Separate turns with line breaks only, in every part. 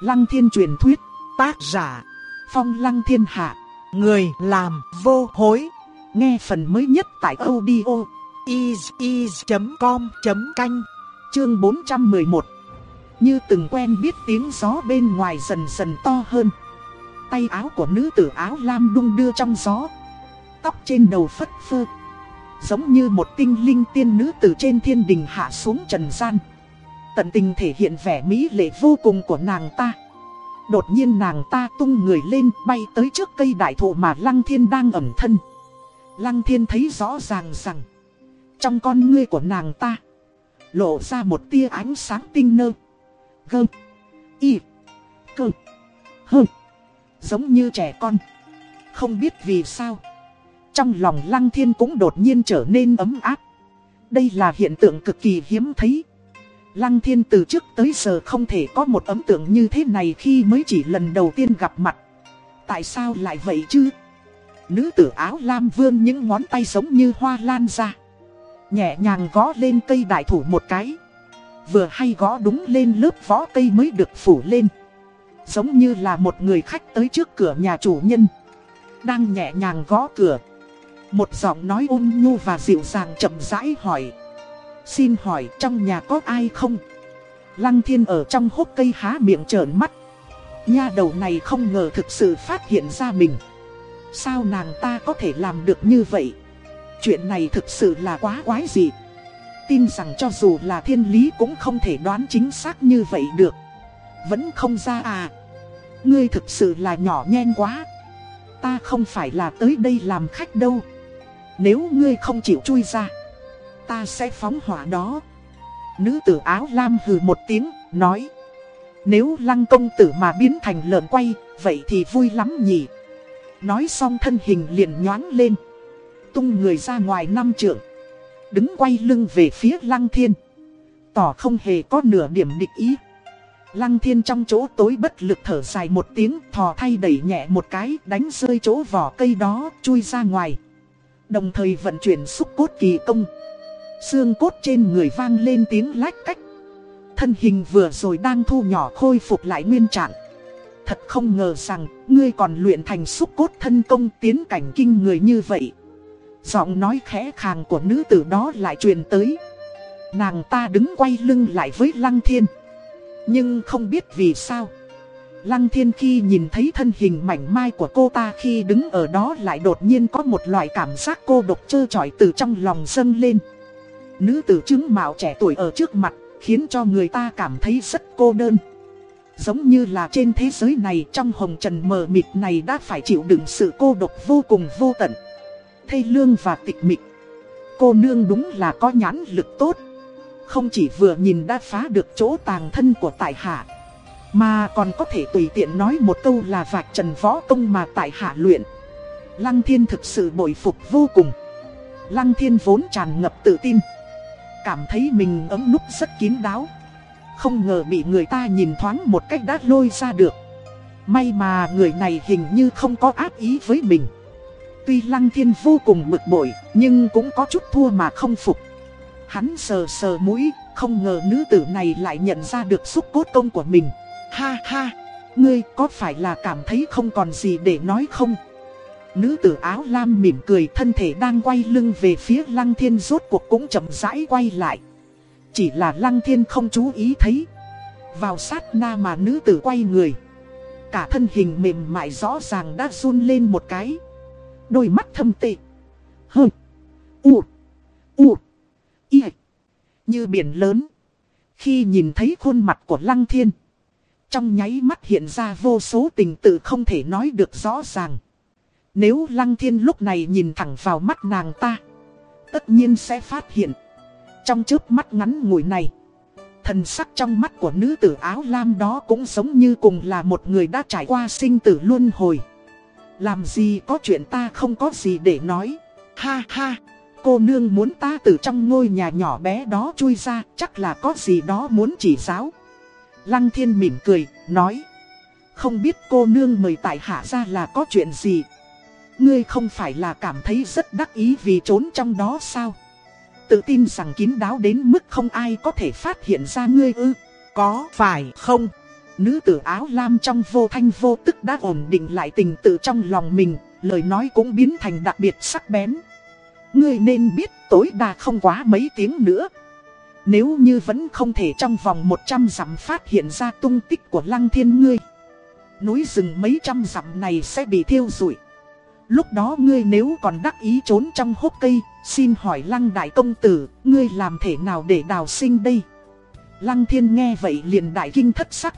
Lăng thiên truyền thuyết, tác giả, phong lăng thiên hạ, người làm vô hối. Nghe phần mới nhất tại audio is.com.canh, chương 411. Như từng quen biết tiếng gió bên ngoài dần dần to hơn. Tay áo của nữ tử áo lam đung đưa trong gió. Tóc trên đầu phất phơ. Giống như một tinh linh tiên nữ từ trên thiên đình hạ xuống trần gian. Tận tình thể hiện vẻ mỹ lệ vô cùng của nàng ta. Đột nhiên nàng ta tung người lên bay tới trước cây đại thụ mà Lăng Thiên đang ẩn thân. Lăng Thiên thấy rõ ràng rằng, trong con ngươi của nàng ta, lộ ra một tia ánh sáng tinh nơ. Gơm, y, cơ, hơ, giống như trẻ con. Không biết vì sao, trong lòng Lăng Thiên cũng đột nhiên trở nên ấm áp. Đây là hiện tượng cực kỳ hiếm thấy. Lăng thiên từ trước tới giờ không thể có một ấn tượng như thế này khi mới chỉ lần đầu tiên gặp mặt. Tại sao lại vậy chứ? Nữ tử áo lam vươn những ngón tay giống như hoa lan ra. Nhẹ nhàng gõ lên cây đại thủ một cái. Vừa hay gõ đúng lên lớp võ cây mới được phủ lên. Giống như là một người khách tới trước cửa nhà chủ nhân. Đang nhẹ nhàng gõ cửa. Một giọng nói ôn nhu và dịu dàng chậm rãi hỏi. Xin hỏi trong nhà có ai không? Lăng thiên ở trong hốc cây há miệng trợn mắt. Nha đầu này không ngờ thực sự phát hiện ra mình. Sao nàng ta có thể làm được như vậy? Chuyện này thực sự là quá quái dị. Tin rằng cho dù là thiên lý cũng không thể đoán chính xác như vậy được. Vẫn không ra à. Ngươi thực sự là nhỏ nhen quá. Ta không phải là tới đây làm khách đâu. Nếu ngươi không chịu chui ra ta sẽ phóng hỏa đó. Nữ tử áo lam hừ một tiếng, nói. Nếu lăng công tử mà biến thành lợn quay, vậy thì vui lắm nhỉ. Nói xong thân hình liền nhoáng lên. Tung người ra ngoài năm trượng. Đứng quay lưng về phía lăng thiên. Tỏ không hề có nửa điểm địch ý. Lăng thiên trong chỗ tối bất lực thở dài một tiếng thò thay đẩy nhẹ một cái đánh rơi chỗ vỏ cây đó chui ra ngoài. Đồng thời vận chuyển xúc cốt kỳ công. Xương cốt trên người vang lên tiếng lách cách. Thân hình vừa rồi đang thu nhỏ khôi phục lại nguyên trạng. Thật không ngờ rằng, ngươi còn luyện thành xúc cốt thân công tiến cảnh kinh người như vậy. Giọng nói khẽ khàng của nữ tử đó lại truyền tới. Nàng ta đứng quay lưng lại với Lăng Thiên. Nhưng không biết vì sao. Lăng Thiên khi nhìn thấy thân hình mảnh mai của cô ta khi đứng ở đó lại đột nhiên có một loại cảm giác cô độc trơ trọi từ trong lòng dâng lên. Nữ tử chứng mạo trẻ tuổi ở trước mặt, khiến cho người ta cảm thấy rất cô đơn. Giống như là trên thế giới này trong hồng trần mờ mịt này đã phải chịu đựng sự cô độc vô cùng vô tận. Thây lương và tịch mịch. Cô nương đúng là có nhãn lực tốt. Không chỉ vừa nhìn đã phá được chỗ tàng thân của tại hạ. Mà còn có thể tùy tiện nói một câu là vạch trần võ công mà tại hạ luyện. Lăng thiên thực sự bội phục vô cùng. Lăng thiên vốn tràn ngập tự tin. Cảm thấy mình ấm núp rất kín đáo. Không ngờ bị người ta nhìn thoáng một cách đã lôi ra được. May mà người này hình như không có ác ý với mình. Tuy Lăng Thiên vô cùng bực bội, Nhưng cũng có chút thua mà không phục. Hắn sờ sờ mũi, Không ngờ nữ tử này lại nhận ra được xúc cốt công của mình. Ha ha, Ngươi có phải là cảm thấy không còn gì để nói không? Nữ tử áo lam mỉm cười, thân thể đang quay lưng về phía lăng thiên, rốt cuộc cũng chậm rãi quay lại. Chỉ là lăng thiên không chú ý thấy. Vào sát na mà nữ tử quay người. Cả thân hình mềm mại rõ ràng đã run lên một cái. Đôi mắt thâm tệ Hơ. U. U. Y. Như biển lớn. Khi nhìn thấy khuôn mặt của lăng thiên. Trong nháy mắt hiện ra vô số tình tự không thể nói được rõ ràng. Nếu Lăng Thiên lúc này nhìn thẳng vào mắt nàng ta Tất nhiên sẽ phát hiện. Trong trước mắt ngắn ngủi này Thần sắc trong mắt của nữ tử áo lam đó cũng giống như cùng là một người đã trải qua sinh tử luân hồi. Làm gì có chuyện ta không có gì để nói. Ha ha Cô nương muốn ta từ trong ngôi nhà nhỏ bé đó chui ra Chắc là có gì đó muốn chỉ giáo. Lăng thiên mỉm cười, nói Không biết cô nương mời tại hạ ra là có chuyện gì? Ngươi không phải là cảm thấy rất đắc ý vì trốn trong đó sao? Tự tin rằng kín đáo đến mức không ai có thể phát hiện ra ngươi ư? Có phải không? Nữ tử áo lam trong vô thanh vô tức đã ổn định lại tình tự trong lòng mình, lời nói cũng biến thành đặc biệt sắc bén. Ngươi nên biết tối đa không quá mấy tiếng nữa. Nếu như vẫn không thể trong vòng 100 dặm phát hiện ra tung tích của lăng thiên ngươi. Núi rừng mấy trăm dặm này sẽ bị thiêu rụi. Lúc đó ngươi nếu còn đắc ý trốn trong hốc cây, xin hỏi lăng đại công tử, ngươi làm thể nào để đào sinh đây? Lăng thiên nghe vậy liền đại kinh thất sắc.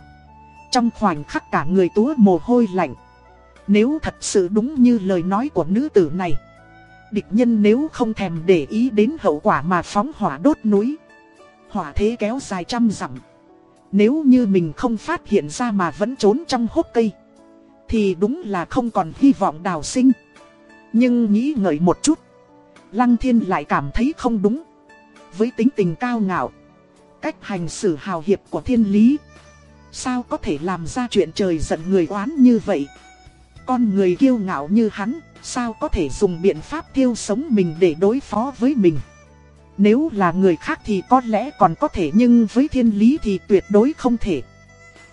Trong khoảnh khắc cả người túa mồ hôi lạnh. Nếu thật sự đúng như lời nói của nữ tử này. Địch nhân nếu không thèm để ý đến hậu quả mà phóng hỏa đốt núi. Hỏa thế kéo dài trăm dặm. Nếu như mình không phát hiện ra mà vẫn trốn trong hốc cây. Thì đúng là không còn hy vọng đào sinh. Nhưng nghĩ ngợi một chút. Lăng thiên lại cảm thấy không đúng. Với tính tình cao ngạo. Cách hành xử hào hiệp của thiên lý. Sao có thể làm ra chuyện trời giận người oán như vậy? Con người kiêu ngạo như hắn, sao có thể dùng biện pháp tiêu sống mình để đối phó với mình? Nếu là người khác thì có lẽ còn có thể nhưng với thiên lý thì tuyệt đối không thể.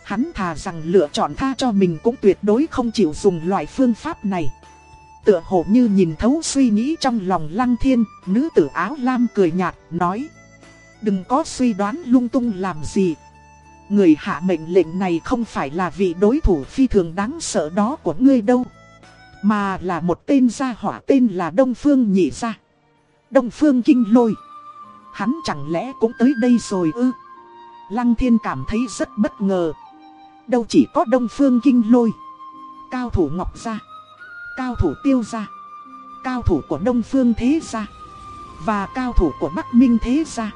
Hắn thà rằng lựa chọn tha cho mình cũng tuyệt đối không chịu dùng loại phương pháp này. Tựa hồ như nhìn thấu suy nghĩ trong lòng lăng thiên, nữ tử áo lam cười nhạt, nói. Đừng có suy đoán lung tung làm gì. Người hạ mệnh lệnh này không phải là vị đối thủ phi thường đáng sợ đó của ngươi đâu. Mà là một tên gia hỏa tên là Đông Phương Nhị Gia. Đông Phương Kinh Lôi. Hắn chẳng lẽ cũng tới đây rồi ư? Lăng Thiên cảm thấy rất bất ngờ. Đâu chỉ có Đông Phương Kinh Lôi. Cao thủ Ngọc Gia. Cao thủ Tiêu Gia. Cao thủ của Đông Phương Thế Gia. Và cao thủ của Bắc Minh Thế Gia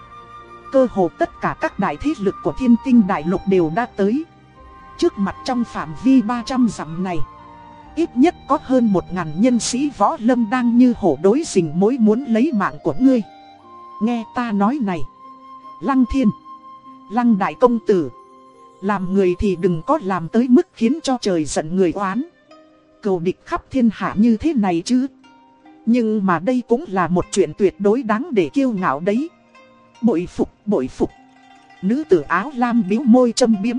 cơ hồ tất cả các đại thế lực của thiên tinh đại lục đều đã tới. Trước mặt trong phạm vi 300 dặm này, ít nhất có hơn 1.000 nhân sĩ võ lâm đang như hổ đối rình mối muốn lấy mạng của ngươi. Nghe ta nói này, Lăng Thiên, Lăng Đại Công Tử, làm người thì đừng có làm tới mức khiến cho trời giận người oán. Cầu địch khắp thiên hạ như thế này chứ. Nhưng mà đây cũng là một chuyện tuyệt đối đáng để kiêu ngạo đấy. Bội phục, bội phục. Nữ tử áo lam biếu môi châm biếm.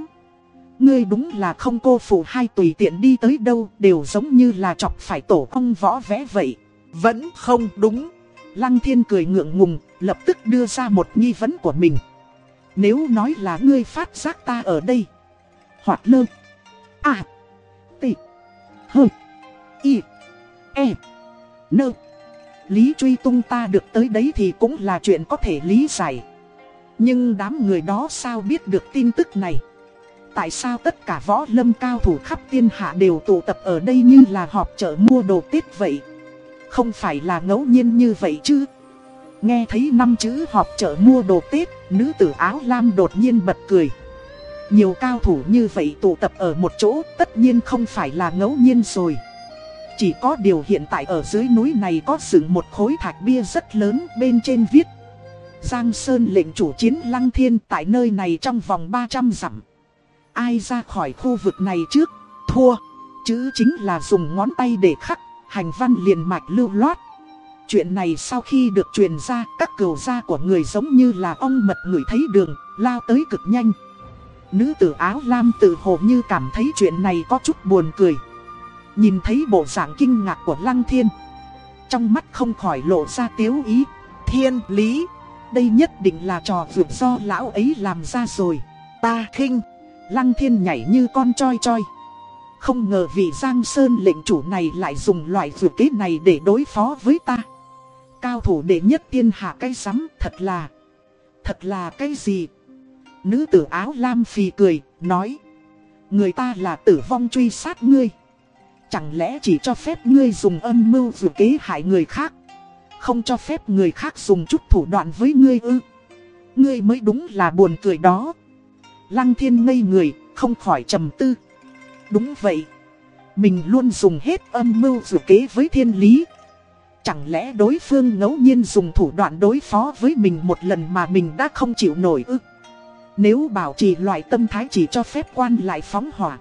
Ngươi đúng là không cô phụ hai tùy tiện đi tới đâu đều giống như là chọc phải tổ ông võ vẽ vậy. Vẫn không đúng. Lăng thiên cười ngượng ngùng, lập tức đưa ra một nghi vấn của mình. Nếu nói là ngươi phát giác ta ở đây. Hoặc lơ. À. T. H Y. E. Nơ. Lý truy tung ta được tới đấy thì cũng là chuyện có thể lý giải. Nhưng đám người đó sao biết được tin tức này? Tại sao tất cả võ lâm cao thủ khắp thiên hạ đều tụ tập ở đây như là họp chợ mua đồ Tết vậy? Không phải là ngẫu nhiên như vậy chứ? Nghe thấy năm chữ họp chợ mua đồ Tết, nữ tử áo lam đột nhiên bật cười. Nhiều cao thủ như vậy tụ tập ở một chỗ tất nhiên không phải là ngẫu nhiên rồi. Chỉ có điều hiện tại ở dưới núi này có dựng một khối thạch bia rất lớn bên trên viết. Giang Sơn lệnh chủ chiến Lăng Thiên tại nơi này trong vòng 300 dặm. Ai ra khỏi khu vực này trước, thua. Chữ chính là dùng ngón tay để khắc, hành văn liền mạch lưu loát. Chuyện này sau khi được truyền ra, các cừu gia của người giống như là ông mật người thấy đường, lao tới cực nhanh. Nữ tử áo lam tự hồ như cảm thấy chuyện này có chút buồn cười. Nhìn thấy bộ dạng kinh ngạc của Lăng Thiên Trong mắt không khỏi lộ ra tiếu ý. Thiên lý Đây nhất định là trò vượt do lão ấy làm ra rồi. Ta khinh Lăng Thiên nhảy như con choi choi. Không ngờ vị Giang Sơn lệnh chủ này lại dùng loại vượt kế này để đối phó với ta. Cao thủ đệ nhất tiên hạ cái sắm thật là Thật là cái gì? Nữ tử áo lam phì cười Nói Người ta là tử vong truy sát ngươi. Chẳng lẽ chỉ cho phép ngươi dùng âm mưu dù kế hại người khác? Không cho phép người khác dùng chút thủ đoạn với ngươi ư? Ngươi mới đúng là buồn cười đó. Lăng thiên ngây người, không khỏi trầm tư. Đúng vậy. Mình luôn dùng hết âm mưu dù kế với thiên lý Chẳng lẽ đối phương ngẫu nhiên dùng thủ đoạn đối phó với mình một lần mà mình đã không chịu nổi ư? Nếu bảo trì loại tâm thái chỉ cho phép quan lại phóng hỏa,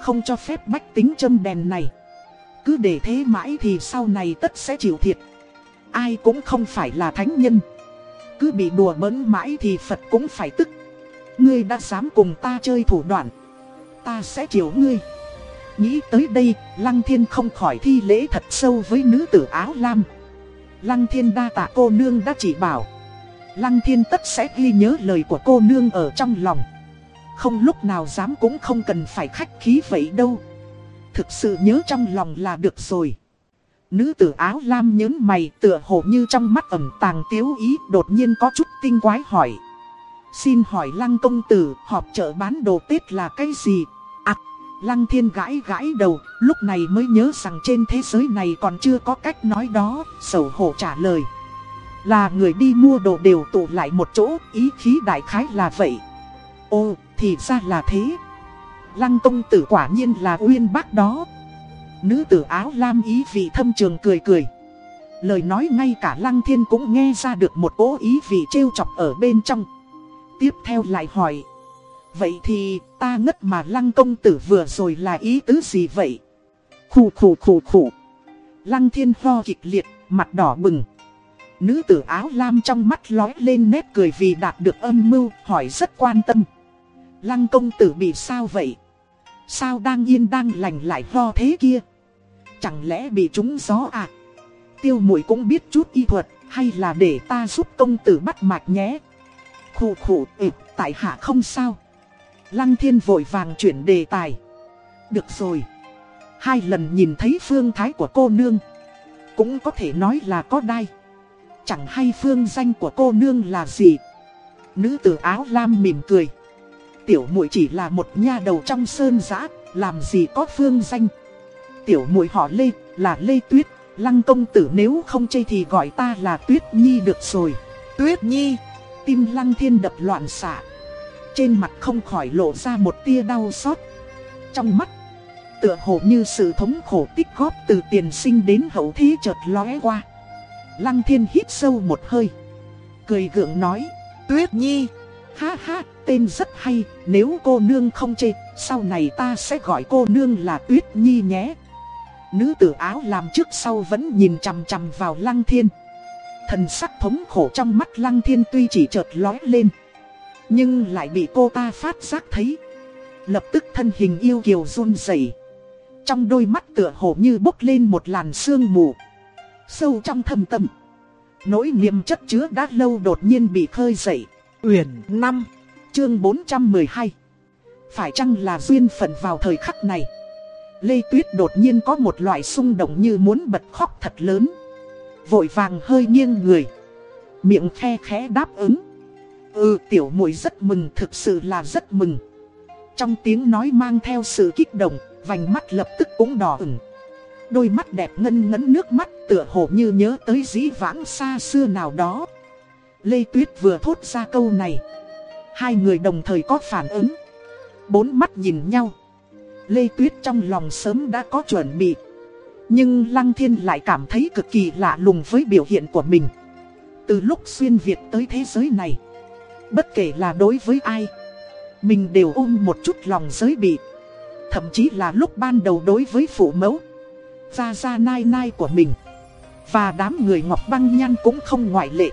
không cho phép bách tính châm đèn này, Cứ để thế mãi thì sau này tất sẽ chịu thiệt. Ai cũng không phải là thánh nhân. Cứ bị đùa bỡn mãi thì Phật cũng phải tức. Ngươi đã dám cùng ta chơi thủ đoạn, ta sẽ chiều ngươi. Nghĩ tới đây, Lăng Thiên không khỏi thi lễ thật sâu với nữ tử áo lam. Lăng Thiên đa tạ cô nương đã chỉ bảo. Lăng Thiên tất sẽ ghi nhớ lời của cô nương ở trong lòng. Không lúc nào dám cũng không cần phải khách khí vậy đâu. Thực sự nhớ trong lòng là được rồi. Nữ tử áo lam nhớn mày tựa hồ như trong mắt ẩm tàng tiếu ý đột nhiên có chút tinh quái hỏi. Xin hỏi lăng công tử họp chợ bán đồ Tết là cái gì? Lăng thiên gãi gãi đầu, lúc này mới nhớ rằng trên thế giới này còn chưa có cách nói đó, sầu hổ trả lời. Là người đi mua đồ đều tụ lại một chỗ, ý khí đại khái là vậy. Ô, thì ra là thế. Lăng công tử quả nhiên là uyên bác đó. Nữ tử áo lam ý vị thâm trường cười cười. Lời nói ngay cả lăng thiên cũng nghe ra được một cố ý vị trêu chọc ở bên trong. Tiếp theo lại hỏi. Vậy thì ta ngất mà lăng công tử vừa rồi là ý tứ gì vậy? Khủ khủ khủ khủ. Lăng thiên ho kịch liệt, mặt đỏ bừng. Nữ tử áo lam trong mắt lói lên nét cười vì đạt được âm mưu, hỏi rất quan tâm. Lăng công tử bị sao vậy? Sao đang yên đang lành lại ho thế kia? Chẳng lẽ bị trúng gió à? Tiêu mũi cũng biết chút y thuật, hay là để ta giúp công tử bắt mạch nhé? Khủ khủ, ừ, tại hạ không sao. Lăng thiên vội vàng chuyển đề tài. Được rồi. Hai lần nhìn thấy phương thái của cô nương. Cũng có thể nói là có đai. Chẳng hay phương danh của cô nương là gì. Nữ tử áo lam mỉm cười. Tiểu muội chỉ là một nha đầu trong sơn giã, làm gì có phương danh. Tiểu muội họ Lê, là Lê Tuyết, lăng công tử nếu không chê thì gọi ta là Tuyết Nhi được rồi. Tuyết Nhi, tim lăng thiên đập loạn xạ. Trên mặt không khỏi lộ ra một tia đau xót. Trong mắt, tựa hồ như sự thống khổ tích góp từ tiền sinh đến hậu thế chợt lóe qua. Lăng thiên hít sâu một hơi. Cười gượng nói, Tuyết Nhi, ha ha, tên rất hay, nếu cô nương không chê, sau này ta sẽ gọi cô nương là Tuyết Nhi nhé. Nữ tử áo làm trước sau vẫn nhìn chằm chằm vào lăng thiên. Thần sắc thống khổ trong mắt lăng thiên tuy chỉ chợt lóe lên. Nhưng lại bị cô ta phát giác thấy. Lập tức thân hình yêu kiều run rẩy Trong đôi mắt tựa hồ như bốc lên một làn sương mù. Sâu trong thâm tâm. Nỗi niềm chất chứa đã lâu đột nhiên bị khơi dậy. Uyển 5 Chương 412 Phải chăng là duyên phận vào thời khắc này Lê Tuyết đột nhiên có một loại xung động như muốn bật khóc thật lớn Vội vàng hơi nghiêng người Miệng khe khẽ đáp ứng Ừ tiểu muội rất mừng, thực sự là rất mừng. Trong tiếng nói mang theo sự kích động, Vành mắt lập tức cũng đỏ ửng. Đôi mắt đẹp ngân ngấn nước mắt tựa hồ như nhớ tới dĩ vãng xa xưa nào đó. Lê Tuyết vừa thốt ra câu này. Hai người đồng thời có phản ứng. Bốn mắt nhìn nhau. Lê Tuyết trong lòng sớm đã có chuẩn bị. Nhưng Lăng Thiên lại cảm thấy cực kỳ lạ lùng với biểu hiện của mình. Từ lúc xuyên Việt tới thế giới này Bất kể là đối với ai, Mình đều ôm một chút lòng giới bị. Thậm chí là lúc ban đầu đối với phụ mẫu, Gia Gia Nai Nai của mình, Và đám người Ngọc Băng Nhan cũng không ngoại lệ.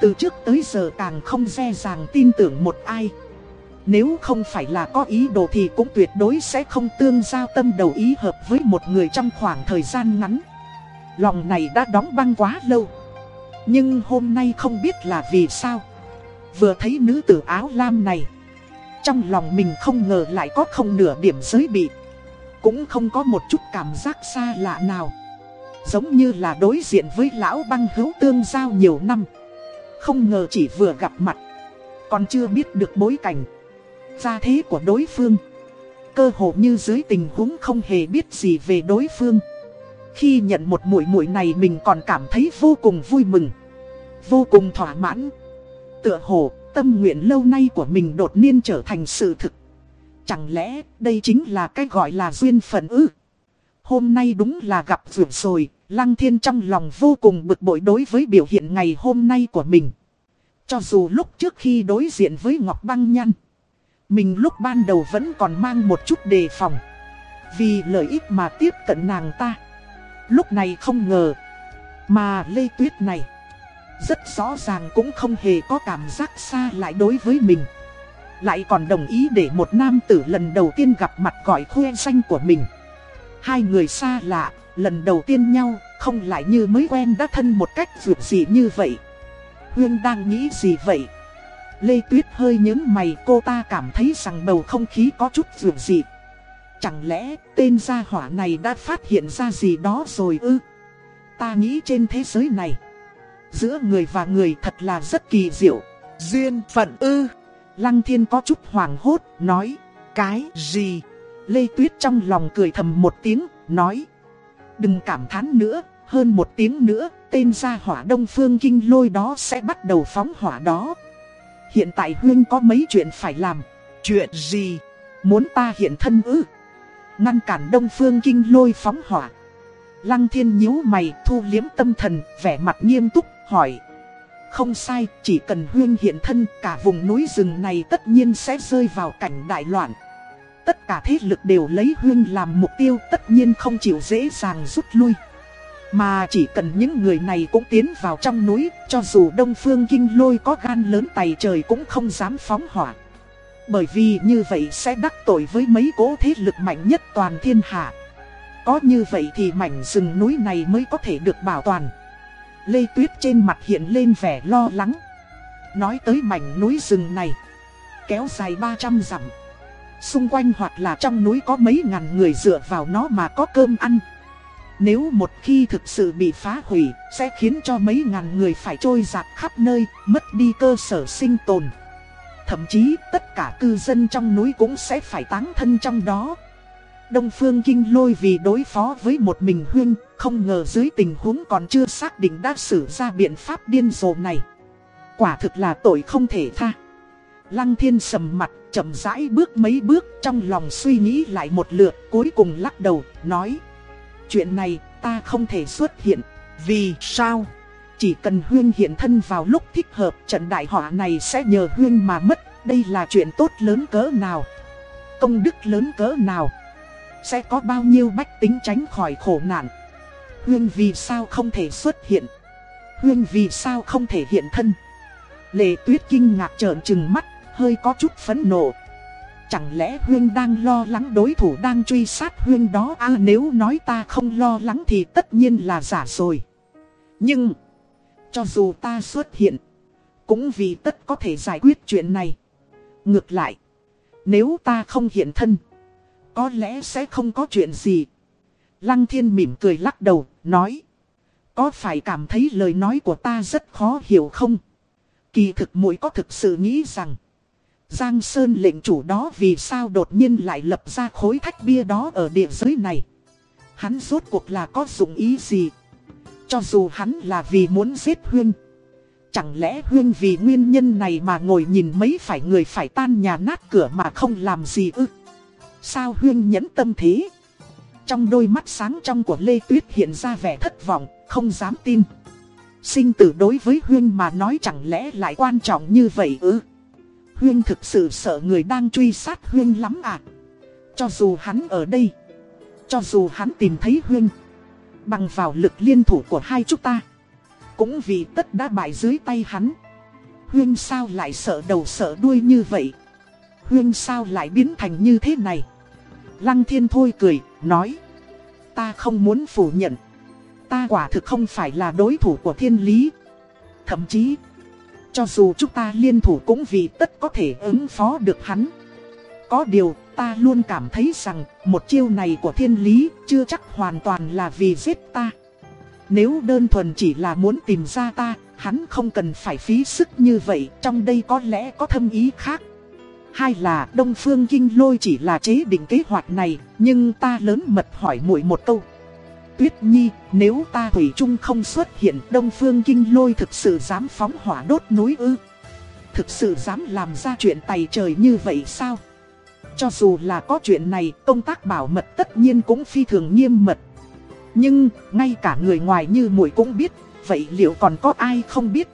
Từ trước tới giờ càng không dè dàng tin tưởng một ai. Nếu không phải là có ý đồ thì cũng tuyệt đối sẽ không tương giao tâm đầu ý hợp với một người trong khoảng thời gian ngắn. Lòng này đã đóng băng quá lâu. Nhưng hôm nay không biết là vì sao Vừa thấy nữ tử áo lam này. Trong lòng mình không ngờ lại có không nửa điểm giới bị. Cũng không có một chút cảm giác xa lạ nào. Giống như là đối diện với lão băng hữu tương giao nhiều năm. Không ngờ chỉ vừa gặp mặt. Còn chưa biết được bối cảnh. Gia thế của đối phương. Cơ hồ như dưới tình huống không hề biết gì về đối phương. Khi nhận một mũi mũi này mình còn cảm thấy vô cùng vui mừng. Vô cùng thỏa mãn. Tựa hồ tâm nguyện lâu nay của mình đột nhiên trở thành sự thực Chẳng lẽ đây chính là cái gọi là duyên phận ư Hôm nay đúng là gặp vượt rồi Lăng thiên trong lòng vô cùng bực bội đối với biểu hiện ngày hôm nay của mình. Cho dù lúc trước khi đối diện với Ngọc Băng Nhăn, mình lúc ban đầu vẫn còn mang một chút đề phòng. Vì lợi ích mà tiếp cận nàng ta. Lúc này không ngờ, mà Lê Tuyết này, rất rõ ràng cũng không hề có cảm giác xa lại đối với mình. Lại còn đồng ý để một nam tử lần đầu tiên gặp mặt gọi khuê danh của mình Hai người xa lạ, lần đầu tiên nhau, không lại như mới quen đã thân một cách vượt gì như vậy Huyên đang nghĩ gì vậy? Lê Tuyết hơi nhớn mày cô ta cảm thấy rằng bầu không khí có chút vượt gì Chẳng lẽ tên gia hỏa này đã phát hiện ra gì đó rồi ư? Ta nghĩ trên thế giới này Giữa người và người thật là rất kỳ diệu.
Duyên phận ư?
Lăng thiên có chút hoàng hốt nói
Cái gì?
Lê Tuyết trong lòng cười thầm một tiếng Nói Đừng cảm thán nữa Hơn một tiếng nữa Tên gia hỏa đông phương kinh lôi đó sẽ bắt đầu phóng hỏa đó. Hiện tại Huyên có mấy chuyện phải làm.
Chuyện gì?
Muốn ta hiện thân ư? Ngăn cản đông phương kinh lôi phóng hỏa. Lăng thiên nhíu mày thu liếm tâm thần Vẻ mặt nghiêm túc hỏi Không sai chỉ cần Huyên hiện thân Cả vùng núi rừng này tất nhiên sẽ rơi vào cảnh đại loạn Tất cả thế lực đều lấy Huyên làm mục tiêu Tất nhiên không chịu dễ dàng rút lui mà chỉ cần những người này cũng tiến vào trong núi, cho dù Đông Phương Kinh Lôi có gan lớn tài trời cũng không dám phóng hỏa. Bởi vì như vậy sẽ đắc tội với mấy cố thế lực mạnh nhất toàn thiên hạ. Có như vậy thì mảnh rừng núi này mới có thể được bảo toàn. Lê Tuyết trên mặt hiện lên vẻ lo lắng. Nói tới mảnh núi rừng này, kéo dài 300 dặm. Xung quanh hoặc là trong núi có mấy ngàn người dựa vào nó mà có cơm ăn. Nếu một khi thực sự bị phá hủy, sẽ khiến cho mấy ngàn người phải trôi giạt khắp nơi, mất đi cơ sở sinh tồn. Thậm chí tất cả cư dân trong núi cũng sẽ phải táng thân trong đó. Đông Phương Kinh Lôi vì đối phó với một mình Huyên, không ngờ dưới tình huống còn chưa xác định đã sử ra biện pháp điên rồ này. Quả thực là tội không thể tha. Lăng thiên sầm mặt, chậm rãi bước mấy bước trong lòng suy nghĩ lại một lượt, cuối cùng lắc đầu, nói. Chuyện này ta không thể xuất hiện.
Vì sao?
Chỉ cần Huyên hiện thân vào lúc thích hợp trận đại họa này sẽ nhờ Huyên mà mất. Đây là chuyện tốt lớn cỡ nào? Công đức lớn cỡ nào? Sẽ có bao nhiêu bách tính tránh khỏi khổ nạn? Huyên vì sao không thể xuất hiện? Huyên vì sao không thể hiện thân? Lệ tuyết kinh ngạc trợn trừng mắt, hơi có chút phẫn nộ. Chẳng lẽ Huyên đang lo lắng đối thủ đang truy sát Huyên đó à nếu nói ta không lo lắng thì tất nhiên là giả rồi. Nhưng, cho dù ta xuất hiện, cũng vì tất có thể giải quyết chuyện này. Ngược lại, nếu ta không hiện thân, có lẽ sẽ không có chuyện gì. Lăng thiên mỉm cười lắc đầu, nói. Có phải cảm thấy lời nói của ta rất khó hiểu không? Kỳ thực mũi có thực sự nghĩ rằng Giang Sơn lệnh chủ đó vì sao đột nhiên lại lập ra khối thách bia đó ở địa giới này. Hắn rốt cuộc là có dụng ý gì? Cho dù hắn là vì muốn giết Huyên. Chẳng lẽ Huyên vì nguyên nhân này mà ngồi nhìn mấy phải người phải tan nhà nát cửa mà không làm gì ư? Sao Huyên nhẫn tâm thế? Trong đôi mắt sáng trong của Lê Tuyết hiện ra vẻ thất vọng, không dám tin. Sinh tử đối với Huyên mà nói chẳng lẽ lại quan trọng như vậy ư? Huyên thực sự sợ người đang truy sát Huyên lắm à. Cho dù hắn ở đây. Cho dù hắn tìm thấy Huyên. Bằng vào lực liên thủ của hai chúng ta. Cũng vì tất đã bại dưới tay hắn. Huyên sao lại sợ đầu sợ đuôi như vậy. Huyên sao lại biến thành như thế này. Lăng thiên thôi cười, nói. Ta không muốn phủ nhận. Ta quả thực không phải là đối thủ của thiên lý. Thậm chí... Cho dù chúng ta liên thủ cũng vì tất có thể ứng phó được hắn Có điều ta luôn cảm thấy rằng một chiêu này của thiên lý chưa chắc hoàn toàn là vì giết ta Nếu đơn thuần chỉ là muốn tìm ra ta, hắn không cần phải phí sức như vậy Trong đây có lẽ có thâm ý khác Hai là Đông Phương Kinh Lôi chỉ là chế định kế hoạch này Nhưng ta lớn mật hỏi muội một câu Tuyết Nhi, nếu ta Thủy Trung không xuất hiện Đông Phương Kinh Lôi thực sự dám phóng hỏa đốt núi ư? Thực sự dám làm ra chuyện tày trời như vậy sao? Cho dù là có chuyện này, công tác bảo mật tất nhiên cũng phi thường nghiêm mật. Nhưng, ngay cả người ngoài như muội cũng biết, vậy liệu còn có ai không biết?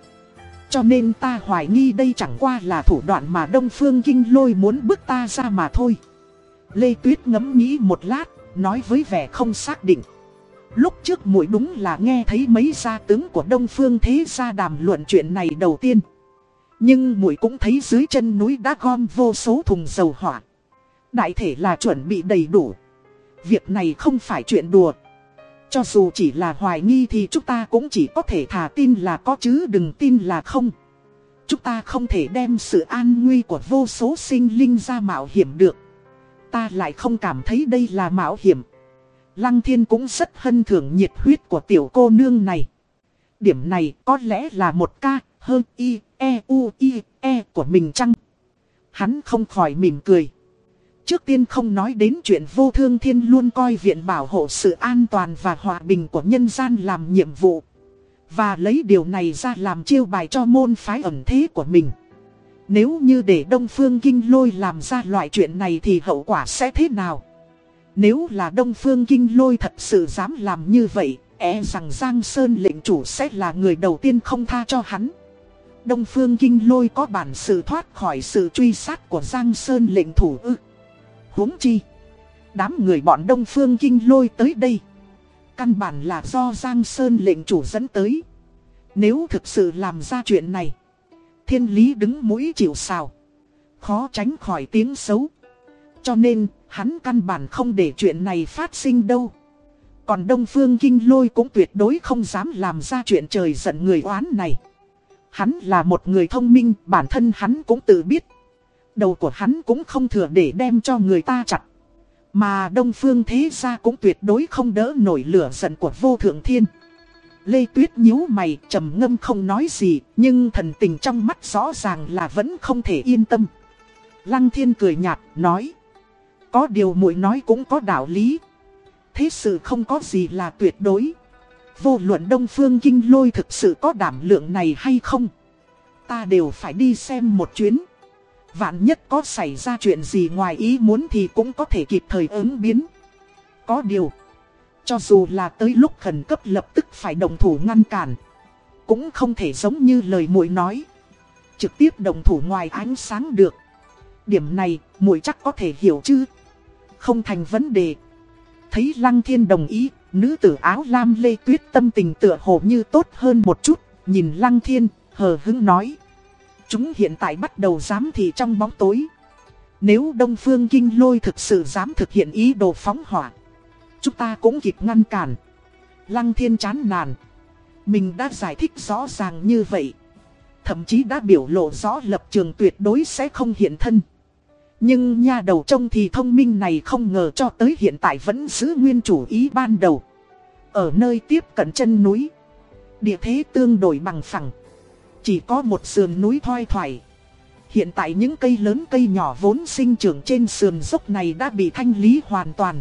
Cho nên ta hoài nghi đây chẳng qua là thủ đoạn mà Đông Phương Kinh Lôi muốn bước ta ra mà thôi. Lê Tuyết ngẫm nghĩ một lát, nói với vẻ không xác định. Lúc trước mũi đúng là nghe thấy mấy gia tướng của Đông Phương Thế gia đàm luận chuyện này đầu tiên. Nhưng mũi cũng thấy dưới chân núi đã gom vô số thùng dầu hỏa. Đại thể là chuẩn bị đầy đủ. Việc này không phải chuyện đùa. Cho dù chỉ là hoài nghi thì chúng ta cũng chỉ có thể thả tin là có chứ đừng tin là không. Chúng ta không thể đem sự an nguy của vô số sinh linh ra mạo hiểm được. Ta lại không cảm thấy đây là mạo hiểm. Lăng thiên cũng rất hân thưởng nhiệt huyết của tiểu cô nương này. Điểm này có lẽ là một ca hơn y, e, u, i, e của mình chăng? Hắn không khỏi mỉm cười. Trước tiên không nói đến chuyện vô thương thiên luôn coi viện bảo hộ sự an toàn và hòa bình của nhân gian làm nhiệm vụ. Và lấy điều này ra làm chiêu bài cho môn phái ẩn thế của mình. Nếu như để Đông Phương Kinh Lôi làm ra loại chuyện này thì hậu quả sẽ thế nào? Nếu là Đông Phương Kinh Lôi thật sự dám làm như vậy, e rằng Giang Sơn lệnh chủ sẽ là người đầu tiên không tha cho hắn. Đông Phương Kinh Lôi có bản sự thoát khỏi sự truy sát của Giang Sơn lệnh thủ ư huống chi, đám người bọn Đông Phương Kinh Lôi tới đây. Căn bản là do Giang Sơn lệnh chủ dẫn tới. Nếu thực sự làm ra chuyện này, thiên lý đứng mũi chịu sào. Khó tránh khỏi tiếng xấu. Cho nên, hắn căn bản không để chuyện này phát sinh đâu. Còn Đông Phương Kinh Lôi cũng tuyệt đối không dám làm ra chuyện trời giận người oán này. Hắn là một người thông minh, bản thân hắn cũng tự biết. Đầu của hắn cũng không thừa để đem cho người ta chặt. Mà Đông Phương thế ra cũng tuyệt đối không đỡ nổi lửa giận của vô thượng thiên. Lê Tuyết nhíu mày, trầm ngâm không nói gì, nhưng thần tình trong mắt rõ ràng là vẫn không thể yên tâm. Lăng thiên cười nhạt, nói. Có điều muội nói cũng có đạo lý. Thế sự không có gì là tuyệt đối. Vô luận Đông Phương Kinh Lôi thực sự có đảm lượng này hay không. Ta đều phải đi xem một chuyến. Vạn nhất có xảy ra chuyện gì ngoài ý muốn thì cũng có thể kịp thời ứng biến. Có điều. Cho dù là tới lúc khẩn cấp lập tức phải đồng thủ ngăn cản. Cũng không thể giống như lời muội nói. Trực tiếp đồng thủ ngoài ánh sáng được. Điểm này muội chắc có thể hiểu chứ. Không thành vấn đề. Thấy Lăng Thiên đồng ý, nữ tử áo lam lê tuyết tâm tình tựa hồ như tốt hơn một chút, nhìn Lăng Thiên, hờ hững nói. Chúng hiện tại bắt đầu dám thì trong bóng tối. Nếu Đông Phương Kinh Lôi thực sự dám thực hiện ý đồ phóng hỏa, chúng ta cũng kịp ngăn cản. Lăng Thiên chán nản. Mình đã giải thích rõ ràng như vậy. Thậm chí đã biểu lộ rõ lập trường tuyệt đối sẽ không hiện thân. Nhưng nha đầu trông thì thông minh này không ngờ cho tới hiện tại vẫn giữ nguyên chủ ý ban đầu. Ở nơi tiếp cận chân núi, địa thế tương đối bằng phẳng. Chỉ có một sườn núi thoi thoải. Hiện tại những cây lớn cây nhỏ vốn sinh trưởng trên sườn dốc này đã bị thanh lý hoàn toàn.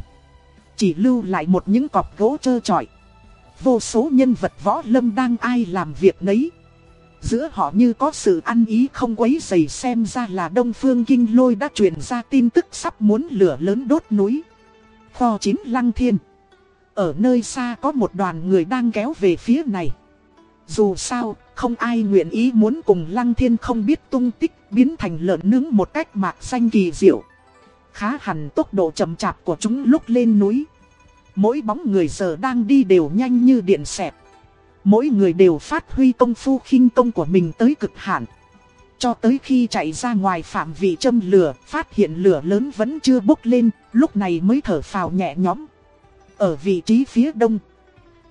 Chỉ lưu lại một những cọc gỗ trơ trọi. Vô số nhân vật võ lâm đang ai làm việc nấy. Giữa họ như có sự ăn ý không quấy dày xem ra là Đông Phương Kinh Lôi đã truyền ra tin tức sắp muốn lửa lớn đốt núi. Kho chín lăng thiên. Ở nơi xa có một đoàn người đang kéo về phía này. Dù sao, không ai nguyện ý muốn cùng lăng thiên không biết tung tích biến thành lợn nướng một cách mạc xanh kỳ diệu. Khá hẳn tốc độ chậm chạp của chúng lúc lên núi. Mỗi bóng người giờ đang đi đều nhanh như điện xẹp. Mỗi người đều phát huy công phu khinh công của mình tới cực hạn. Cho tới khi chạy ra ngoài phạm vị châm lửa, phát hiện lửa lớn vẫn chưa bốc lên, lúc này mới thở phào nhẹ nhõm. Ở vị trí phía đông,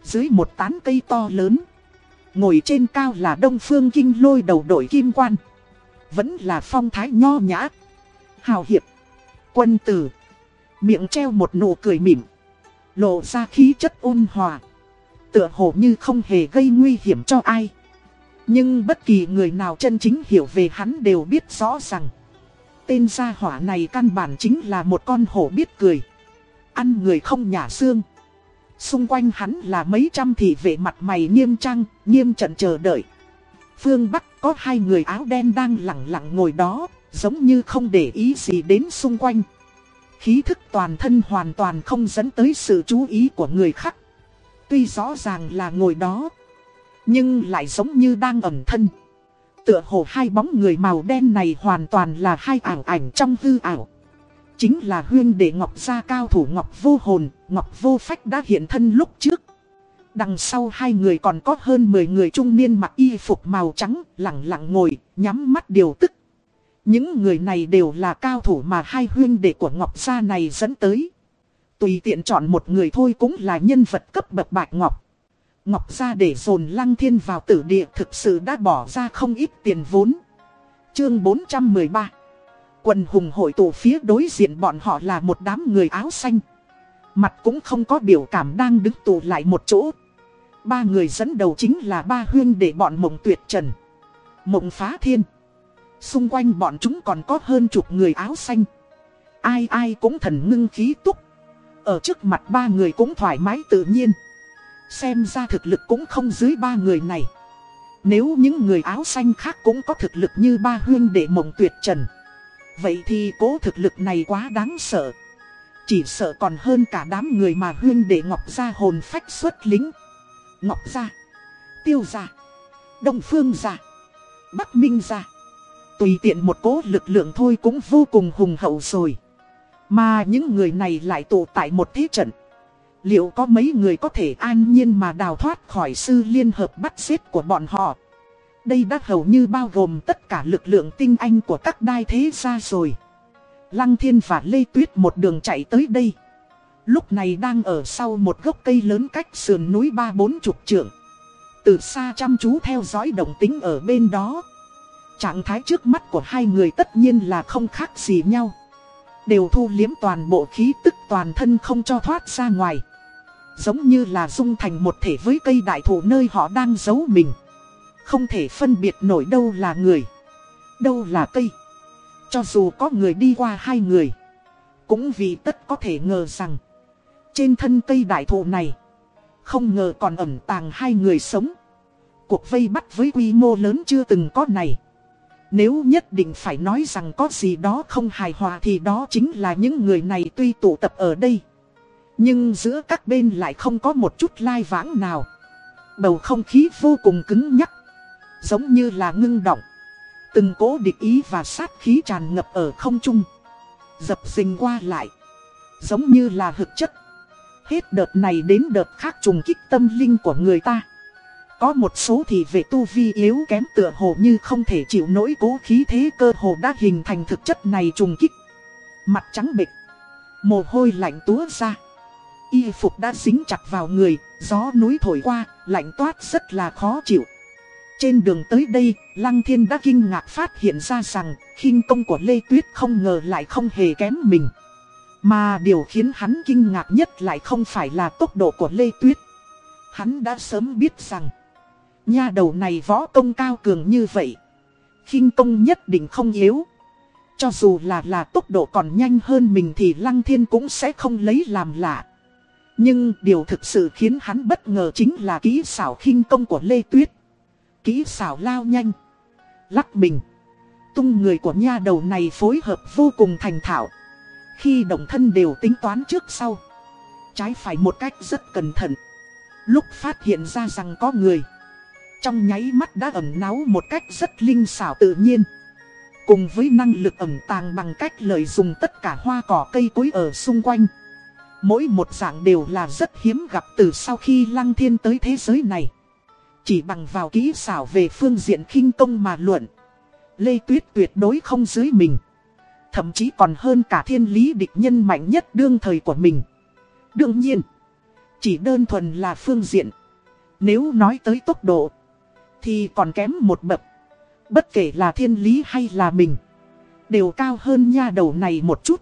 dưới một tán cây to lớn, ngồi trên cao là Đông Phương Kinh lôi đầu đội kim quan. Vẫn là phong thái nho nhã, hào hiệp, quân tử, miệng treo một nụ cười mỉm, lộ ra khí chất ôn hòa. Tựa hồ như không hề gây nguy hiểm cho ai. Nhưng bất kỳ người nào chân chính hiểu về hắn đều biết rõ rằng. Tên gia hỏa này căn bản chính là một con hổ biết cười. Ăn người không nhả xương. Xung quanh hắn là mấy trăm thị vệ mặt mày nghiêm trang, nghiêm trận chờ đợi. Phương Bắc có hai người áo đen đang lặng lặng ngồi đó Giống như không để ý gì đến xung quanh. Khí thức toàn thân hoàn toàn không dẫn tới sự chú ý của người khác. Tuy rõ ràng là ngồi đó Nhưng lại giống như đang ẩn thân. Tựa hồ hai bóng người màu đen này hoàn toàn là hai ảo ảnh trong hư ảo. Chính là huyên đệ Ngọc Gia cao thủ Ngọc Vô Hồn, Ngọc Vô Phách đã hiện thân lúc trước Đằng sau hai người còn có hơn 10 người trung niên mặc y phục màu trắng, lặng lặng ngồi, nhắm mắt điều tức. Những người này đều là cao thủ mà hai huyên đệ của Ngọc Gia này dẫn tới. Tùy tiện chọn một người thôi cũng là nhân vật cấp bậc bạch Ngọc. Ngọc Gia để dồn Lăng Thiên vào tử địa thực sự đã bỏ ra không ít tiền vốn. Chương 413 Quần hùng hội tụ phía đối diện bọn họ là một đám người áo xanh. Mặt cũng không có biểu cảm đang đứng tụ lại một chỗ. Ba người dẫn đầu chính là ba huyên để bọn mộng tuyệt trần. Mộng phá thiên. Xung quanh bọn chúng còn có hơn chục người áo xanh. Ai ai cũng thần ngưng khí túc. Ở trước mặt ba người cũng thoải mái tự nhiên. Xem ra thực lực cũng không dưới ba người này. Nếu những người áo xanh khác cũng có thực lực như ba huyên để mộng tuyệt trần. Vậy thì cố thực lực này quá đáng sợ. Chỉ sợ còn hơn cả đám người mà huyên để Ngọc Gia hồn phách xuất lính. Ngọc Gia, Tiêu Gia, Đông Phương Gia, Bắc Minh Gia. Tùy tiện một cố lực lượng thôi cũng vô cùng hùng hậu rồi. Mà những người này lại tụ tại một thế trận. Liệu có mấy người có thể an nhiên mà đào thoát khỏi sư liên hợp bắt giết của bọn họ? Đây đã hầu như bao gồm tất cả lực lượng tinh anh của các đai thế gia rồi. Lăng Thiên và Lê Tuyết một đường chạy tới đây. Lúc này đang ở sau một gốc cây lớn cách sườn núi ba bốn chục trượng. Từ xa chăm chú theo dõi động tính ở bên đó. Trạng thái trước mắt của hai người tất nhiên là không khác gì nhau. Đều thu liếm toàn bộ khí tức toàn thân không cho thoát ra ngoài. Giống như là dung thành một thể với cây đại thụ nơi họ đang giấu mình. Không thể phân biệt nổi đâu là người, đâu là cây. Cho dù có người đi qua hai người, cũng vì tất có thể ngờ rằng, trên thân cây đại thụ này, không ngờ còn ẩn tàng hai người sống. Cuộc vây bắt với quy mô lớn chưa từng có này. Nếu nhất định phải nói rằng có gì đó không hài hòa thì đó chính là những người này tuy tụ tập ở đây. Nhưng giữa các bên lại không có một chút lai vãng nào. Bầu không khí vô cùng cứng nhắc. Giống như là ngưng động. Từng cố địch ý và sát khí tràn ngập ở không trung. Dập dình qua lại. Giống như là thực chất. Hết đợt này đến đợt khác trùng kích tâm linh của người ta. Có một số thì về tu vi yếu kém tựa hồ như không thể chịu nổi cố khí thế cơ hồ đã hình thành thực chất này trùng kích. Mặt trắng bệch. Mồ hôi lạnh túa ra. Y phục đã dính chặt vào người, gió núi thổi qua, lạnh toát rất là khó chịu. Trên đường tới đây, Lăng Thiên đã kinh ngạc phát hiện ra rằng, khinh công của Lê Tuyết không ngờ lại không hề kém mình. Mà điều khiến hắn kinh ngạc nhất lại không phải là tốc độ của Lê Tuyết. Hắn đã sớm biết rằng, nha đầu này võ công cao cường như vậy. khinh công nhất định không yếu. Cho dù là là tốc độ còn nhanh hơn mình thì Lăng Thiên cũng sẽ không lấy làm lạ. Nhưng điều thực sự khiến hắn bất ngờ chính là kỹ xảo khinh công của Lê Tuyết kỹ xảo lao nhanh. Lắc mình. Tung người của nha đầu này phối hợp vô cùng thành thạo. Khi động thân đều tính toán trước sau. Trái phải một cách rất cẩn thận. Lúc phát hiện ra rằng có người. Trong nháy mắt đã ẩm náu một cách rất linh xảo tự nhiên. Cùng với năng lực ẩn tàng bằng cách lợi dụng tất cả hoa cỏ cây cối ở xung quanh. Mỗi một dạng đều là rất hiếm gặp từ sau khi lăng thiên tới thế giới này. Chỉ bằng vào kỹ xảo về phương diện khinh công mà luận. Lê Tuyết tuyệt đối không dưới mình. Thậm chí còn hơn cả thiên lý địch nhân mạnh nhất đương thời của mình. Đương nhiên, Chỉ đơn thuần là phương diện. Nếu nói tới tốc độ, Thì còn kém một bậc. Bất kể là thiên lý hay là mình, Đều cao hơn nha đầu này một chút.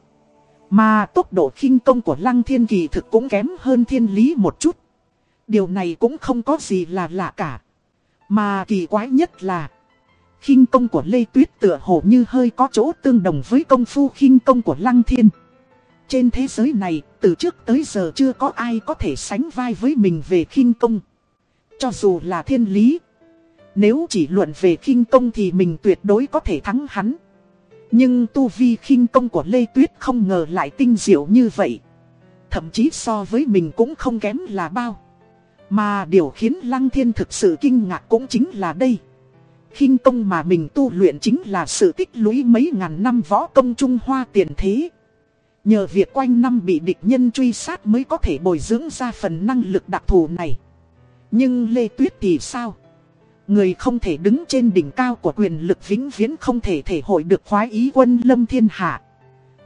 Mà tốc độ khinh công của lăng thiên kỳ thực cũng kém hơn thiên lý một chút. Điều này cũng không có gì là lạ cả. Mà kỳ quái nhất là khinh công của Lê Tuyết tựa hồ như hơi có chỗ tương đồng với công phu khinh công của Lăng Thiên. Trên thế giới này, từ trước tới giờ chưa có ai có thể sánh vai với mình về khinh công. Cho dù là thiên lý. Nếu chỉ luận về khinh công thì mình tuyệt đối có thể thắng hắn. Nhưng tu vi khinh công của Lê Tuyết không ngờ lại tinh diệu như vậy. Thậm chí so với mình cũng không kém là bao. Mà điều khiến Lăng Thiên thực sự kinh ngạc cũng chính là đây. khinh công mà mình tu luyện chính là sự tích lũy mấy ngàn năm võ công Trung Hoa tiền thế. Nhờ việc quanh năm bị địch nhân truy sát mới có thể bồi dưỡng ra phần năng lực đặc thù này. Nhưng Lê Tuyết thì sao? Người không thể đứng trên đỉnh cao của quyền lực vĩnh viễn không thể thể hội được khoái ý quân lâm thiên hạ.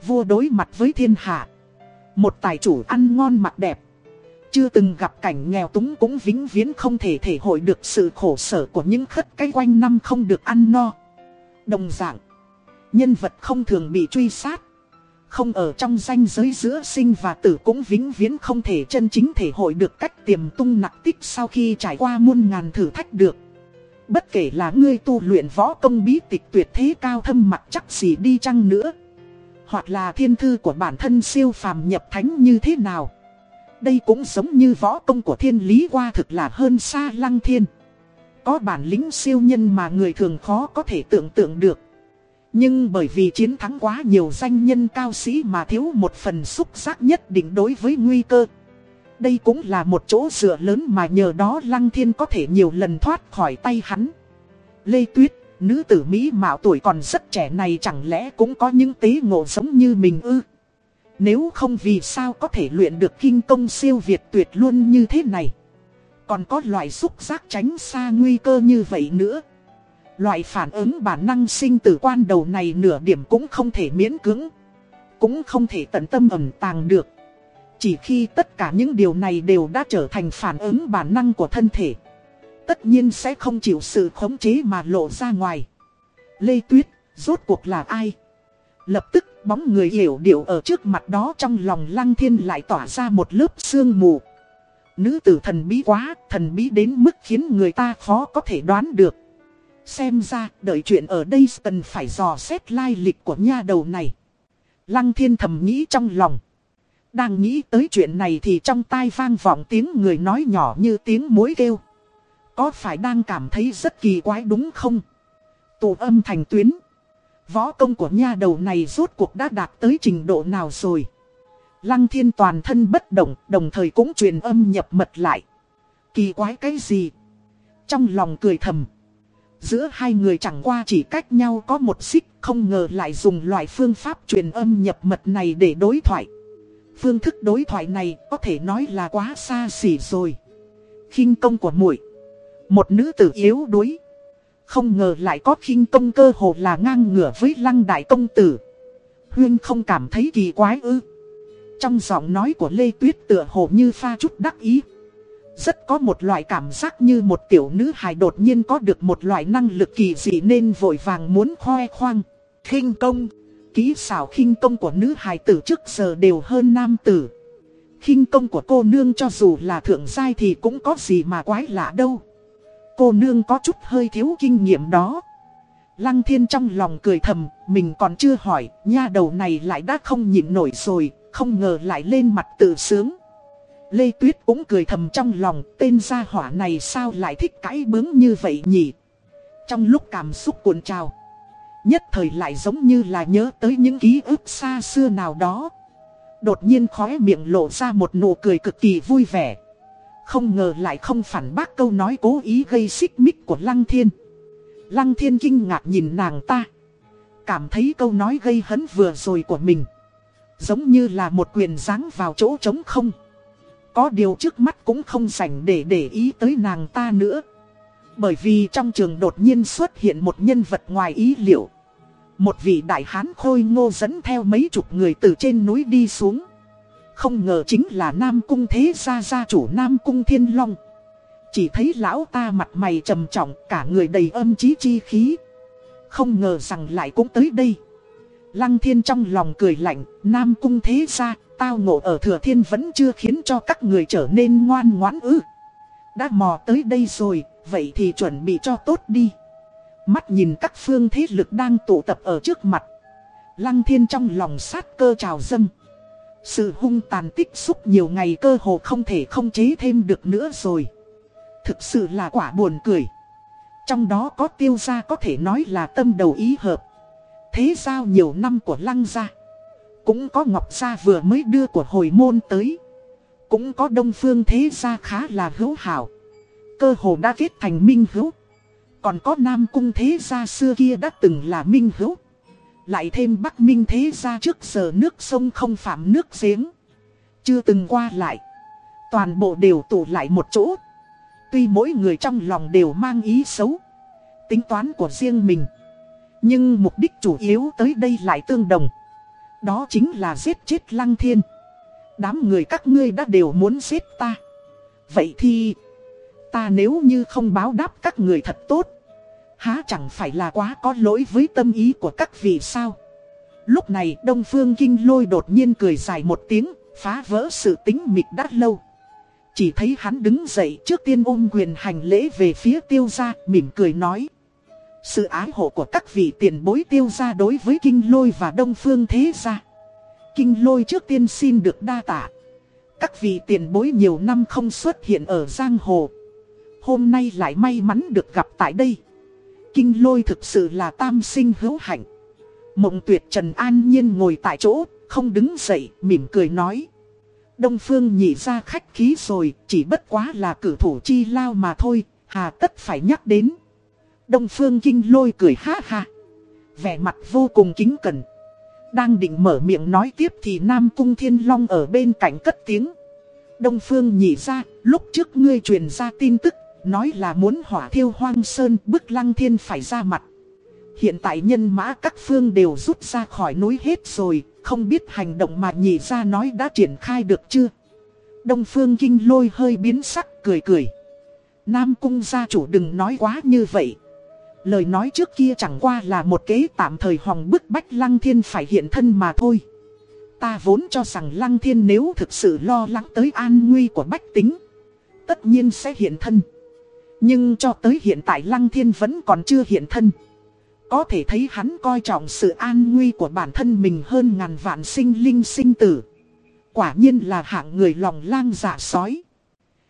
Vua đối mặt với thiên hạ. Một tài chủ ăn ngon mặc đẹp. Chưa từng gặp cảnh nghèo túng cũng vĩnh viễn không thể thể hội được sự khổ sở của những khất cái quanh năm không được ăn no. Đồng dạng, nhân vật không thường bị truy sát. Không ở trong ranh giới giữa sinh và tử cũng vĩnh viễn không thể chân chính thể hội được cách tiềm tung nặc tích sau khi trải qua muôn ngàn thử thách được. Bất kể là ngươi tu luyện võ công bí tịch tuyệt thế cao thâm mặt chắc gì đi chăng nữa. Hoặc là thiên thư của bản thân siêu phàm nhập thánh như thế nào. Đây cũng giống như võ công của thiên lý qua thực là hơn xa lăng thiên. Có bản lĩnh siêu nhân mà người thường khó có thể tưởng tượng được. Nhưng bởi vì chiến thắng quá nhiều danh nhân cao sĩ mà thiếu một phần xúc giác nhất định đối với nguy cơ. Đây cũng là một chỗ dựa lớn mà nhờ đó Lăng Thiên có thể nhiều lần thoát khỏi tay hắn. Lê Tuyết, nữ tử Mỹ mạo tuổi còn rất trẻ này chẳng lẽ cũng có những tế ngộ giống như mình ư? Nếu không vì sao có thể luyện được kinh công siêu việt tuyệt luôn như thế này? Còn có loại xúc giác tránh xa nguy cơ như vậy nữa. Loại phản ứng bản năng sinh tử quan đầu này nửa điểm cũng không thể miễn cưỡng. Cũng không thể tận tâm ẩn tàng được. Chỉ khi tất cả những điều này đều đã trở thành phản ứng bản năng của thân thể. Tất nhiên sẽ không chịu sự khống chế mà lộ ra ngoài. Lê Tuyết, rốt cuộc là ai? Lập tức bóng người hiểu điệu ở trước mặt đó trong lòng lăng thiên lại tỏa ra một lớp sương mù. Nữ tử thần bí quá, thần bí đến mức khiến người ta khó có thể đoán được. Xem ra, đợi chuyện ở đây cần phải dò xét lai lịch của nha đầu này. Lăng thiên thầm nghĩ trong lòng. Đang nghĩ tới chuyện này thì trong tai vang vọng tiếng người nói nhỏ như tiếng mối kêu. Có phải đang cảm thấy rất kỳ quái đúng không? Tụ âm thành tuyến. Võ công của nha đầu này rốt cuộc đã đạt tới trình độ nào rồi? Lăng thiên toàn thân bất động, đồng thời cũng truyền âm nhập mật lại. Kỳ quái cái gì? Trong lòng cười thầm. Giữa hai người chẳng qua chỉ cách nhau có một xích, không ngờ lại dùng loại phương pháp truyền âm nhập mật này để đối thoại. Phương thức đối thoại này có thể nói là quá xa xỉ rồi. khinh công của muội Một nữ tử yếu đuối. Không ngờ lại có khinh công cơ hồ là ngang ngửa với lăng đại công tử. Huyên không cảm thấy kỳ quái ư. Trong giọng nói của Lê Tuyết tựa hồ như pha chút đắc ý. Rất có một loại cảm giác như một tiểu nữ hài đột nhiên có được một loại năng lực kỳ dị nên vội vàng muốn khoe khoang. khinh công kỹ xảo khinh công của nữ hài tử trước giờ đều hơn nam tử. khinh công của cô nương cho dù là thượng giai thì cũng có gì mà quái lạ đâu. Cô nương có chút hơi thiếu kinh nghiệm đó. Lăng thiên trong lòng cười thầm, mình còn chưa hỏi, nha đầu này lại đã không nhịn nổi rồi, không ngờ lại lên mặt tự sướng. Lê Tuyết cũng cười thầm trong lòng, tên gia hỏa này sao lại thích cãi bướng như vậy nhỉ? Trong lúc cảm xúc cuộn trào. Nhất thời lại giống như là nhớ tới những ký ức xa xưa nào đó Đột nhiên khóe miệng lộ ra một nụ cười cực kỳ vui vẻ không ngờ lại không phản bác câu nói cố ý gây xích mích của Lăng Thiên. Lăng Thiên kinh ngạc nhìn nàng ta. Cảm thấy câu nói gây hấn vừa rồi của mình. Giống như là một quyền giáng vào chỗ trống không. Có điều trước mắt cũng không sảnh để để ý tới nàng ta nữa. Bởi vì trong trường đột nhiên xuất hiện một nhân vật ngoài ý liệu. Một vị đại hán khôi ngô dẫn theo mấy chục người từ trên núi đi xuống. Không ngờ chính là Nam Cung Thế Gia Gia chủ Nam Cung Thiên Long. Chỉ thấy lão ta mặt mày trầm trọng cả người đầy âm chí chi khí. Không ngờ rằng lại cũng tới đây. Lăng thiên trong lòng cười lạnh, Nam Cung Thế Gia, tao ngộ ở Thừa Thiên vẫn chưa khiến cho các người trở nên ngoan ngoãn ư. Đã mò tới đây rồi, vậy thì chuẩn bị cho tốt đi. Mắt nhìn các phương thế lực đang tụ tập ở trước mặt. Lăng thiên trong lòng sát cơ trào dâng. Sự hung tàn tích xúc nhiều ngày cơ hồ không thể không chế thêm được nữa rồi. Thực sự là quả buồn cười. Trong đó có tiêu gia có thể nói là tâm đầu ý hợp. Thế giao nhiều năm của lăng gia. Cũng có ngọc gia vừa mới đưa của hồi môn tới. Cũng có đông phương thế gia khá là hữu hảo. Cơ hồ đã kết thành minh hữu. Còn có Nam Cung Thế Gia xưa kia đã từng là minh hữu. Lại thêm Bắc Minh Thế Gia trước giờ nước sông không phạm nước giếng. Chưa từng qua lại. Toàn bộ đều tụ lại một chỗ. Tuy mỗi người trong lòng đều mang ý xấu Tính toán của riêng mình Nhưng mục đích chủ yếu tới đây lại tương đồng Đó chính là giết chết lăng thiên Đám người các ngươi đã đều muốn giết ta Vậy thì, Ta nếu như không báo đáp các người thật tốt Há chẳng phải là quá có lỗi với tâm ý của các vị sao? Lúc này Đông Phương Kinh Lôi đột nhiên cười dài một tiếng, Phá vỡ sự tính mịt đã lâu. Chỉ thấy hắn đứng dậy trước tiên ôm quyền hành lễ về phía tiêu gia, Mỉm cười nói. Sự ái hộ của các vị tiền bối tiêu gia đối với Kinh Lôi và Đông Phương Thế gia. Kinh Lôi trước tiên xin được đa tạ. Các vị tiền bối nhiều năm không xuất hiện ở Giang Hồ. Hôm nay lại may mắn được gặp tại đây. Kinh Lôi thực sự là tam sinh hữu hạnh Mộng tuyệt Trần An Nhiên ngồi tại chỗ, không đứng dậy, mỉm cười nói. Đông Phương nhị ra khách khí rồi, chỉ bất quá là cử thủ chi lao mà thôi, hà tất phải nhắc đến. Đông Phương kinh lôi cười ha ha. Vẻ mặt vô cùng kính cẩn. Đang định mở miệng nói tiếp thì Nam Cung Thiên Long ở bên cạnh cất tiếng. Đông Phương nhị ra, lúc trước ngươi truyền ra tin tức, nói là muốn hỏa thiêu hoang sơn bức lăng thiên phải ra mặt. Hiện tại nhân mã các phương đều rút ra khỏi núi hết rồi, không biết hành động mà nhị ra nói đã triển khai được chưa? Đông phương kinh lôi hơi biến sắc cười cười. Nam cung gia chủ đừng nói quá như vậy. Lời nói trước kia chẳng qua là một kế tạm thời hòng bức bách lăng thiên phải hiện thân mà thôi. Ta vốn cho rằng lăng thiên nếu thực sự lo lắng tới an nguy của bách tính. Tất nhiên sẽ hiện thân. Nhưng cho tới hiện tại lăng thiên vẫn còn chưa hiện thân. Có thể thấy hắn coi trọng sự an nguy của bản thân mình hơn ngàn vạn sinh linh sinh tử. Quả nhiên là hạng người lòng lang dạ sói.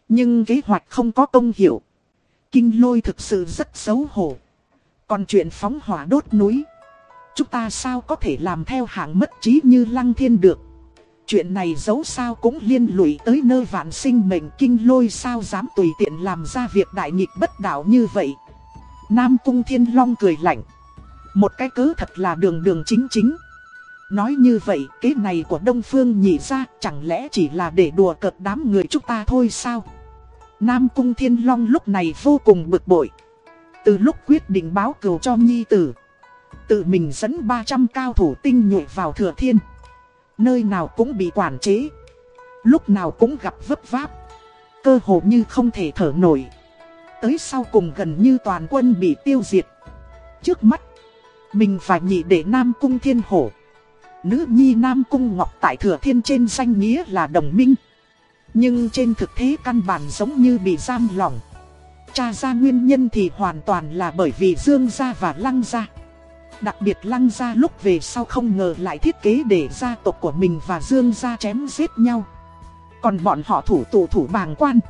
Nhưng kế hoạch không có công hiệu. Kinh lôi thực sự rất xấu hổ. Còn chuyện phóng hỏa đốt núi. Chúng ta sao có thể làm theo hạng mất trí như lăng thiên được. Chuyện này dấu sao cũng liên lụy tới nơi vạn sinh mệnh kinh lôi sao dám tùy tiện làm ra việc đại nghịch bất đạo như vậy. Nam Cung Thiên Long cười lạnh. Một cái cứ thật là đường đường chính chính. Nói như vậy, kế này của Đông Phương nhị ra chẳng lẽ chỉ là để đùa cợt đám người chúng ta thôi sao? Nam Cung Thiên Long lúc này vô cùng bực bội. Từ lúc quyết định báo cừu cho Nhi Tử, tự mình dẫn 300 cao thủ tinh nhuệ vào thừa thiên. Nơi nào cũng bị quản chế, lúc nào cũng gặp vấp váp, cơ hồ như không thể thở nổi. Tới sau cùng gần như toàn quân bị tiêu diệt. Trước mắt, mình phải nhị để Nam Cung Thiên Hổ. Nữ nhi Nam Cung Ngọc tại Thừa Thiên trên danh nghĩa là đồng minh. Nhưng trên thực thế căn bản giống như bị giam lỏng. Cha ra nguyên nhân thì hoàn toàn là bởi vì Dương gia và Lăng gia. Đặc biệt Lăng gia lúc về sau không ngờ lại thiết kế để gia tộc của mình và Dương gia chém giết nhau. Còn bọn họ thủ tụ thủ bàng quan.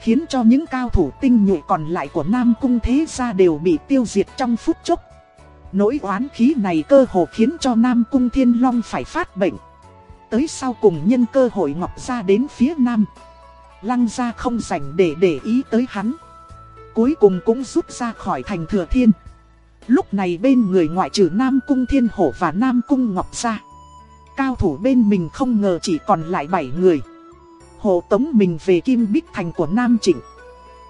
Khiến cho những cao thủ tinh nhuệ còn lại của Nam Cung Thế Gia đều bị tiêu diệt trong phút chốc. Nỗi oán khí này cơ hồ khiến cho Nam Cung Thiên Long phải phát bệnh. Tới sau cùng nhân cơ hội Ngọc ra đến phía Nam. Lăng ra không rảnh để để ý tới hắn. Cuối cùng cũng rút ra khỏi thành thừa thiên. Lúc này bên người ngoại trừ Nam Cung Thiên Hổ và Nam Cung Ngọc ra. Cao thủ bên mình không ngờ chỉ còn lại 7 người. Hộ tống mình về Kim Bích Thành của Nam Trịnh.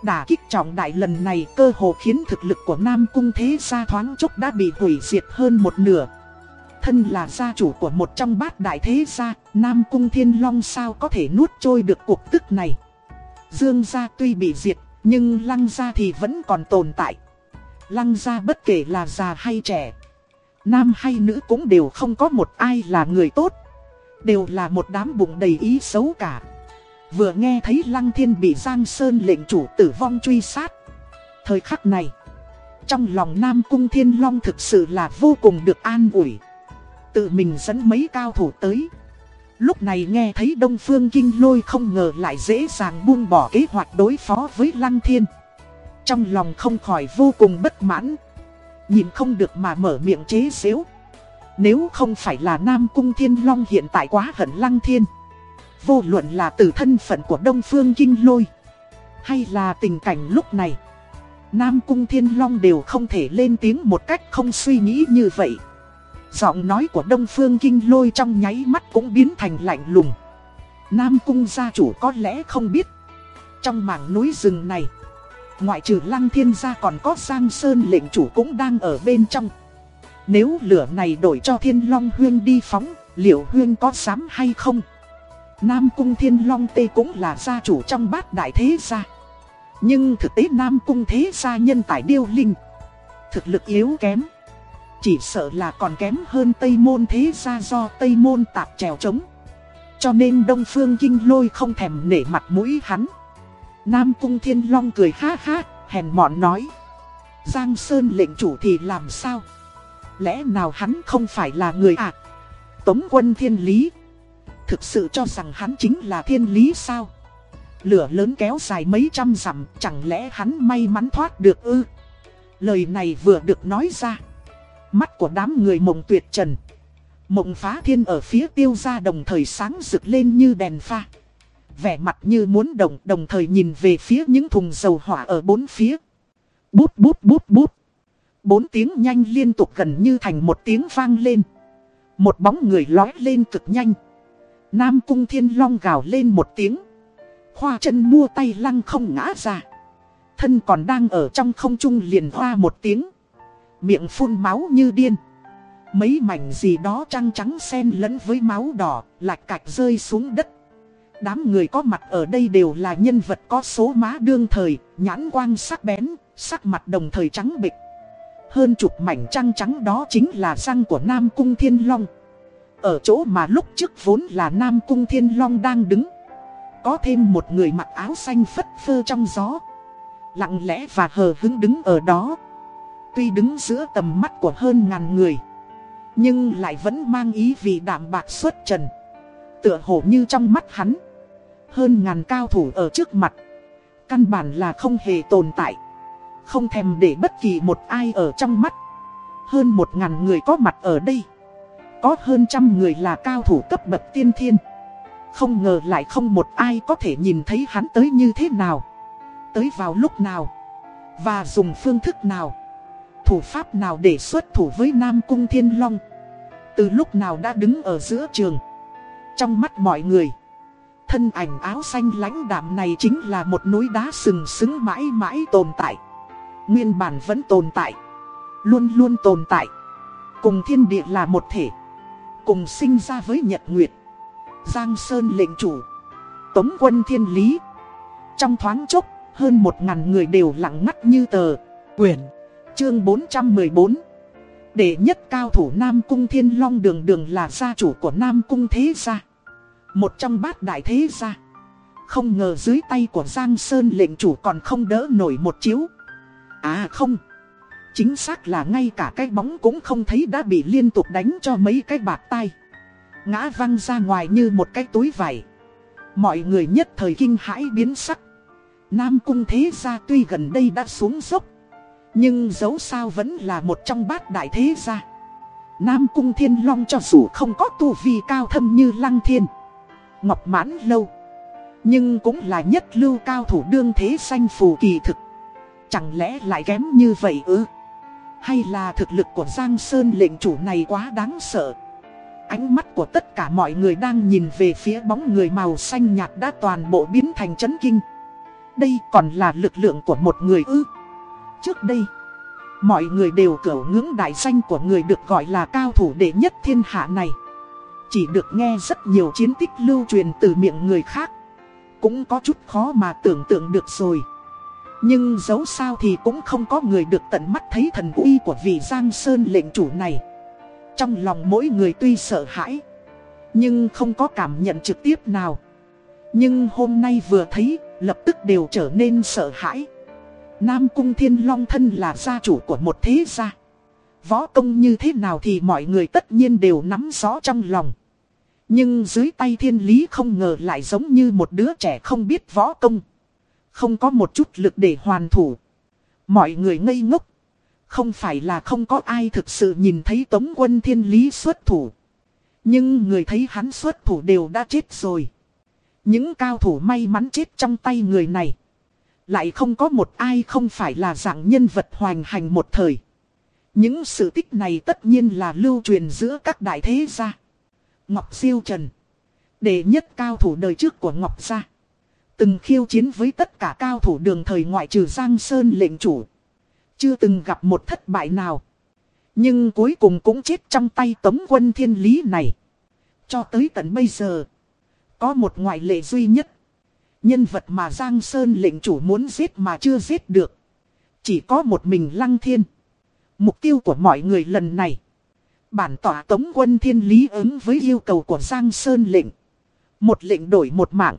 Đả kích trọng đại lần này cơ hồ khiến thực lực của Nam Cung Thế Gia thoáng chốc đã bị hủy diệt hơn một nửa. Thân là gia chủ của một trong bát đại thế gia, Nam Cung Thiên Long sao có thể nuốt trôi được cuộc tức này. Dương gia tuy bị diệt, nhưng Lăng gia thì vẫn còn tồn tại. Lăng ra bất kể là già hay trẻ, nam hay nữ cũng đều không có một ai là người tốt. Đều là một đám bụng đầy ý xấu cả. Vừa nghe thấy Lăng Thiên bị Giang Sơn lệnh chủ tử vong truy sát. Thời khắc này, trong lòng Nam Cung Thiên Long thực sự là vô cùng được an ủi. Tự mình dẫn mấy cao thủ tới. Lúc này nghe thấy Đông Phương Kinh Lôi không ngờ lại dễ dàng buông bỏ kế hoạch đối phó với Lăng Thiên. Trong lòng không khỏi vô cùng bất mãn. Nhìn không được mà mở miệng chế xếu. Nếu không phải là Nam Cung Thiên Long hiện tại quá hận Lăng Thiên. Vô luận là từ thân phận của Đông Phương Kinh Lôi, Hay là tình cảnh lúc này, Nam Cung Thiên Long đều không thể lên tiếng một cách không suy nghĩ như vậy Giọng nói của Đông Phương Kinh Lôi trong nháy mắt cũng biến thành lạnh lùng Nam Cung gia chủ có lẽ không biết, Trong mảng núi rừng này Ngoại trừ lăng thiên gia còn có Giang Sơn lệnh chủ cũng đang ở bên trong. Nếu lửa này đổi cho thiên long huyên đi phóng, Liệu huyên có dám hay không? Nam cung thiên long tê cũng là gia chủ trong bát đại thế gia. Nhưng thực tế Nam cung thế gia nhân tài điêu linh, Thực lực yếu kém. Chỉ sợ là còn kém hơn Tây Môn thế gia do Tây Môn tạp trèo trống. Cho nên Đông Phương Kinh Lôi không thèm nể mặt mũi hắn. Nam Cung Thiên Long cười ha ha, hèn mọn nói. Giang Sơn lệnh chủ thì làm sao? Lẽ nào hắn không phải là người à? Tống quân thiên lý. Thực sự cho rằng hắn chính là thiên lý sao? Lửa lớn kéo dài mấy trăm dặm, chẳng lẽ hắn may mắn thoát được ư? Lời này vừa được nói ra. Mắt của đám người mộng tuyệt trần. Mộng phá thiên ở phía tiêu ra đồng thời sáng rực lên như đèn pha vẻ mặt như muốn động đồng thời nhìn về phía những thùng dầu hỏa ở bốn phía. Bút bút bút bút. Bốn tiếng nhanh liên tục gần như thành một tiếng vang lên. Một bóng người lói lên cực nhanh. Nam cung thiên long gào lên một tiếng. Khoa chân mua tay lăng không ngã ra. Thân còn đang ở trong không trung liền hoa một tiếng. Miệng phun máu như điên. Mấy mảnh gì đó trăng trắng xen lẫn với máu đỏ, lạch cạch rơi xuống đất. Đám người có mặt ở đây đều là nhân vật có số má đương thời, nhãn quang sắc bén, sắc mặt đồng thời trắng bịch. Hơn chục mảnh trăng trắng đó chính là răng của Nam Cung Thiên Long. Ở chỗ mà lúc trước vốn là Nam Cung Thiên Long đang đứng. Có thêm một người mặc áo xanh phất phơ trong gió. Lặng lẽ và hờ hứng đứng ở đó. Tuy đứng giữa tầm mắt của hơn ngàn người. Nhưng lại vẫn mang ý vì đạm bạc xuất trần. Tựa hồ như trong mắt hắn hơn ngàn cao thủ ở trước mặt. Căn bản là không hề tồn tại. Không thèm để bất kỳ một ai ở trong mắt. Hơn một ngàn người có mặt ở đây. Có hơn trăm người là cao thủ cấp bậc tiên thiên. Không ngờ lại không một ai có thể nhìn thấy hắn tới như thế nào. Tới vào lúc nào. Và dùng phương thức nào. Thủ pháp nào để xuất thủ với Nam Cung Thiên Long. Từ lúc nào đã đứng ở giữa trường. Trong mắt mọi người Thân ảnh áo xanh lãnh đạm này chính là một núi đá sừng sững mãi mãi tồn tại. Nguyên bản vẫn tồn tại. Luôn luôn tồn tại. Cùng thiên địa là một thể. Cùng sinh ra với Nhật Nguyệt. Giang Sơn lệnh chủ. Tống quân thiên lý. Trong thoáng chốc, hơn một ngàn người đều lặng ngắt như tờ. Quyển. Chương 414. Đệ nhất cao thủ Nam Cung Thiên Long đường đường là gia chủ của Nam Cung Thế Gia. Một trong bát đại thế gia. Không ngờ dưới tay của Giang Sơn lệnh chủ còn không đỡ nổi một chiếu. À không. Chính xác là ngay cả cái bóng cũng không thấy đã bị liên tục đánh cho mấy cái bạc tay Ngã văng ra ngoài như một cái túi vải. Mọi người nhất thời kinh hãi biến sắc. Nam cung thế gia tuy gần đây đã xuống dốc, Nhưng dấu sao vẫn là một trong bát đại thế gia. Nam cung thiên long cho dù không có tu vi cao thâm như lăng thiên Ngọc mãn lâu. Nhưng cũng là nhất lưu cao thủ đương thế sanh phù kỳ thực. Chẳng lẽ lại kém như vậy ư? Hay là thực lực của Giang Sơn lệnh chủ này quá đáng sợ? Ánh mắt của tất cả mọi người đang nhìn về phía bóng người màu xanh nhạt đã toàn bộ biến thành chấn kinh. Đây còn là lực lượng của một người ư? Trước đây, Mọi người đều cửu ngưỡng đại danh của người được gọi là cao thủ đệ nhất thiên hạ này chỉ được nghe rất nhiều chiến tích lưu truyền từ miệng người khác. Cũng có chút khó mà tưởng tượng được rồi. Nhưng dẫu sao thì cũng không có người được tận mắt thấy thần uy của vị Giang Sơn lệnh chủ này. Trong lòng mỗi người tuy sợ hãi, Nhưng không có cảm nhận trực tiếp nào. Nhưng hôm nay vừa thấy, lập tức đều trở nên sợ hãi. Nam Cung Thiên Long thân là gia chủ của một thế gia. Võ công như thế nào thì mọi người tất nhiên đều nắm rõ trong lòng. Nhưng dưới tay thiên lý không ngờ lại giống như một đứa trẻ không biết võ công. Không có một chút lực để hoàn thủ. Mọi người ngây ngốc. Không phải là không có ai thực sự nhìn thấy tống quân thiên lý xuất thủ. Nhưng người thấy hắn xuất thủ đều đã chết rồi. Những cao thủ may mắn chết trong tay người này. Lại không có một ai không phải là dạng nhân vật hoành hành một thời. Những sự tích này tất nhiên là lưu truyền giữa các đại thế gia. Ngọc Siêu Trần. Đệ nhất cao thủ đời trước của Ngọc Gia. Từng khiêu chiến với tất cả cao thủ đường thời ngoại trừ Giang Sơn lệnh chủ. Chưa từng gặp một thất bại nào. Nhưng cuối cùng cũng chết trong tay tống quân thiên lý này. Cho tới tận bây giờ. Có một ngoại lệ duy nhất. Nhân vật mà Giang Sơn lệnh chủ muốn giết mà chưa giết được. Chỉ có một mình Lăng Thiên. Mục tiêu của mọi người lần này. Bản tỏa tống quân thiên lý ứng với yêu cầu của Giang Sơn lệnh. Một lệnh đổi một mạng.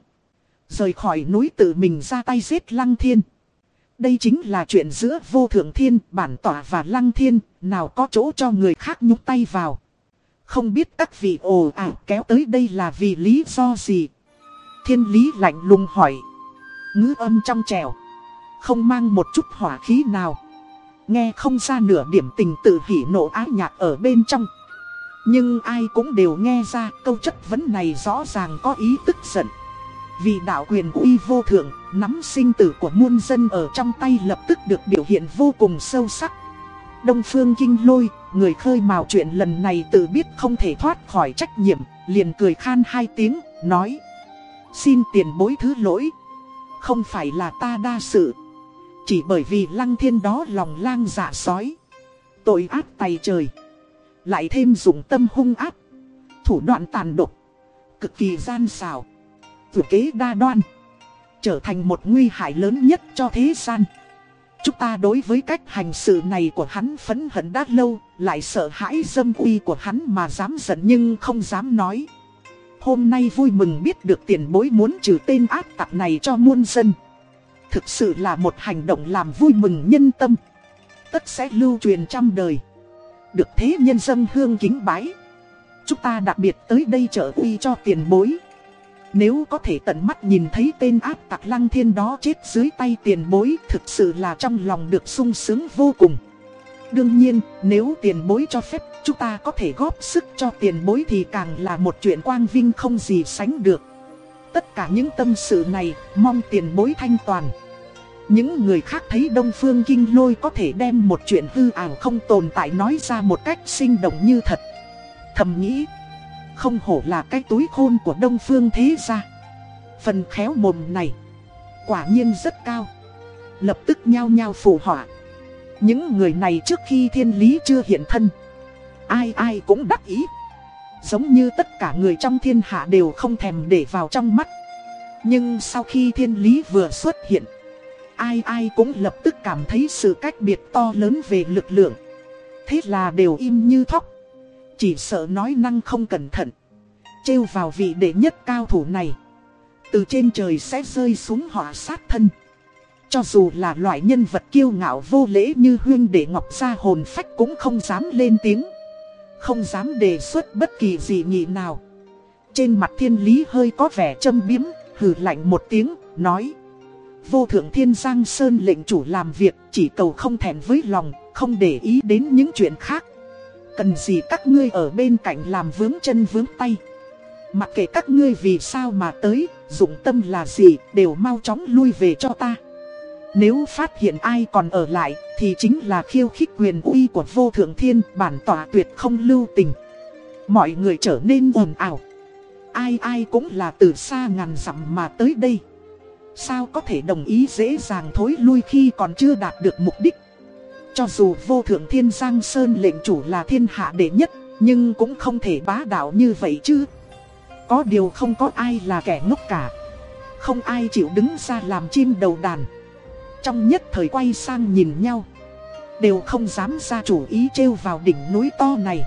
Rời khỏi núi tự mình ra tay giết Lăng Thiên. Đây chính là chuyện giữa vô thượng thiên, bản tỏa và Lăng Thiên, nào có chỗ cho người khác nhúc tay vào. Không biết các vị ồ ả kéo tới đây là vì lý do gì? Thiên lý lạnh lùng hỏi. Ngữ âm trong trèo. Không mang một chút hỏa khí nào. Nghe không ra nửa điểm tình tự hỉ nộ ái nhạc ở bên trong. Nhưng ai cũng đều nghe ra câu chất vấn này rõ ràng có ý tức giận. Vì đạo quyền uy vô thượng, nắm sinh tử của muôn dân ở trong tay lập tức được biểu hiện vô cùng sâu sắc. Đông Phương Kinh Lôi, người khơi mào chuyện lần này tự biết không thể thoát khỏi trách nhiệm, liền cười khan hai tiếng, nói. Xin tiền bối thứ lỗi. Không phải là ta đa sự. Chỉ bởi vì lăng thiên đó lòng lang dạ sói. Tội ác tay trời. Lại thêm dùng tâm hung ác. Thủ đoạn tàn độc. Cực kỳ gian xào. Vừa kế đa đoan. Trở thành một nguy hại lớn nhất cho thế gian. Chúng ta đối với cách hành sự này của hắn phấn hận đã lâu, lại sợ hãi dâm uy của hắn mà dám giận nhưng không dám nói. Hôm nay vui mừng biết được tiền bối muốn trừ tên ác tặc này cho muôn dân. Thực sự là một hành động làm vui mừng nhân tâm. Tất sẽ lưu truyền trăm đời. Được thế nhân dân hương kính bái. Chúng ta đặc biệt tới đây trợ uy cho tiền bối. Nếu có thể tận mắt nhìn thấy tên ác tặc lăng thiên đó chết dưới tay tiền bối thực sự là trong lòng được sung sướng vô cùng. Đương nhiên, nếu tiền bối cho phép, chúng ta có thể góp sức cho tiền bối thì càng là một chuyện quang vinh không gì sánh được. Tất cả những tâm sự này, mong tiền bối thanh toàn. Những người khác thấy Đông Phương Kinh Lôi có thể đem một chuyện hư ảo không tồn tại nói ra một cách sinh động như thật. Thầm nghĩ, không hổ là cái túi khôn của Đông Phương thế ra. Phần khéo mồm này, quả nhiên rất cao. Lập tức nhao nhao phù họa. Những người này trước khi thiên lý chưa hiện thân, ai ai cũng đắc ý. Giống như tất cả người trong thiên hạ đều không thèm để vào trong mắt. Nhưng sau khi thiên lý vừa xuất hiện, ai ai cũng lập tức cảm thấy sự cách biệt to lớn về lực lượng. Thế là đều im như thóc. Chỉ sợ nói năng không cẩn thận. Trêu vào vị đệ nhất cao thủ này. Từ trên trời sẽ rơi xuống họa sát thân. Cho dù là loại nhân vật kiêu ngạo vô lễ như huyên đệ ngọc ra hồn phách cũng không dám lên tiếng. Không dám đề xuất bất kỳ gì nghị nào. Trên mặt thiên lý hơi có vẻ châm biếm, hừ lạnh một tiếng, nói. Vô thượng thiên giang sơn lệnh chủ làm việc, chỉ cầu không thèm với lòng, không để ý đến những chuyện khác. Cần gì các ngươi ở bên cạnh làm vướng chân vướng tay. Mặc kệ các ngươi vì sao mà tới, dụng tâm là gì, đều mau chóng lui về cho ta. Nếu phát hiện ai còn ở lại, thì chính là khiêu khích quyền uy của vô thượng thiên, bản tỏa tuyệt không lưu tình. Mọi người trở nên ồn ào. Ai ai cũng là từ xa ngàn dặm mà tới đây. Sao có thể đồng ý dễ dàng thối lui khi còn chưa đạt được mục đích. Cho dù vô thượng thiên giang sơn lệnh chủ là thiên hạ đệ nhất, nhưng cũng không thể bá đạo như vậy chứ. Có điều không có ai là kẻ ngốc cả. Không ai chịu đứng ra làm chim đầu đàn. Trong nhất thời quay sang nhìn nhau. Đều không dám ra chủ ý trêu vào đỉnh núi to này.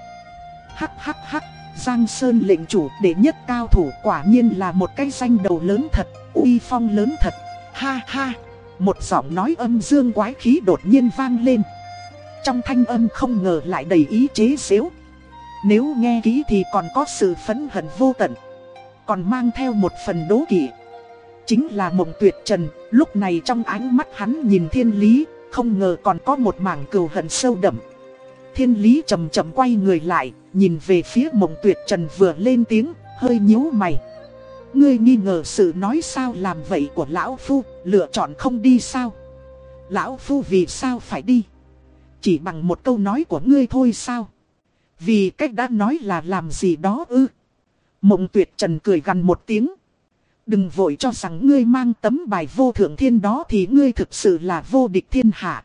Hắc hắc hắc, Giang Sơn lệnh chủ đệ nhất cao thủ quả nhiên là một cái danh đầu lớn thật, uy phong lớn thật. Ha ha, Một giọng nói âm dương quái khí đột nhiên vang lên. Trong thanh âm không ngờ lại đầy ý chế xếu. Nếu nghe kỹ thì còn có sự phấn hận vô tận. Còn mang theo một phần đố kỵ. Chính là mộng tuyệt trần, lúc này trong ánh mắt hắn nhìn thiên lý, không ngờ còn có một mảng cừu hận sâu đậm. Thiên lý chậm chậm quay người lại, nhìn về phía mộng tuyệt trần vừa lên tiếng, hơi nhíu mày. Ngươi nghi ngờ sự nói sao làm vậy của lão phu, lựa chọn không đi sao? Lão phu vì sao phải đi? Chỉ bằng một câu nói của ngươi thôi sao? Vì cách đã nói là làm gì đó ư? Mộng tuyệt trần cười gần một tiếng. Đừng vội cho rằng ngươi mang tấm bài vô thượng thiên đó thì ngươi thực sự là vô địch thiên hạ.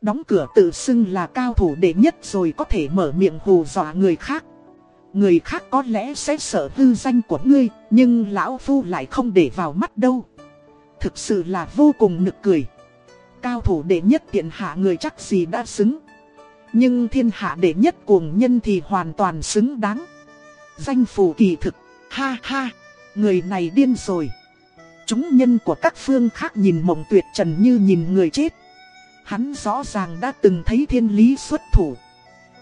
Đóng cửa tự xưng là cao thủ đệ nhất rồi có thể mở miệng hù dọa người khác. Người khác có lẽ sẽ sợ hư danh của ngươi, nhưng lão phu lại không để vào mắt đâu. Thực sự là vô cùng nực cười. Cao thủ đệ nhất tiện hạ người chắc gì đã xứng. Nhưng thiên hạ đệ nhất cuồng nhân thì hoàn toàn xứng đáng. Danh phù kỳ thực, ha ha, người này điên rồi. Chúng nhân của các phương khác nhìn mộng tuyệt trần như nhìn người chết. Hắn rõ ràng đã từng thấy thiên lý xuất thủ.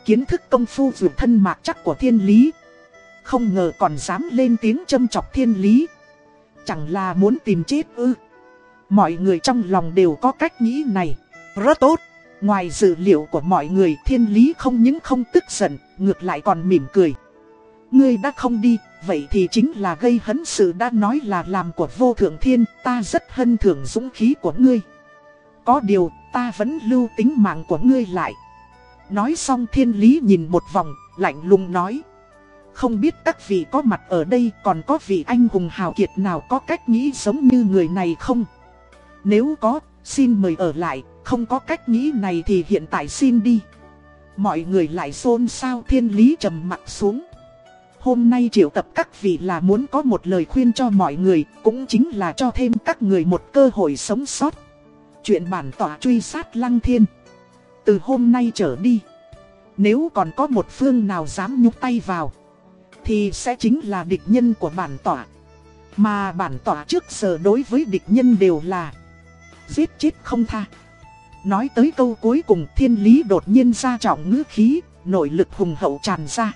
Kiến thức công phu vượt thân mạc chắc của thiên lý. Không ngờ còn dám lên tiếng châm chọc thiên lý. Chẳng là muốn tìm chết ư. Mọi người trong lòng đều có cách nghĩ này. Rất tốt. Ngoài dự liệu của mọi người thiên lý không những không tức giận, ngược lại còn mỉm cười. Ngươi đã không đi, vậy thì chính là gây hấn sự đã nói là làm của vô thượng thiên, ta rất hân thưởng dũng khí của ngươi. Có điều, ta vẫn lưu tính mạng của ngươi lại. Nói xong thiên lý nhìn một vòng, lạnh lùng nói. Không biết các vị có mặt ở đây còn có vị anh hùng hào kiệt nào có cách nghĩ giống như người này không? Nếu có, xin mời ở lại, không có cách nghĩ này thì hiện tại xin đi. Mọi người lại xôn xao thiên lý trầm mặt xuống. Hôm nay triệu tập các vị là muốn có một lời khuyên cho mọi người, cũng chính là cho thêm các người một cơ hội sống sót. Chuyện bản tỏa truy sát lăng thiên. Từ hôm nay trở đi, nếu còn có một phương nào dám nhúc tay vào, thì sẽ chính là địch nhân của bản tỏa. Mà bản tỏa trước giờ đối với địch nhân đều là giết chết không tha. Nói tới câu cuối cùng thiên lý đột nhiên ra trọng ngữ khí, nội lực hùng hậu tràn ra.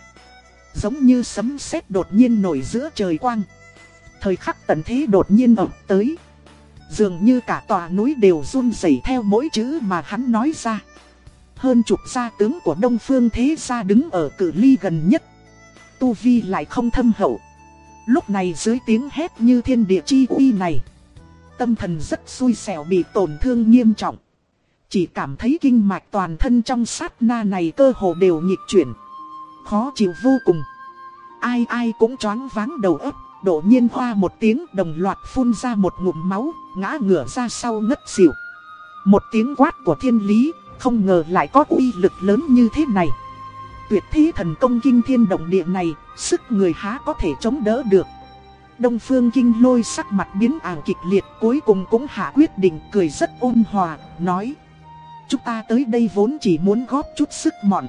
Giống như sấm sét đột nhiên nổi giữa trời quang. Thời khắc tận thế đột nhiên ập tới. Dường như cả tòa núi đều run rẩy theo mỗi chữ mà hắn nói ra. Hơn chục gia tướng của Đông Phương Thế Gia đứng ở cự ly gần nhất. Tu Vi lại không thâm hậu. Lúc này dưới tiếng hét như thiên địa chi uy này. Tâm thần rất xui xẻo bị tổn thương nghiêm trọng. Chỉ cảm thấy kinh mạch toàn thân trong sát na này cơ hồ đều nhịp chuyển. Khó chịu vô cùng. Ai ai cũng choáng váng đầu óc, đột nhiên hoa một tiếng đồng loạt phun ra một ngụm máu, ngã ngửa ra sau ngất xỉu. Một tiếng quát của thiên lý, không ngờ lại có uy lực lớn như thế này. Tuyệt thế thần công kinh thiên động địa này, sức người há có thể chống đỡ được. Đông Phương Kinh lôi sắc mặt biến ảo kịch liệt cuối cùng cũng hạ quyết định cười rất ôn hòa, nói Chúng ta tới đây vốn chỉ muốn góp chút sức mọn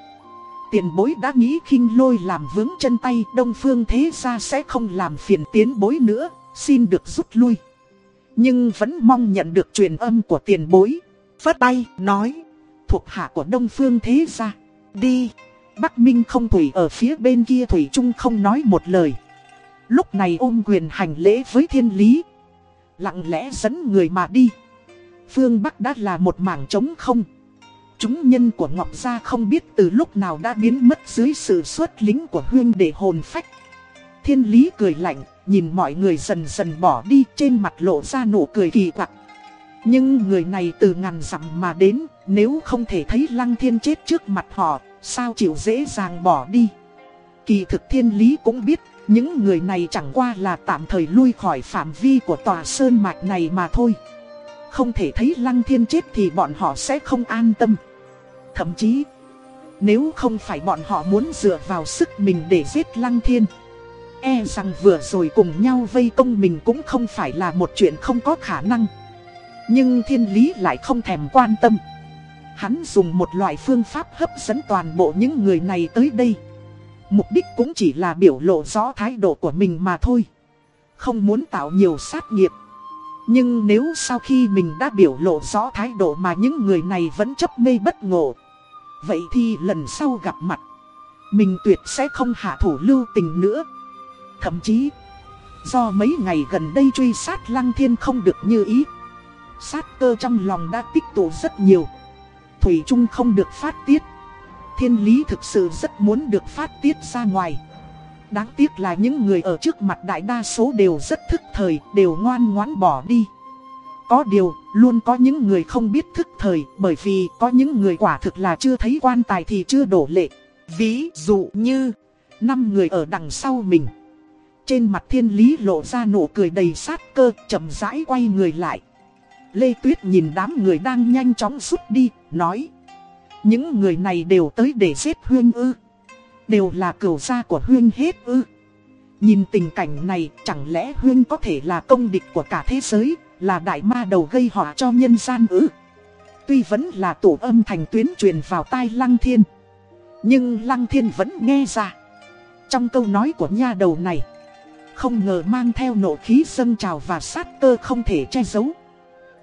Tiền bối đã nghĩ khinh lôi làm vướng chân tay, Đông Phương thế ra sẽ không làm phiền tiến bối nữa, Xin được rút lui. Nhưng vẫn mong nhận được truyền âm của tiền bối. Phất tay, nói, Thuộc hạ của Đông Phương thế ra Đi. Bắc Minh không thủy ở phía bên kia, Thủy Trung không nói một lời. Lúc này ôm quyền hành lễ với thiên lý, Lặng lẽ dẫn người mà đi. Phương Bắc đã là một mảng trống không. Chúng nhân của Ngọc Gia không biết từ lúc nào đã biến mất dưới sự xuất lính của huyên để hồn phách. Thiên lý cười lạnh, nhìn mọi người dần dần bỏ đi trên mặt lộ ra nụ cười kỳ quặc. Nhưng người này từ ngàn dặm mà đến, nếu không thể thấy lăng thiên chết trước mặt họ, sao chịu dễ dàng bỏ đi. Kỳ thực thiên lý cũng biết, những người này chẳng qua là tạm thời lui khỏi phạm vi của tòa sơn mạch này mà thôi. Không thể thấy lăng thiên chết thì bọn họ sẽ không an tâm. Thậm chí, nếu không phải bọn họ muốn dựa vào sức mình để giết lăng thiên. E rằng vừa rồi cùng nhau vây công mình cũng không phải là một chuyện không có khả năng. Nhưng thiên lý lại không thèm quan tâm. Hắn dùng một loại phương pháp hấp dẫn toàn bộ những người này tới đây. Mục đích cũng chỉ là biểu lộ rõ thái độ của mình mà thôi. Không muốn tạo nhiều sát nghiệp. Nhưng nếu sau khi mình đã biểu lộ rõ thái độ mà những người này vẫn chấp mê bất ngộ Vậy thì lần sau gặp mặt Mình tuyệt sẽ không hạ thủ lưu tình nữa. Thậm chí Do mấy ngày gần đây truy sát lăng thiên không được như ý Sát cơ trong lòng đã tích tụ rất nhiều. Thủy trung không được phát tiết Thiên lý thực sự rất muốn được phát tiết ra ngoài. Đáng tiếc là những người ở trước mặt đại đa số đều rất thức thời, đều ngoan ngoãn bỏ đi. Có điều, luôn có những người không biết thức thời, bởi vì có những người quả thực là chưa thấy quan tài thì chưa đổ lệ. Ví dụ như, năm người ở đằng sau mình. Trên mặt thiên lý lộ ra nụ cười đầy sát cơ, chậm rãi quay người lại. Lê Tuyết nhìn đám người đang nhanh chóng rút đi, nói. Những người này đều tới để giết Huyên ư. Đều là cửu gia của Huyên hết ư. Nhìn tình cảnh này, chẳng lẽ Huyên có thể là công địch của cả thế giới, là đại ma đầu gây họa cho nhân gian ư. Tuy vẫn là tổ âm thành tuyến truyền vào tai Lăng Thiên. Nhưng Lăng Thiên vẫn nghe ra. Trong câu nói của nha đầu này, không ngờ mang theo nộ khí dâng trào và sát cơ không thể che giấu.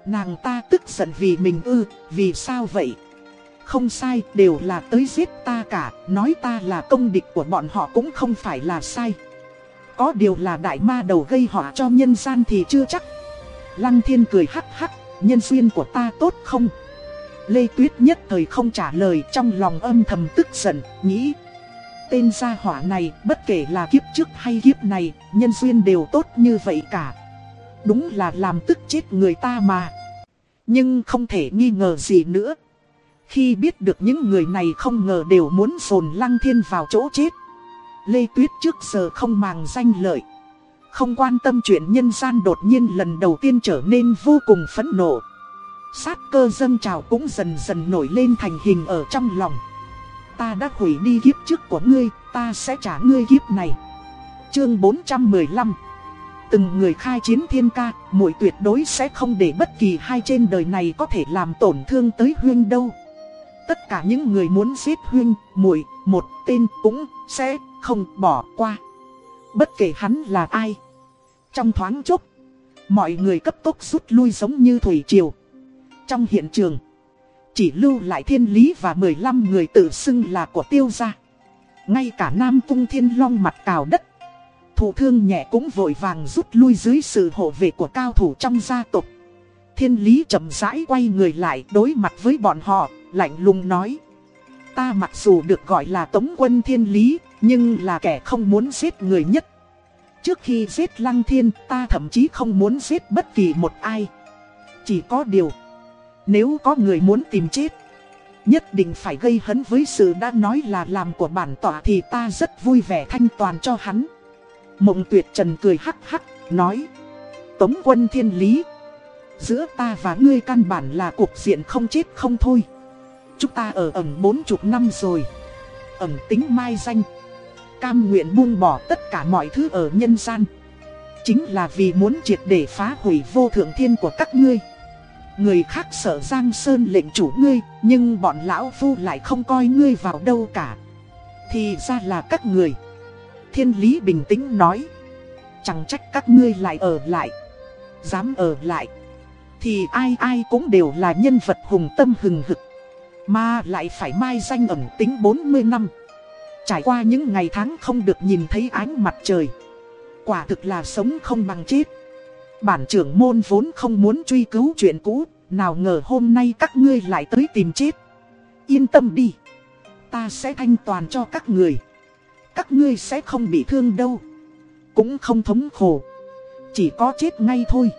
Nàng ta tức giận vì mình ư, vì sao vậy? Không sai, đều là tới giết ta cả, nói ta là công địch của bọn họ cũng không phải là sai. Có điều là đại ma đầu gây họa cho nhân gian thì chưa chắc. Lăng thiên cười hắc hắc, nhân duyên của ta tốt không? Lê Tuyết nhất thời không trả lời trong lòng âm thầm tức giận, nghĩ. Tên gia hỏa này, bất kể là kiếp trước hay kiếp này, nhân duyên đều tốt như vậy cả. Đúng là làm tức chết người ta mà. Nhưng không thể nghi ngờ gì nữa. Khi biết được những người này không ngờ đều muốn dồn lăng thiên vào chỗ chết. Lê Tuyết trước giờ không màng danh lợi. Không quan tâm chuyện nhân gian đột nhiên lần đầu tiên trở nên vô cùng phẫn nộ. Sát cơ dâng trào cũng dần dần nổi lên thành hình ở trong lòng. Ta đã hủy đi kiếp trước của ngươi, ta sẽ trả ngươi kiếp này. Chương 415 Từng người khai chiến thiên ca, muội tuyệt đối sẽ không để bất kỳ hai trên đời này có thể làm tổn thương tới huyên đâu. Tất cả những người muốn giết huyên, muội một tên cũng sẽ không bỏ qua. Bất kể hắn là ai. Trong thoáng chốc, mọi người cấp tốc rút lui giống như thủy triều. Trong hiện trường, chỉ lưu lại thiên lý và 15 người tự xưng là của tiêu gia. Ngay cả Nam Cung Thiên Long mặt cào đất. Thủ thương nhẹ cũng vội vàng rút lui dưới sự hộ vệ của cao thủ trong gia tộc. Thiên lý chậm rãi quay người lại đối mặt với bọn họ, lạnh lùng nói. Ta mặc dù được gọi là tống quân thiên lý, nhưng là kẻ không muốn giết người nhất. Trước khi giết lăng thiên, ta thậm chí không muốn giết bất kỳ một ai. Chỉ có điều, nếu có người muốn tìm chết, nhất định phải gây hấn với sự đã nói là làm của bản tỏa thì ta rất vui vẻ thanh toàn cho hắn. Mộng tuyệt trần cười hắc hắc, nói. Tống quân thiên lý. Giữa ta và ngươi căn bản là cuộc diện không chết không thôi. Chúng ta ở ẩn bốn chục năm rồi. Ẩn tính mai danh. Cam nguyện buông bỏ tất cả mọi thứ ở nhân gian. Chính là vì muốn triệt để phá hủy vô thượng thiên của các ngươi. Người khác sợ Giang Sơn lệnh chủ ngươi, nhưng bọn lão phu lại không coi ngươi vào đâu cả. Thì ra là các người. Thiên lý bình tĩnh nói. Chẳng trách các ngươi lại ở lại. Dám ở lại. Thì ai ai cũng đều là nhân vật hùng tâm hừng hực. Mà lại phải mai danh ẩn tính 40 năm. Trải qua những ngày tháng không được nhìn thấy ánh mặt trời. Quả thực là sống không bằng chết. Bản trưởng môn vốn không muốn truy cứu chuyện cũ, nào ngờ hôm nay các ngươi lại tới tìm chết. Yên tâm đi, ta sẽ thanh toàn cho các người. Các ngươi sẽ không bị thương đâu, cũng không thống khổ, chỉ có chết ngay thôi.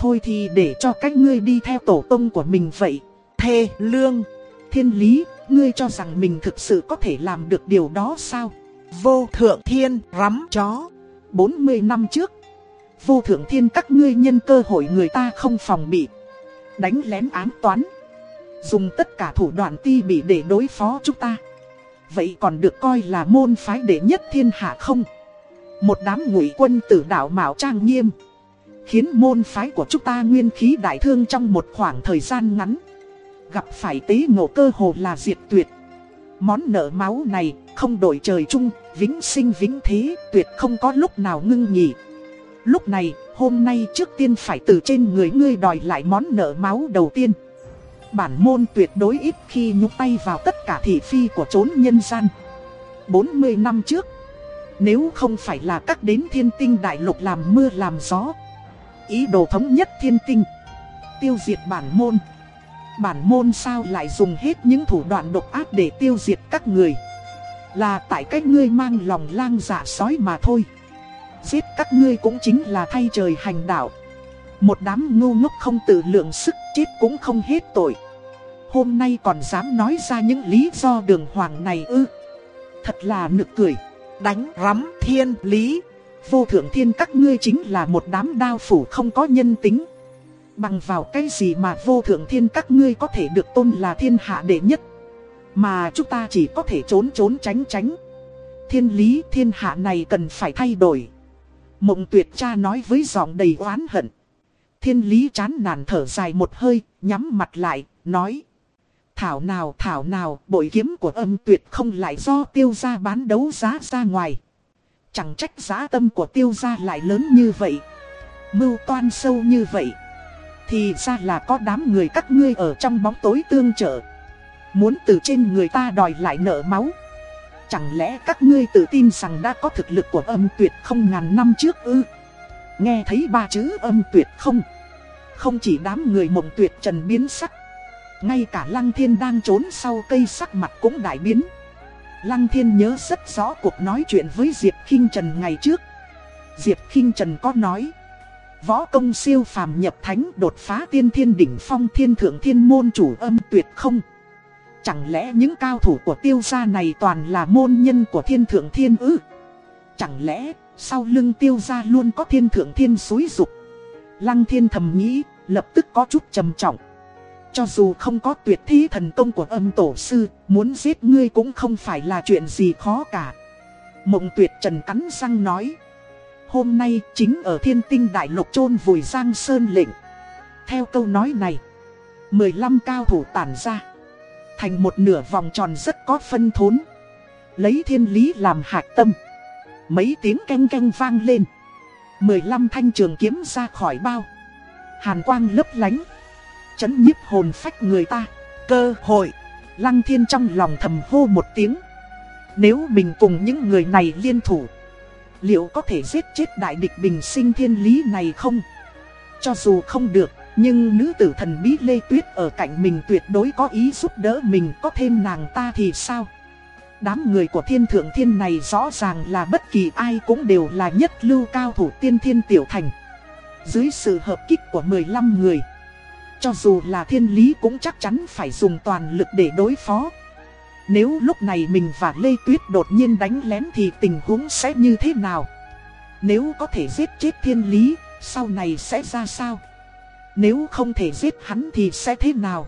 Thôi thì để cho các ngươi đi theo tổ tông của mình vậy. Thê, lương, thiên lý, ngươi cho rằng mình thực sự có thể làm được điều đó sao? Vô thượng thiên, rắm chó. 40 năm trước, vô thượng thiên các ngươi nhân cơ hội người ta không phòng bị. Đánh lén ám toán. Dùng tất cả thủ đoạn ti bị để đối phó chúng ta. Vậy còn được coi là môn phái đệ nhất thiên hạ không? Một đám ngụy quân tử đạo mạo trang nghiêm. Khiến môn phái của chúng ta nguyên khí đại thương trong một khoảng thời gian ngắn. Gặp phải tế ngộ cơ hồ là diệt tuyệt. Món nợ máu này không đổi trời chung, vĩnh sinh vĩnh thế, tuyệt không có lúc nào ngưng nghỉ. Lúc này, hôm nay trước tiên phải từ trên người ngươi đòi lại món nợ máu đầu tiên. Bản môn tuyệt đối ít khi nhúc tay vào tất cả thị phi của chốn nhân gian. 40 năm trước, nếu không phải là các đến thiên tinh đại lục làm mưa làm gió. Ý đồ thống nhất thiên tinh, tiêu diệt bản môn. Bản môn sao lại dùng hết những thủ đoạn độc ác để tiêu diệt các người. Là tại cách ngươi mang lòng lang dạ sói mà thôi. Giết các ngươi cũng chính là thay trời hành đạo. Một đám ngu ngốc không tự lượng sức, chết cũng không hết tội. Hôm nay còn dám nói ra những lý do đường hoàng này ư? Thật là nực cười. Đánh rắm thiên lý. Vô thượng thiên các ngươi chính là một đám đao phủ không có nhân tính. Bằng vào cái gì mà vô thượng thiên các ngươi có thể được tôn là thiên hạ đệ nhất? Mà chúng ta chỉ có thể trốn trốn tránh tránh. Thiên lý thiên hạ này cần phải thay đổi. Mộng tuyệt cha nói với giọng đầy oán hận. Thiên lý chán nản thở dài một hơi, nhắm mặt lại, nói. Thảo nào thảo nào bội kiếm của âm tuyệt không lại do tiêu gia bán đấu giá ra ngoài. Chẳng trách giá tâm của tiêu gia lại lớn như vậy. Mưu toan sâu như vậy. Thì ra là có đám người các ngươi ở trong bóng tối tương trợ. Muốn từ trên người ta đòi lại nợ máu. Chẳng lẽ các ngươi tự tin rằng đã có thực lực của âm tuyệt không ngàn năm trước ư? Nghe thấy ba chữ âm tuyệt không? Không chỉ đám người mộng tuyệt trần biến sắc. Ngay cả lăng thiên đang trốn sau cây sắc mặt cũng đại biến. Lăng thiên nhớ rất rõ cuộc nói chuyện với Diệp khinh Trần ngày trước. Diệp khinh Trần có nói Võ công siêu phàm nhập thánh đột phá tiên thiên đỉnh phong thiên thượng thiên môn chủ âm tuyệt không Chẳng lẽ những cao thủ của tiêu gia này toàn là môn nhân của thiên thượng thiên ư Chẳng lẽ sau lưng tiêu gia luôn có thiên thượng thiên suối dục Lăng thiên thầm nghĩ lập tức có chút trầm trọng cho dù không có tuyệt thi thần công của âm tổ sư, muốn giết ngươi cũng không phải là chuyện gì khó cả. Mộng tuyệt trần cắn răng nói. Hôm nay chính ở thiên tinh đại lục chôn vùi giang sơn lệnh. Theo câu nói này, 15 cao thủ tản ra. Thành một nửa vòng tròn rất có phân thốn. Lấy thiên lý làm hạt tâm. Mấy tiếng canh canh vang lên. 15 thanh trường kiếm ra khỏi bao. Hàn quang lấp lánh chấn nhiếp hồn phách người ta. Cơ hội, Lăng Thiên trong lòng thầm hô một tiếng. Nếu mình cùng những người này liên thủ, liệu có thể giết chết đại địch bình sinh thiên lý này không? Cho dù không được, nhưng nữ tử thần bí Lê Tuyết ở cạnh mình tuyệt đối có ý giúp đỡ mình có thêm nàng ta thì sao? Đám người của thiên thượng thiên này rõ ràng là bất kỳ ai cũng đều là nhất lưu cao thủ tiên thiên tiểu thành. Dưới sự hợp kích của 15 người. Cho dù là thiên lý cũng chắc chắn phải dùng toàn lực để đối phó nếu lúc này mình và Lê Tuyết đột nhiên đánh lén thì tình huống sẽ như thế nào? Nếu có thể giết chết thiên lý, sau này sẽ ra sao? Nếu không thể giết hắn thì sẽ thế nào?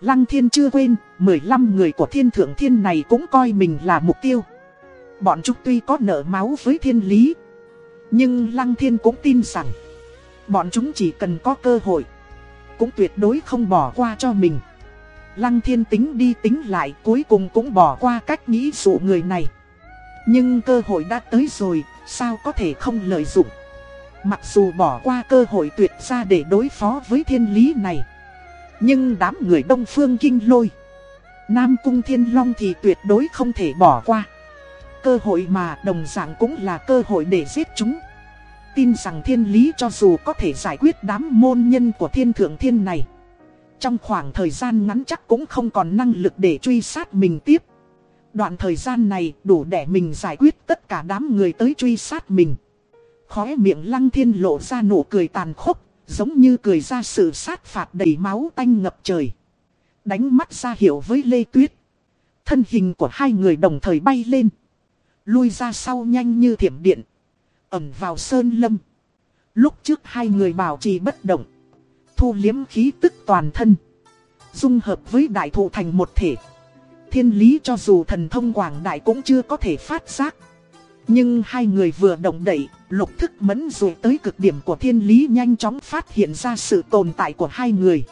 Lăng thiên chưa quên, 15 người của thiên thượng thiên này cũng coi mình là mục tiêu. Bọn chúng tuy có nợ máu với thiên lý Nhưng Lăng thiên cũng tin rằng Bọn chúng chỉ cần có cơ hội cũng tuyệt đối không bỏ qua cho mình. Lăng thiên tính đi tính lại cuối cùng cũng bỏ qua cách nghĩ dụ người này. Nhưng cơ hội đã tới rồi, sao có thể không lợi dụng. Mặc dù bỏ qua cơ hội tuyệt ra để đối phó với thiên lý này. Nhưng đám người đông phương kinh lôi. Nam cung thiên long thì tuyệt đối không thể bỏ qua. Cơ hội mà đồng dạng cũng là cơ hội để giết chúng tin rằng thiên lý cho dù có thể giải quyết đám môn nhân của thiên thượng thiên này. Trong khoảng thời gian ngắn chắc cũng không còn năng lực để truy sát mình tiếp. Đoạn thời gian này đủ để mình giải quyết tất cả đám người tới truy sát mình. Khóe miệng lăng thiên lộ ra nụ cười tàn khốc, giống như cười ra sự sát phạt đầy máu tanh ngập trời. Đánh mắt ra hiệu với Lê Tuyết. Thân hình của hai người đồng thời bay lên. Lui ra sau nhanh như thiểm điện ẩn vào sơn lâm. Lúc trước hai người bảo trì bất động. Thu liếm khí tức toàn thân. Dung hợp với đại thụ thành một thể. Thiên lý cho dù thần thông quảng đại cũng chưa có thể phát giác. Nhưng hai người vừa động đậy, lục thức mẫn rồi tới cực điểm của thiên lý nhanh chóng phát hiện ra sự tồn tại của hai người.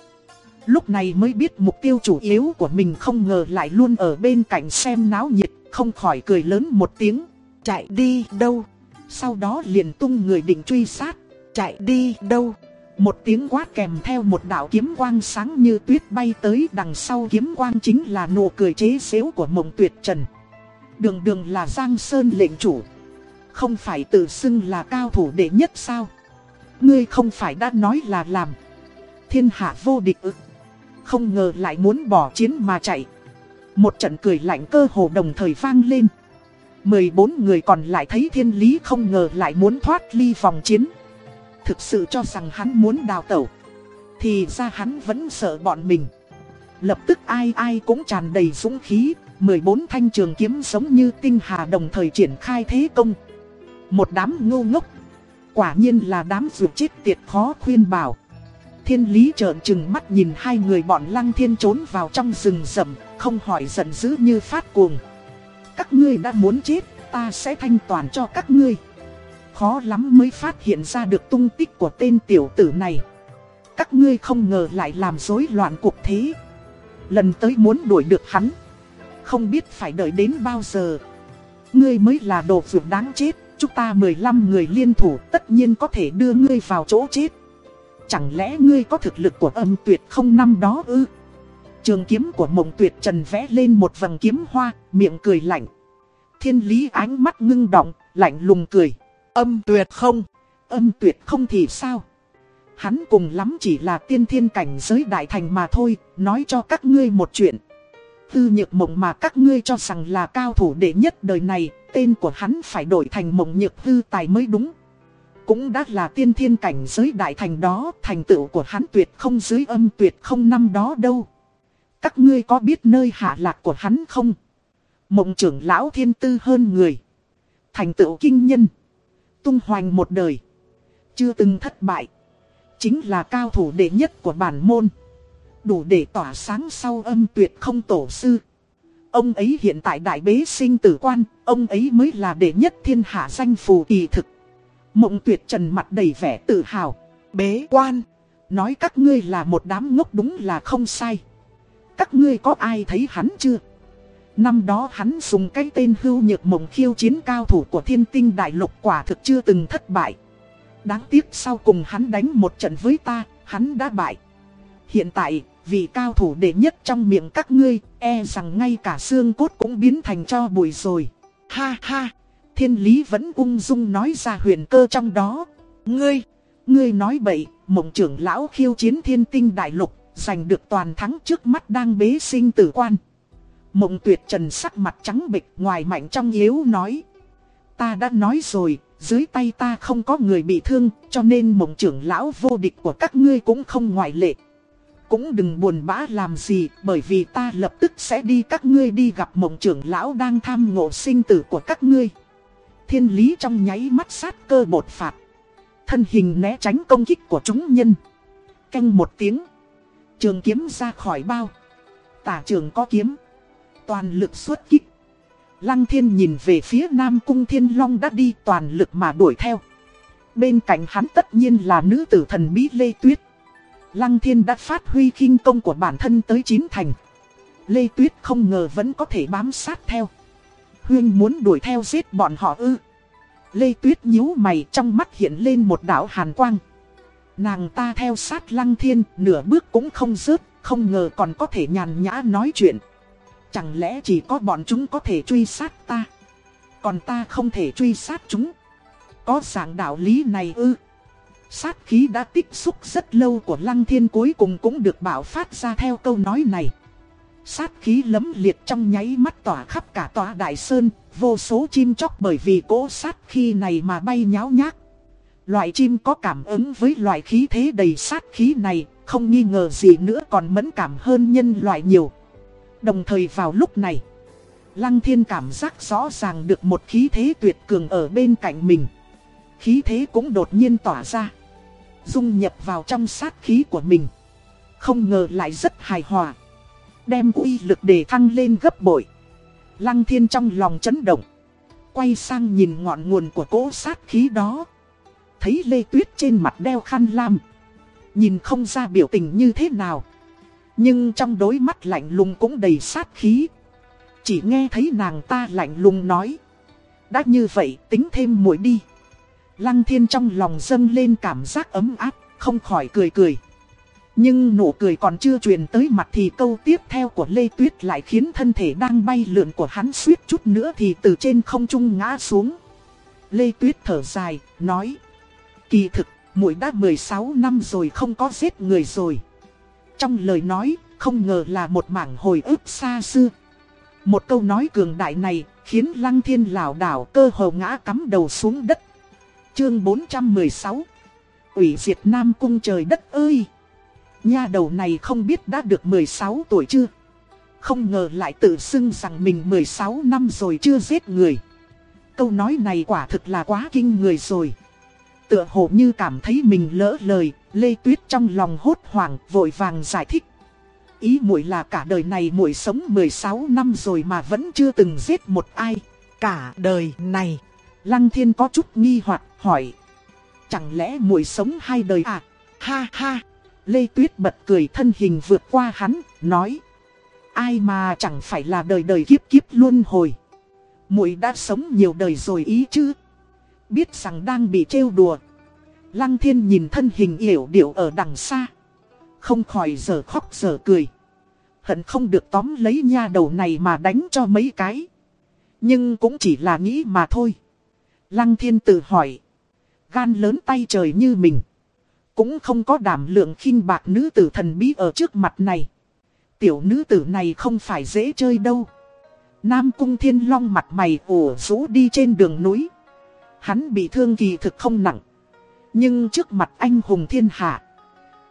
Lúc này mới biết mục tiêu chủ yếu của mình không ngờ lại luôn ở bên cạnh xem náo nhiệt, không khỏi cười lớn một tiếng. Chạy đi đâu? Sau đó liền tung người định truy sát, chạy đi đâu. Một tiếng quát kèm theo một đạo kiếm quang sáng như tuyết bay tới, đằng sau kiếm quang chính là nụ cười chế xếu của mộng tuyệt trần. Đường đường là Giang Sơn lệnh chủ. Không phải tự xưng là cao thủ đệ nhất sao. Ngươi không phải đã nói là làm. Thiên hạ vô địch ức. Không ngờ lại muốn bỏ chiến mà chạy. Một trận cười lạnh cơ hồ đồng thời vang lên. 14 người còn lại thấy thiên lý không ngờ lại muốn thoát ly vòng chiến. Thực sự cho rằng hắn muốn đào tẩu. Thì ra hắn vẫn sợ bọn mình. Lập tức ai ai cũng tràn đầy dũng khí. 14 thanh trường kiếm giống như tinh hà đồng thời triển khai thế công. Một đám ngu ngốc. Quả nhiên là đám dù chết tiệt khó khuyên bảo. Thiên lý trợn trừng mắt nhìn hai người bọn lăng thiên trốn vào trong rừng rậm, không hỏi giận dữ như phát cuồng. Các ngươi đã muốn chết, ta sẽ thanh toàn cho các ngươi. Khó lắm mới phát hiện ra được tung tích của tên tiểu tử này. Các ngươi không ngờ lại làm rối loạn cuộc thế. Lần tới muốn đuổi được hắn. Không biết phải đợi đến bao giờ. Ngươi mới là đồ vượt đáng chết. Chúng ta 15 người liên thủ tất nhiên có thể đưa ngươi vào chỗ chết. Chẳng lẽ ngươi có thực lực của âm tuyệt không năm đó ư? Trường kiếm của mộng tuyệt trần vẽ lên một vầng kiếm hoa, miệng cười lạnh. Thiên lý ánh mắt ngưng động, lạnh lùng cười.
Âm tuyệt không?
Âm tuyệt không thì sao? Hắn cùng lắm chỉ là tiên thiên cảnh giới đại thành mà thôi, nói cho các ngươi một chuyện. Tư nhược mộng mà các ngươi cho rằng là cao thủ đệ nhất đời này, tên của hắn phải đổi thành mộng nhược tư tài mới đúng. Cũng đã là tiên thiên cảnh giới đại thành đó, thành tựu của hắn tuyệt không dưới âm tuyệt không năm đó đâu. Các ngươi có biết nơi hạ lạc của hắn không? Mộng trưởng lão thiên tư hơn người. Thành tựu kinh nhân. Tung hoành một đời. Chưa từng thất bại. Chính là cao thủ đệ nhất của bản môn. Đủ để tỏa sáng sau âm tuyệt không tổ sư. Ông ấy hiện tại đại bế sinh tử quan, ông ấy mới là đệ nhất thiên hạ danh phù kỳ thực. Mộng tuyệt trần mặt đầy vẻ tự hào.
Bế quan.
Nói các ngươi là một đám ngốc đúng là không sai. Các ngươi có ai thấy hắn chưa? Năm đó hắn dùng cái tên hưu nhược mộng khiêu chiến cao thủ của thiên tinh đại lục quả thực chưa từng thất bại. Đáng tiếc sau cùng hắn đánh một trận với ta, hắn đã bại. Hiện tại, vì cao thủ đệ nhất trong miệng các ngươi, e rằng ngay cả xương cốt cũng biến thành cho bụi rồi. Ha ha, thiên lý vẫn ung dung nói ra huyền cơ trong đó. Ngươi, ngươi nói bậy, mộng trưởng lão khiêu chiến thiên tinh đại lục, giành được toàn thắng trước mắt đang bế sinh tử quan. Mộng tuyệt trần sắc mặt trắng bịch ngoài mạnh trong yếu nói. Ta đã nói rồi, dưới tay ta không có người bị thương, cho nên mộng trưởng lão vô địch của các ngươi cũng không ngoại lệ. Cũng đừng buồn bã làm gì, bởi vì ta lập tức sẽ đi các ngươi đi gặp mộng trưởng lão đang tham ngộ sinh tử của các ngươi. Thiên lý trong nháy mắt sát cơ bột phạt. Thân hình né tránh công kích của chúng nhân. Canh một tiếng. Trường kiếm ra khỏi bao. Tả trường có kiếm. Toàn lực xuất kích. Lăng thiên nhìn về phía Nam Cung Thiên Long đã đi toàn lực mà đuổi theo. Bên cạnh hắn tất nhiên là nữ tử thần bí Lê Tuyết. Lăng thiên đã phát huy kinh công của bản thân tới chín thành. Lê Tuyết không ngờ vẫn có thể bám sát theo. Huyên muốn đuổi theo giết bọn họ ư. Lê Tuyết nhíu mày trong mắt hiện lên một đảo hàn quang. Nàng ta theo sát lăng thiên nửa bước cũng không rớt, không ngờ còn có thể nhàn nhã nói chuyện. Chẳng lẽ chỉ có bọn chúng có thể truy sát ta? Còn ta không thể truy sát chúng. Có dạng đạo lý này ư? Sát khí đã tích xúc rất lâu của Lăng Thiên cuối cùng cũng được bảo phát ra theo câu nói này. Sát khí lấm liệt trong nháy mắt tỏa khắp cả tòa đại sơn, Vô số chim chóc bởi vì cỗ sát khí này mà bay nháo nhác. Loại chim có cảm ứng với loại khí thế đầy sát khí này, Không nghi ngờ gì nữa còn mẫn cảm hơn nhân loại nhiều. Đồng thời vào lúc này, Lăng thiên cảm giác rõ ràng được một khí thế tuyệt cường ở bên cạnh mình. Khí thế cũng đột nhiên tỏa ra. Dung nhập vào trong sát khí của mình. Không ngờ lại rất hài hòa. Đem uy lực để thăng lên gấp bội. Lăng thiên trong lòng chấn động. Quay sang nhìn ngọn nguồn của cỗ sát khí đó. Thấy Lê Tuyết trên mặt đeo khăn lam. Nhìn không ra biểu tình như thế nào. Nhưng trong đôi mắt lạnh lùng cũng đầy sát khí. Chỉ nghe thấy nàng ta lạnh lùng nói. Đã như vậy tính thêm muội đi. Lăng thiên trong lòng dâng lên cảm giác ấm áp, không khỏi cười cười. Nhưng nụ cười còn chưa truyền tới mặt thì câu tiếp theo của Lê Tuyết lại khiến thân thể đang bay lượn của hắn suýt chút nữa thì từ trên không trung ngã xuống. Lê Tuyết thở dài, nói. Kỳ thực, muội đã 16 năm rồi không có giết người rồi. Trong lời nói, không ngờ là một mảng hồi ức xa xưa. Một câu nói cường đại này, khiến lăng thiên lảo đảo cơ hồ ngã cắm đầu xuống đất. Chương 416 Ủy diệt Nam Cung trời đất ơi! Nha đầu này không biết đã được 16 tuổi chưa? Không ngờ lại tự xưng rằng mình 16 năm rồi chưa giết người. câu nói này quả thực là quá kinh người rồi. Tựa hồ như cảm thấy mình lỡ lời, Lê Tuyết trong lòng hốt hoảng, vội vàng giải thích. Ý muội là cả đời này muội sống 16 năm rồi mà vẫn chưa từng giết một ai.
Cả đời này.
Lăng Thiên có chút nghi hoặc hỏi. Chẳng lẽ muội sống hai đời à? Ha ha. Lê Tuyết bật cười thân hình vượt qua hắn, nói. Ai mà chẳng phải là đời đời kiếp kiếp luôn hồi. muội đã sống nhiều đời rồi ý chứ. Biết rằng đang bị trêu đùa. Lăng thiên nhìn thân hình yểu điệu ở đằng xa. Không khỏi giờ khóc giờ cười. Hận không được tóm lấy nha đầu này mà đánh cho mấy cái. Nhưng cũng chỉ là nghĩ mà thôi. Lăng thiên tự hỏi. Gan lớn tay trời như mình. Cũng không có đảm lượng khinh bạc nữ tử thần bí ở trước mặt này. Tiểu nữ tử này không phải dễ chơi đâu. Nam cung thiên long mặt mày ủ rũ đi trên đường núi. Hắn bị thương kỳ thực không nặng. Nhưng trước mặt anh hùng thiên hạ.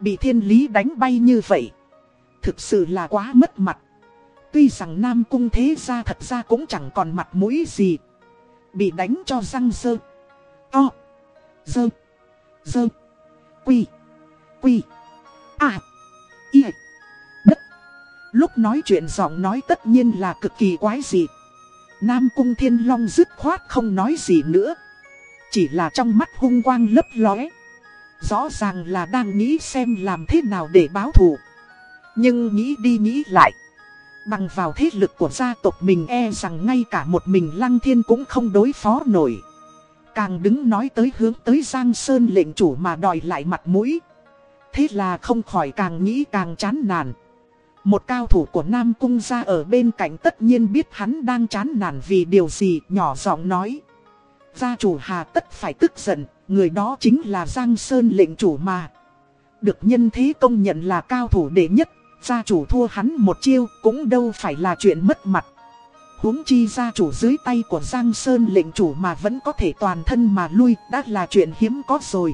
Bị thiên lý đánh bay như vậy. Thực sự là quá mất mặt. Tuy rằng Nam cung thế ra thật ra cũng chẳng còn mặt mũi gì. Bị đánh cho răng dơ. To. Dơ. Dơ. Quy. Quy. À. Y. Đất. Lúc nói chuyện giọng nói tất nhiên là cực kỳ quái dị. Nam cung thiên long dứt khoát không nói gì nữa. Chỉ là trong mắt hung quang lấp lóe. Rõ ràng là đang nghĩ xem làm thế nào để báo thù. Nhưng nghĩ đi nghĩ lại. Bằng vào thế lực của gia tộc mình e rằng ngay cả một mình Lăng Thiên cũng không đối phó nổi. Càng đứng nói tới hướng tới Giang Sơn lệnh chủ mà đòi lại mặt mũi. Thế là không khỏi càng nghĩ càng chán nản. Một cao thủ của Nam Cung gia ở bên cạnh tất nhiên biết hắn đang chán nản vì điều gì, nhỏ giọng nói. Gia chủ hà tất phải tức giận, người đó chính là Giang Sơn lệnh chủ mà. Được nhân thế công nhận là cao thủ đệ nhất, gia chủ thua hắn một chiêu cũng đâu phải là chuyện mất mặt. huống chi gia chủ dưới tay của Giang Sơn lệnh chủ mà vẫn có thể toàn thân mà lui đã là chuyện hiếm có rồi.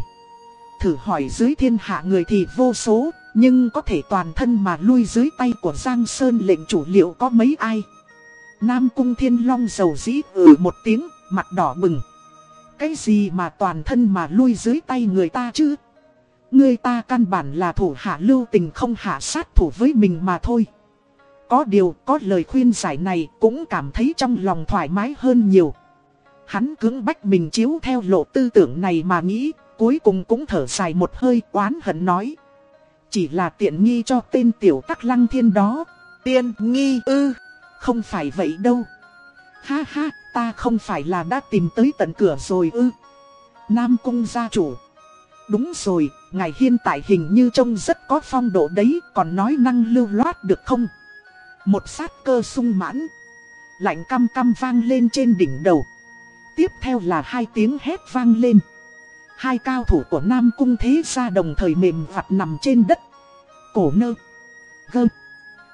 Thử hỏi dưới thiên hạ người thì vô số, nhưng có thể toàn thân mà lui dưới tay của Giang Sơn lệnh chủ liệu có mấy ai? Nam Cung Thiên Long dầu dĩ ừ một tiếng, mặt đỏ bừng. Cái gì mà toàn thân mà lui dưới tay người ta chứ? Người ta căn bản là thủ hạ lưu tình không hạ sát thủ với mình mà thôi. Có điều, có lời khuyên giải này cũng cảm thấy trong lòng thoải mái hơn nhiều. Hắn cưỡng bách mình chiếu theo lộ tư tưởng này mà nghĩ, cuối cùng cũng thở dài một hơi oán hận nói. Chỉ là tiện nghi cho tên tiểu tắc lăng thiên đó.
Tiên nghi ư,
không phải vậy đâu. Ha ha, ta không phải là đã tìm tới tận cửa rồi ư. Nam cung gia chủ. Đúng rồi, ngài hiên tại hình như trông rất có phong độ đấy, còn nói năng lưu loát được không? Một sát cơ sung mãn. Lạnh căm căm vang lên trên đỉnh đầu. Tiếp theo là hai tiếng hét vang lên. Hai cao thủ của Nam Cung Thế Gia đồng thời mềm vặt nằm trên đất. Cổ nơ. Gơ.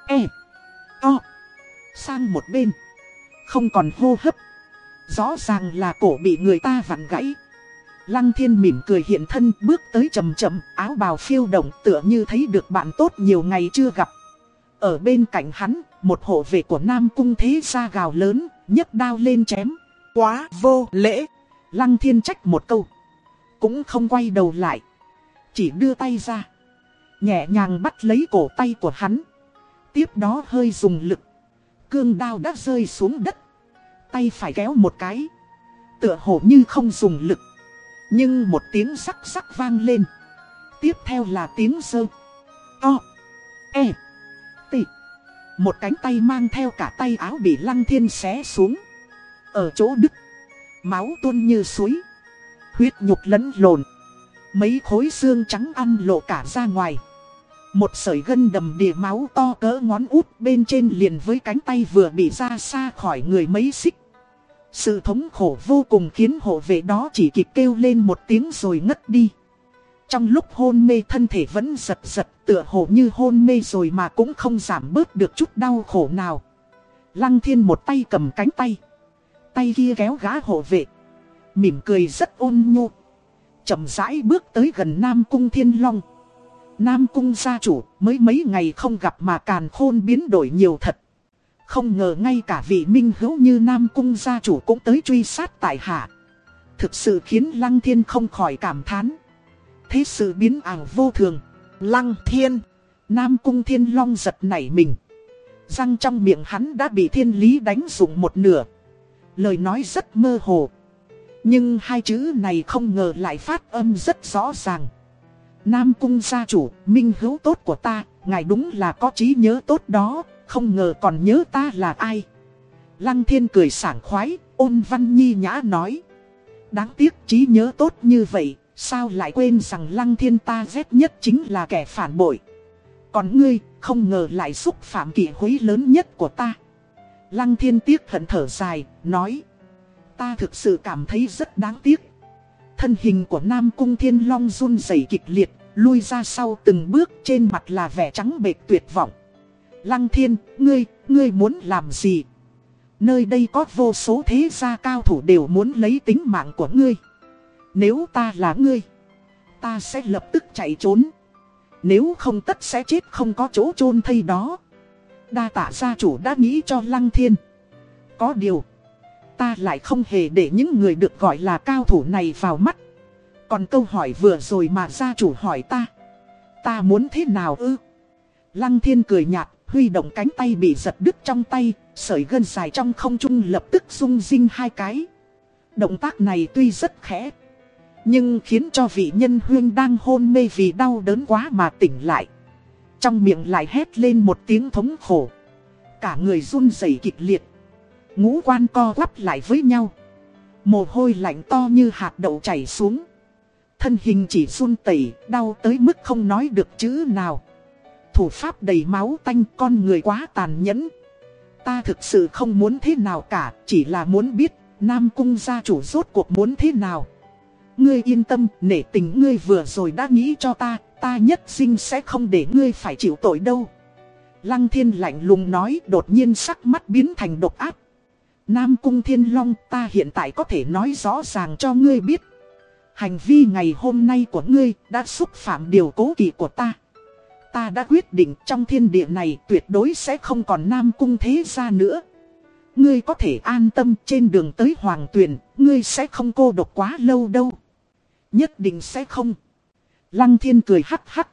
E. O. Sang một bên. Không còn hô hấp. Rõ ràng là cổ bị người ta vặn gãy. Lăng thiên mỉm cười hiện thân bước tới chầm chậm áo bào phiêu động tựa như thấy được bạn tốt nhiều ngày chưa gặp. Ở bên cạnh hắn, một hộ vệ của Nam Cung Thế Gia gào lớn, nhấc đao lên chém.
Quá vô lễ.
Lăng thiên trách một câu. Cũng không quay đầu lại. Chỉ đưa tay ra. Nhẹ nhàng bắt lấy cổ tay của hắn. Tiếp đó hơi dùng lực. Cương đao đã rơi xuống đất. Tay phải kéo một cái. Tựa hồ như không dùng lực. Nhưng một tiếng sắc sắc vang lên. Tiếp theo là tiếng sơ. o E. T. Một cánh tay mang theo cả tay áo bị lăng thiên xé xuống. Ở chỗ đứt. Máu tuôn như suối. Huyết nhục lẫn lộn. Mấy khối xương trắng ăn lộ cả ra ngoài. Một sợi gân đầm đìa máu to cỡ ngón út bên trên liền với cánh tay vừa bị ra xa khỏi người mấy xích. Sự thống khổ vô cùng khiến hộ vệ đó chỉ kịp kêu lên một tiếng rồi ngất đi. Trong lúc hôn mê thân thể vẫn giật giật, tựa hồ như hôn mê rồi mà cũng không giảm bớt được chút đau khổ nào. Lăng thiên một tay cầm cánh tay. Tay kia kéo gã hộ vệ. Mỉm cười rất ôn nhu. chậm rãi bước tới gần Nam Cung Thiên Long. Nam Cung gia chủ, mới mấy ngày không gặp mà càn khôn biến đổi nhiều thật. Không ngờ ngay cả vị minh hữu như Nam Cung gia chủ cũng tới truy sát tại hạ. Thực sự khiến Lăng Thiên không khỏi cảm thán. Thế sự biến ảo vô thường.
Lăng thiên.
Nam Cung Thiên Long giật nảy mình. Răng trong miệng hắn đã bị thiên lý đánh dụng một nửa. Lời nói rất mơ hồ. Nhưng hai chữ này không ngờ lại phát âm rất rõ ràng. Nam Cung gia chủ, minh hữu tốt của ta, ngài đúng là có trí nhớ tốt đó, không ngờ còn nhớ ta là ai. Lăng thiên cười sảng khoái, ôn văn nhi nhã nói. Đáng tiếc trí nhớ tốt như vậy, sao lại quên rằng lăng thiên ta ghét nhất chính là kẻ phản bội. Còn ngươi, không ngờ lại xúc phạm kỷ huế lớn nhất của ta. Lăng thiên tiếc hận thở dài, nói. Ta thực sự cảm thấy rất đáng tiếc. Thân hình của Nam Cung Thiên Long run rẩy kịch liệt, lui ra sau từng bước trên mặt là vẻ trắng bệch tuyệt vọng. Lăng Thiên, ngươi, ngươi muốn làm gì? Nơi đây có vô số thế gia cao thủ đều muốn lấy tính mạng của ngươi. Nếu ta là ngươi, ta sẽ lập tức chạy trốn. Nếu không tất sẽ chết không có chỗ chôn thây đó. Đa tạ gia chủ đã nghĩ cho Lăng Thiên. Có điều, ta lại không hề để những người được gọi là cao thủ này vào mắt. Còn câu hỏi vừa rồi mà gia chủ hỏi ta. Ta muốn thế nào ư? Lăng Thiên cười nhạt, huy động cánh tay bị giật đứt trong tay, sợi gân dài trong không trung lập tức rung rinh hai cái. Động tác này tuy rất khẽ, nhưng khiến cho vị nhân huyên đang hôn mê vì đau đớn quá mà tỉnh lại. Trong miệng lại hét lên một tiếng thống khổ. Cả người run rẩy kịch liệt. Ngũ quan co quắp lại với nhau. Mồ hôi lạnh to như hạt đậu chảy xuống. Thân hình chỉ run tẩy, đau tới mức không nói được chữ nào. Thủ pháp đầy máu tanh con người quá tàn nhẫn. Ta thực sự không muốn thế nào cả, chỉ là muốn biết Nam Cung gia chủ rốt cuộc muốn thế nào. Ngươi yên tâm, nể tình ngươi vừa rồi đã nghĩ cho ta, ta nhất sinh sẽ không để ngươi phải chịu tội đâu. Lăng thiên lạnh lùng nói đột nhiên sắc mắt biến thành độc áp. Nam Cung Thiên Long ta hiện tại có thể nói rõ ràng cho ngươi biết. Hành vi ngày hôm nay của ngươi đã xúc phạm điều cố kỵ của ta. Ta đã quyết định trong thiên địa này tuyệt đối sẽ không còn Nam Cung thế gia nữa. Ngươi có thể an tâm trên đường tới Hoàng Tuyền, ngươi sẽ không cô độc quá lâu đâu. Nhất định sẽ không. Lăng thiên cười hắc hắc.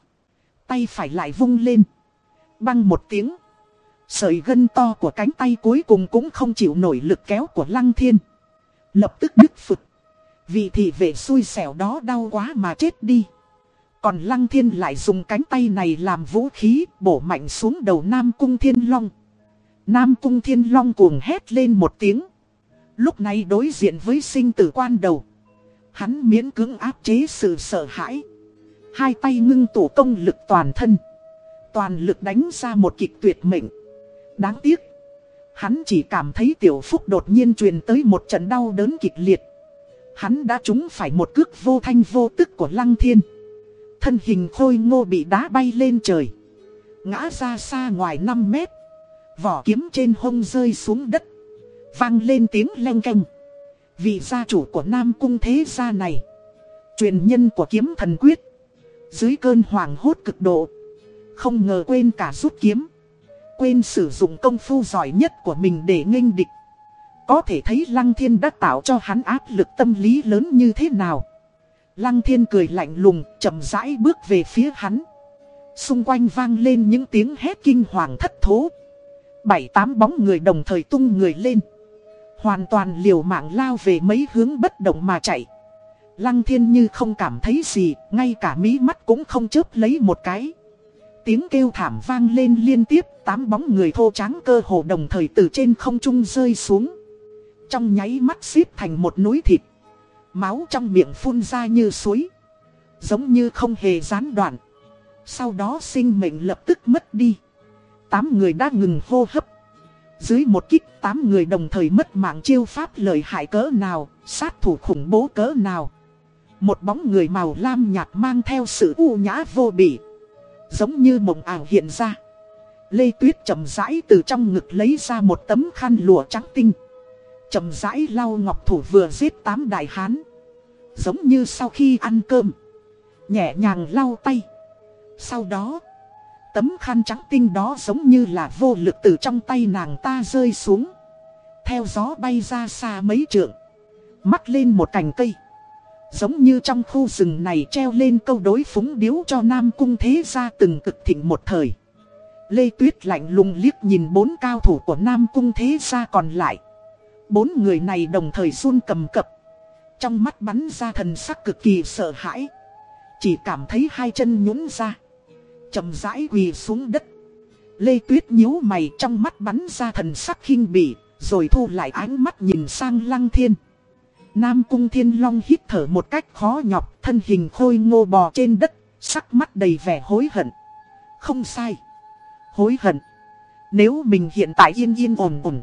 Tay phải lại vung lên. Băng một tiếng. Sợi gân to của cánh tay cuối cùng cũng không chịu nổi lực kéo của lăng thiên. Lập tức đứt phực. Vì thị vệ xui xẻo đó đau quá mà chết đi. Còn lăng thiên lại dùng cánh tay này làm vũ khí, bổ mạnh xuống đầu Nam Cung Thiên Long. Nam Cung Thiên Long cuồng hét lên một tiếng. Lúc này đối diện với sinh tử quan đầu. Hắn miễn cưỡng áp chế sự sợ hãi. Hai tay ngưng tụ công lực toàn thân. Toàn lực đánh ra một kịch tuyệt mệnh. Đáng tiếc. Hắn chỉ cảm thấy tiểu phúc đột nhiên truyền tới một trận đau đớn kịch liệt. Hắn đã trúng phải một cước vô thanh vô tức của lăng thiên. Thân hình khôi ngô bị đá bay lên trời. Ngã ra xa ngoài 5 mét. Vỏ kiếm trên hông rơi xuống đất. Vang lên tiếng len canh. Vị gia chủ của Nam Cung thế gia này. Truyền nhân của kiếm thần quyết. Dưới cơn hoàng hốt cực độ. Không ngờ quên cả rút kiếm. Quên sử dụng công phu giỏi nhất của mình để nghênh địch. Có thể thấy Lăng Thiên đã tạo cho hắn áp lực tâm lý lớn như thế nào. Lăng Thiên cười lạnh lùng, chậm rãi bước về phía hắn. Xung quanh vang lên những tiếng hét kinh hoàng thất thố. Bảy tám bóng người đồng thời tung người lên. Hoàn toàn liều mạng lao về mấy hướng bất động mà chạy. Lăng thiên như không cảm thấy gì, ngay cả mí mắt cũng không chớp lấy một cái. Tiếng kêu thảm vang lên liên tiếp, tám bóng người thô tráng cơ hồ đồng thời từ trên không trung rơi xuống. Trong nháy mắt xếp thành một núi thịt. Máu trong miệng phun ra như suối. Giống như không hề gián đoạn. Sau đó sinh mệnh lập tức mất đi. Tám người đã ngừng hô hấp. Dưới một kích tám người đồng thời mất mạng chiêu pháp lợi hại cỡ nào, sát thủ khủng bố cỡ nào. Một bóng người màu lam nhạt mang theo sự u nhã vô bỉ. Giống như mộng ảo hiện ra. Lê Tuyết chậm rãi từ trong ngực lấy ra một tấm khăn lụa trắng tinh. Chậm rãi lau ngọc thủ vừa giết tám đại hán. Giống như sau khi ăn cơm. Nhẹ nhàng lau tay. Sau đó, Tấm khăn trắng tinh đó giống như là vô lực từ trong tay nàng ta rơi xuống. Theo gió bay ra xa mấy trượng. Mắc lên một cành cây. Giống như trong khu rừng này treo lên câu đối phúng điếu cho Nam Cung Thế Gia từng cực thịnh một thời. Lê Tuyết lạnh lùng liếc nhìn bốn cao thủ của Nam Cung Thế Gia còn lại. Bốn người này đồng thời run cầm cập. Trong mắt bắn ra thần sắc cực kỳ sợ hãi. Chỉ cảm thấy hai chân nhũn ra. chậm rãi quỳ xuống đất. Lê Tuyết nhíu mày trong mắt bắn ra thần sắc khinh bỉ, rồi thu lại ánh mắt nhìn sang Lăng Thiên. Nam Cung Thiên Long hít thở một cách khó nhọc, thân hình khôi ngô bò trên đất, sắc mắt đầy vẻ hối hận. Không sai. Hối hận. Nếu mình hiện tại yên yên ổn ổn,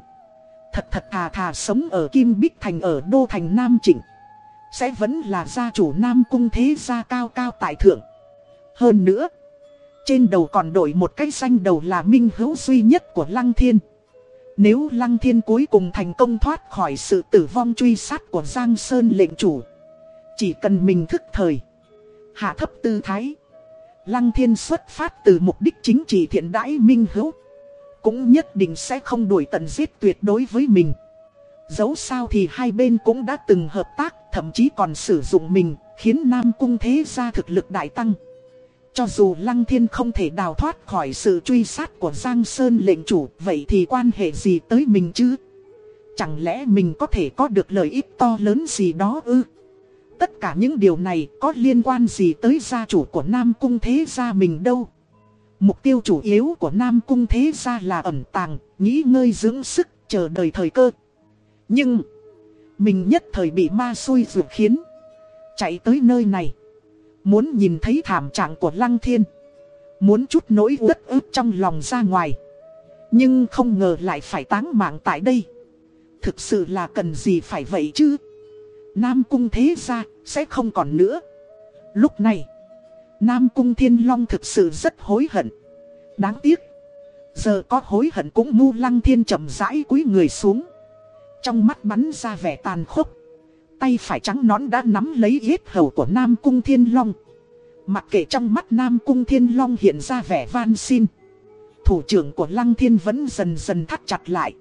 thật thật thà thà sống ở Kim Bích Thành ở Đô Thành Nam Trịnh. Sẽ vẫn là gia chủ Nam Cung thế gia cao cao tại thượng. Hơn nữa, trên đầu còn đổi một cái danh đầu là minh hữu duy nhất của Lăng Thiên. Nếu Lăng Thiên cuối cùng thành công thoát khỏi sự tử vong truy sát của Giang Sơn lệnh chủ. Chỉ cần mình thức thời. Hạ thấp tư thái. Lăng Thiên xuất phát từ mục đích chính trị thiện đãi minh hữu. Cũng nhất định sẽ không đuổi tận giết tuyệt đối với mình. Dẫu sao thì hai bên cũng đã từng hợp tác, thậm chí còn sử dụng mình, khiến Nam Cung Thế gia thực lực đại tăng. Cho dù Lăng Thiên không thể đào thoát khỏi sự truy sát của Giang Sơn lệnh chủ, vậy thì quan hệ gì tới mình chứ? Chẳng lẽ mình có thể có được lợi ích to lớn gì đó ư? Tất cả những điều này có liên quan gì tới gia chủ của Nam Cung Thế Gia mình đâu? Mục tiêu chủ yếu của Nam Cung Thế Gia là ẩn tàng, nghĩ ngơi dưỡng sức, chờ đợi thời cơ. Nhưng, mình nhất thời bị ma xui rượu khiến. Chạy tới nơi này. Muốn nhìn thấy thảm trạng của Lăng Thiên. Muốn chút nỗi uất ức trong lòng ra ngoài. Nhưng không ngờ lại phải táng mạng tại đây. Thực sự là cần gì phải vậy chứ? Nam Cung thế ra sẽ không còn nữa. Lúc này, Nam Cung Thiên Long thực sự rất hối hận. Đáng tiếc, giờ có hối hận cũng ngu lăng thiên chậm rãi cúi người xuống. Trong mắt bắn ra vẻ tàn khốc. Tay phải trắng nón đã nắm lấy yết hầu của Nam Cung Thiên Long. Mặc kệ trong mắt Nam Cung Thiên Long hiện ra vẻ van xin. Thủ trưởng của Lăng Thiên vẫn dần dần thắt chặt lại.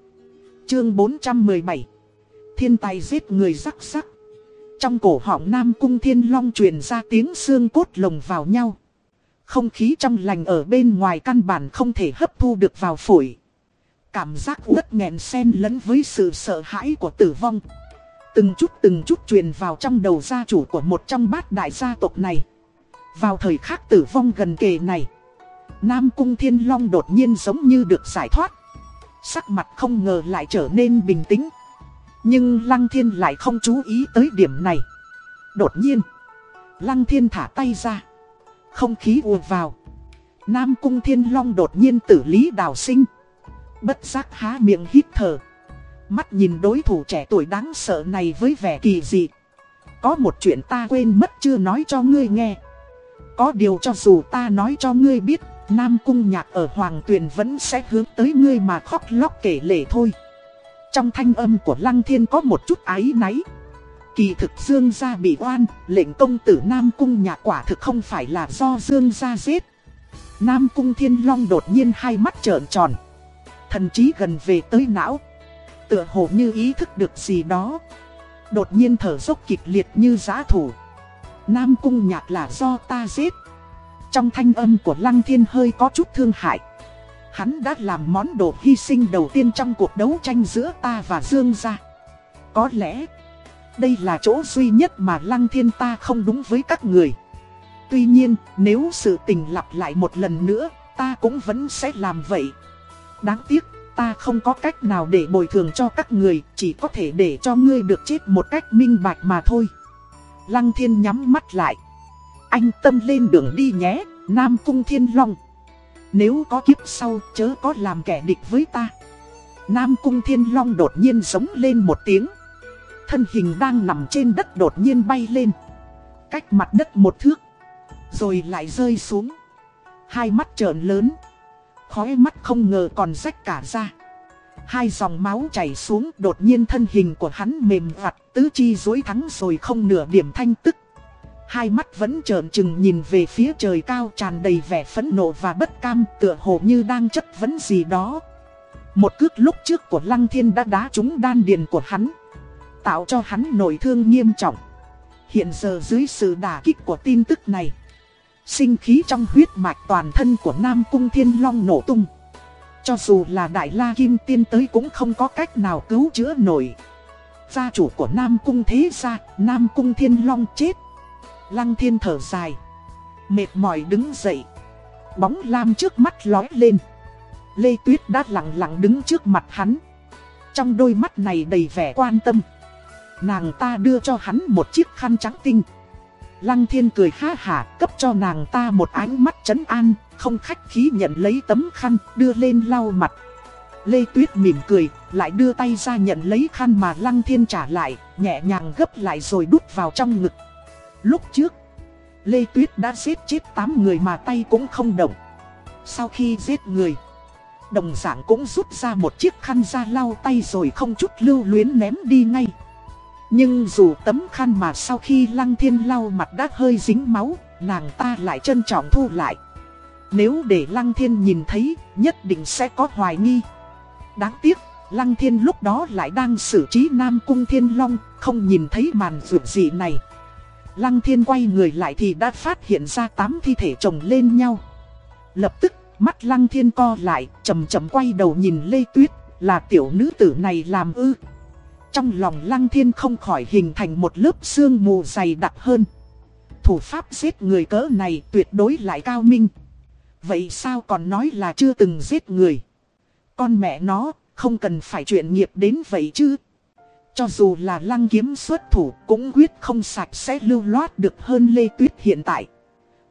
Chương 417 Thiên tài giết người rắc rắc. Trong cổ họng Nam Cung Thiên Long truyền ra tiếng xương cốt lồng vào nhau. Không khí trong lành ở bên ngoài căn bản không thể hấp thu được vào phổi. Cảm giác uất nghẹn xen lẫn với sự sợ hãi của tử vong. Từng chút từng chút truyền vào trong đầu gia chủ của một trong bát đại gia tộc này. Vào thời khắc tử vong gần kề này, Nam Cung Thiên Long đột nhiên giống như được giải thoát. Sắc mặt không ngờ lại trở nên bình tĩnh. Nhưng Lăng Thiên lại không chú ý tới điểm này. Đột nhiên, Lăng Thiên thả tay ra. Không khí ùa vào. Nam Cung Thiên Long đột nhiên tử lý đào sinh. Bất giác há miệng hít thở. Mắt nhìn đối thủ trẻ tuổi đáng sợ này với vẻ kỳ dị. Có một chuyện ta quên mất chưa nói cho ngươi nghe. Có điều cho dù ta nói cho ngươi biết, Nam Cung Nhạc ở Hoàng Tuyền vẫn sẽ hướng tới ngươi mà khóc lóc kể lể thôi. Trong thanh âm của Lăng Thiên có một chút áy náy. Kỳ thực Dương Gia bị oan, lệnh công tử Nam Cung nhà quả thực không phải là do Dương Gia giết. Nam Cung Thiên Long đột nhiên hai mắt trợn tròn. Thần trí gần về tới não. Tựa hồ như ý thức được gì đó. Đột nhiên thở dốc kịch liệt như giã thủ. Nam Cung Nhạc là do ta giết. Trong thanh âm của Lăng Thiên hơi có chút thương hại. Hắn đã làm món đồ hy sinh đầu tiên trong cuộc đấu tranh giữa ta và Dương gia. Có lẽ, đây là chỗ duy nhất mà Lăng Thiên ta không đúng với các người. Tuy nhiên, nếu sự tình lặp lại một lần nữa, ta cũng vẫn sẽ làm vậy. Đáng tiếc, ta không có cách nào để bồi thường cho các người, chỉ có thể để cho ngươi được chết một cách minh bạch mà thôi. Lăng thiên nhắm mắt lại. Anh tâm lên đường đi nhé, Nam Cung Thiên Long. Nếu có kiếp sau, chớ có làm kẻ địch với ta. Nam Cung Thiên Long đột nhiên giống lên một tiếng. Thân hình đang nằm trên đất đột nhiên bay lên. Cách mặt đất một thước. Rồi lại rơi xuống. Hai mắt trợn lớn. Khói mắt không ngờ còn rách cả ra. Hai dòng máu chảy xuống đột nhiên thân hình của hắn mềm vặt tứ chi dối thắng rồi không nửa điểm thanh tức. Hai mắt vẫn trợn trừng nhìn về phía trời cao tràn đầy vẻ phẫn nộ và bất cam tựa hồ như đang chất vấn gì đó. Một cước lúc trước của Lăng Thiên đã đá trúng đan điền của hắn. Tạo cho hắn nổi thương nghiêm trọng. Hiện giờ dưới sự đả kích của tin tức này. Sinh khí trong huyết mạch toàn thân của Nam Cung Thiên Long nổ tung. Cho dù là Đại La Kim Tiên tới cũng không có cách nào cứu chữa nổi. Gia chủ của Nam Cung Thế Gia, Nam Cung Thiên Long chết. Lăng Thiên thở dài. Mệt mỏi đứng dậy. Bóng lam trước mắt lói lên. Lê Tuyết đã lặng lặng đứng trước mặt hắn. Trong đôi mắt này đầy vẻ quan tâm. Nàng ta đưa cho hắn một chiếc khăn trắng tinh. Lăng thiên cười ha hả cấp cho nàng ta một ánh mắt trấn an, không khách khí nhận lấy tấm khăn, đưa lên lau mặt. Lê Tuyết mỉm cười, lại đưa tay ra nhận lấy khăn mà Lăng Thiên trả lại, nhẹ nhàng gấp lại rồi đút vào trong ngực. Lúc trước, Lê Tuyết đã giết chết 8 người mà tay cũng không động. Sau khi giết người, đồng dạng cũng rút ra một chiếc khăn ra lau tay rồi không chút lưu luyến ném đi ngay. Nhưng dù tấm khăn mà sau khi Lăng Thiên lau mặt đã hơi dính máu, nàng ta lại trân trọng thu lại. Nếu để Lăng Thiên nhìn thấy, nhất định sẽ có hoài nghi. Đáng tiếc, Lăng Thiên lúc đó lại đang xử trí Nam Cung Thiên Long, không nhìn thấy màn rượu dị này. Lăng Thiên quay người lại thì đã phát hiện ra tám thi thể chồng lên nhau. Lập tức, mắt Lăng Thiên co lại, chầm chầm quay đầu nhìn Lê Tuyết, là tiểu nữ tử này làm ư. Trong lòng Lăng Thiên không khỏi hình thành một lớp sương mù dày đặc hơn. Thủ pháp giết người cỡ này tuyệt đối lại cao minh. Vậy sao còn nói là chưa từng giết người? Con mẹ nó, không cần phải chuyện nghiệp đến vậy chứ. Cho dù là lăng kiếm xuất thủ cũng quyết không sạch sẽ lưu loát được hơn Lê Tuyết hiện tại.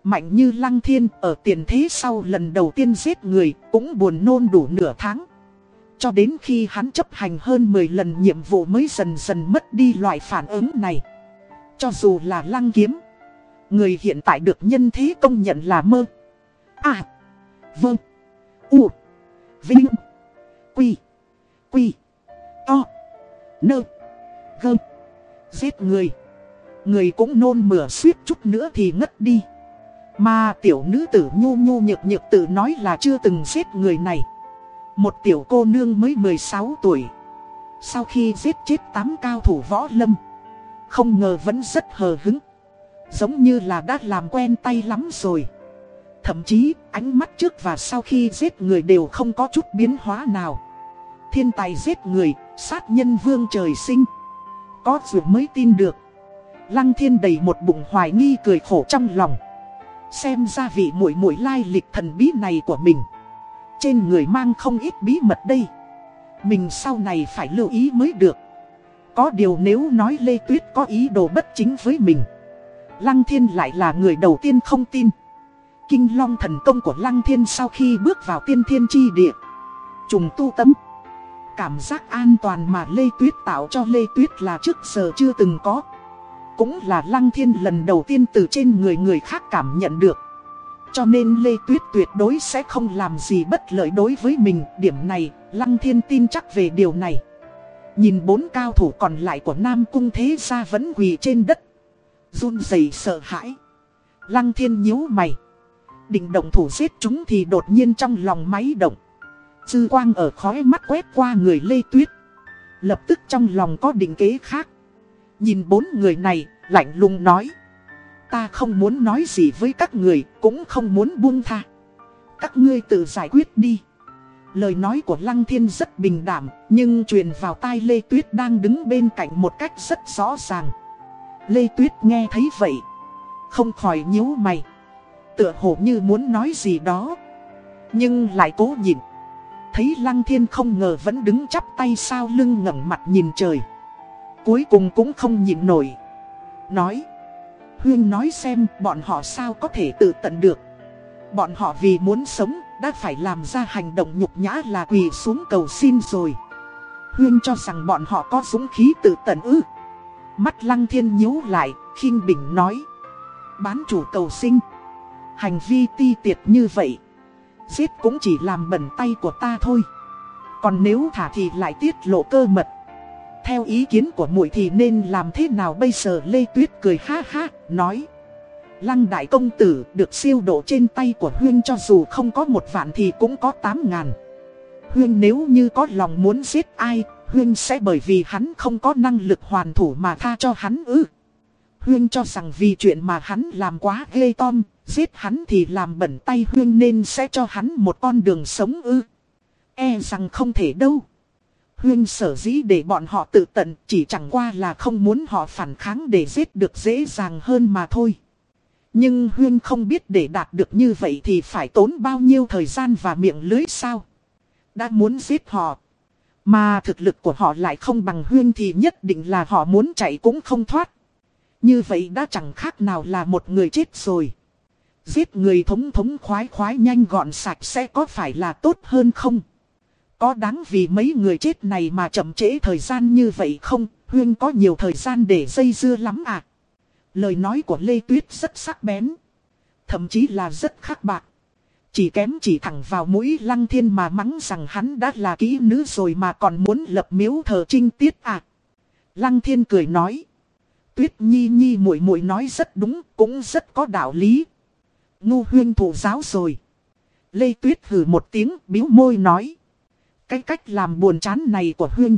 Mạnh như lăng thiên ở tiền thế sau lần đầu tiên giết người cũng buồn nôn đủ nửa tháng. Cho đến khi hắn chấp hành hơn 10 lần nhiệm vụ mới dần dần mất đi loại phản ứng này. Cho dù là lăng kiếm. Người hiện tại được nhân thế công nhận là mơ. À. Vâng. U. Vinh. Quy. Quy. To. Nơ. Gơ. Giết người. Người cũng nôn mửa suýt chút nữa thì ngất đi. Mà tiểu nữ tử nhu nhu nhược nhược tự nói là chưa từng giết người này. Một tiểu cô nương mới 16 tuổi. Sau khi giết chết 8 cao thủ võ lâm. Không ngờ vẫn rất hờ hứng. Giống như là đã làm quen tay lắm rồi. Thậm chí ánh mắt trước và sau khi giết người đều không có chút biến hóa nào. Thiên tài giết người, sát nhân vương trời sinh. Có dù mới tin được. Lăng thiên đầy một bụng hoài nghi cười khổ trong lòng. Xem ra vị mũi mũi lai lịch thần bí này của mình. Trên người mang không ít bí mật đây. Mình sau này phải lưu ý mới được. Có điều nếu nói Lê Tuyết có ý đồ bất chính với mình. Lăng thiên lại là người đầu tiên không tin. Kinh long thần công của Lăng thiên sau khi bước vào tiên thiên chi địa. Trùng tu tấm Cảm giác an toàn mà Lê Tuyết tạo cho Lê Tuyết là trước giờ chưa từng có. Cũng là Lăng Thiên lần đầu tiên từ trên người người khác cảm nhận được. Cho nên Lê Tuyết tuyệt đối sẽ không làm gì bất lợi đối với mình. Điểm này, Lăng Thiên tin chắc về điều này. Nhìn bốn cao thủ còn lại của Nam Cung Thế Gia vẫn quỳ trên đất. run rẩy sợ hãi. Lăng Thiên nhíu mày. Định động thủ giết chúng thì đột nhiên trong lòng máy động. Dư quang ở khói mắt quét qua người Lê Tuyết. Lập tức trong lòng có định kế khác. Nhìn bốn người này, lạnh lùng nói. Ta không muốn nói gì với các người, cũng không muốn buông tha. Các ngươi tự giải quyết đi. Lời nói của Lăng Thiên rất bình đảm, nhưng truyền vào tai Lê Tuyết đang đứng bên cạnh một cách rất rõ ràng. Lê Tuyết nghe thấy vậy, không khỏi nhíu mày. Tựa hồ như muốn nói gì đó, nhưng lại cố nhịn thấy Lăng Thiên không ngờ vẫn đứng chắp tay sau lưng ngẩng mặt nhìn trời. Cuối cùng cũng không nhịn nổi. Nói. Huyên nói xem bọn họ sao có thể tự tận được. Bọn họ vì muốn sống đã phải làm ra hành động nhục nhã là quỳ xuống cầu xin rồi. Huyên cho rằng bọn họ có dũng khí tự tận ư. Mắt Lăng Thiên nhíu lại, khinh bình nói. Bán chủ cầu sinh. Hành vi ti tiệt như vậy Giết cũng chỉ làm bẩn tay của ta thôi Còn nếu thả thì lại tiết lộ cơ mật Theo ý kiến của muội thì nên làm thế nào bây giờ Lê Tuyết cười ha ha Nói Lăng đại công tử được siêu độ trên tay của Huyên cho dù không có một vạn thì cũng có tám ngàn. Huyên nếu như có lòng muốn giết ai, Huyên sẽ bởi vì hắn không có năng lực hoàn thủ mà tha cho hắn ư. Huyên cho rằng vì chuyện mà hắn làm quá ghê tom, giết hắn thì làm bẩn tay Huyên nên sẽ cho hắn một con đường sống ư. E rằng không thể đâu. Huyên sở dĩ để bọn họ tự tận chỉ chẳng qua là không muốn họ phản kháng để giết được dễ dàng hơn mà thôi. Nhưng Huyên không biết để đạt được như vậy thì phải tốn bao nhiêu thời gian và miệng lưới sao. Đã muốn giết họ. Mà thực lực của họ lại không bằng Huyên thì nhất định là họ muốn chạy cũng không thoát. Như vậy đã chẳng khác nào là một người chết rồi. Giết người thống thống khoái khoái nhanh gọn sạch sẽ có phải là tốt hơn không? Có đáng vì mấy người chết này mà chậm trễ thời gian như vậy không? Huyên có nhiều thời gian để dây dưa lắm à? Lời nói của Lê Tuyết rất sắc bén. Thậm chí là rất khắc bạc. Chỉ kém chỉ thẳng vào mũi lăng thiên mà mắng rằng hắn đã là kỹ nữ rồi mà còn muốn lập miếu thờ trinh tiết à. Lăng thiên cười nói. Tuyết nhi nhi muội muội nói rất đúng, cũng rất có đạo lý. Ngu huyên thủ giáo rồi. Lê Tuyết hử một tiếng, biếu môi nói. Cái cách làm buồn chán này của huyên.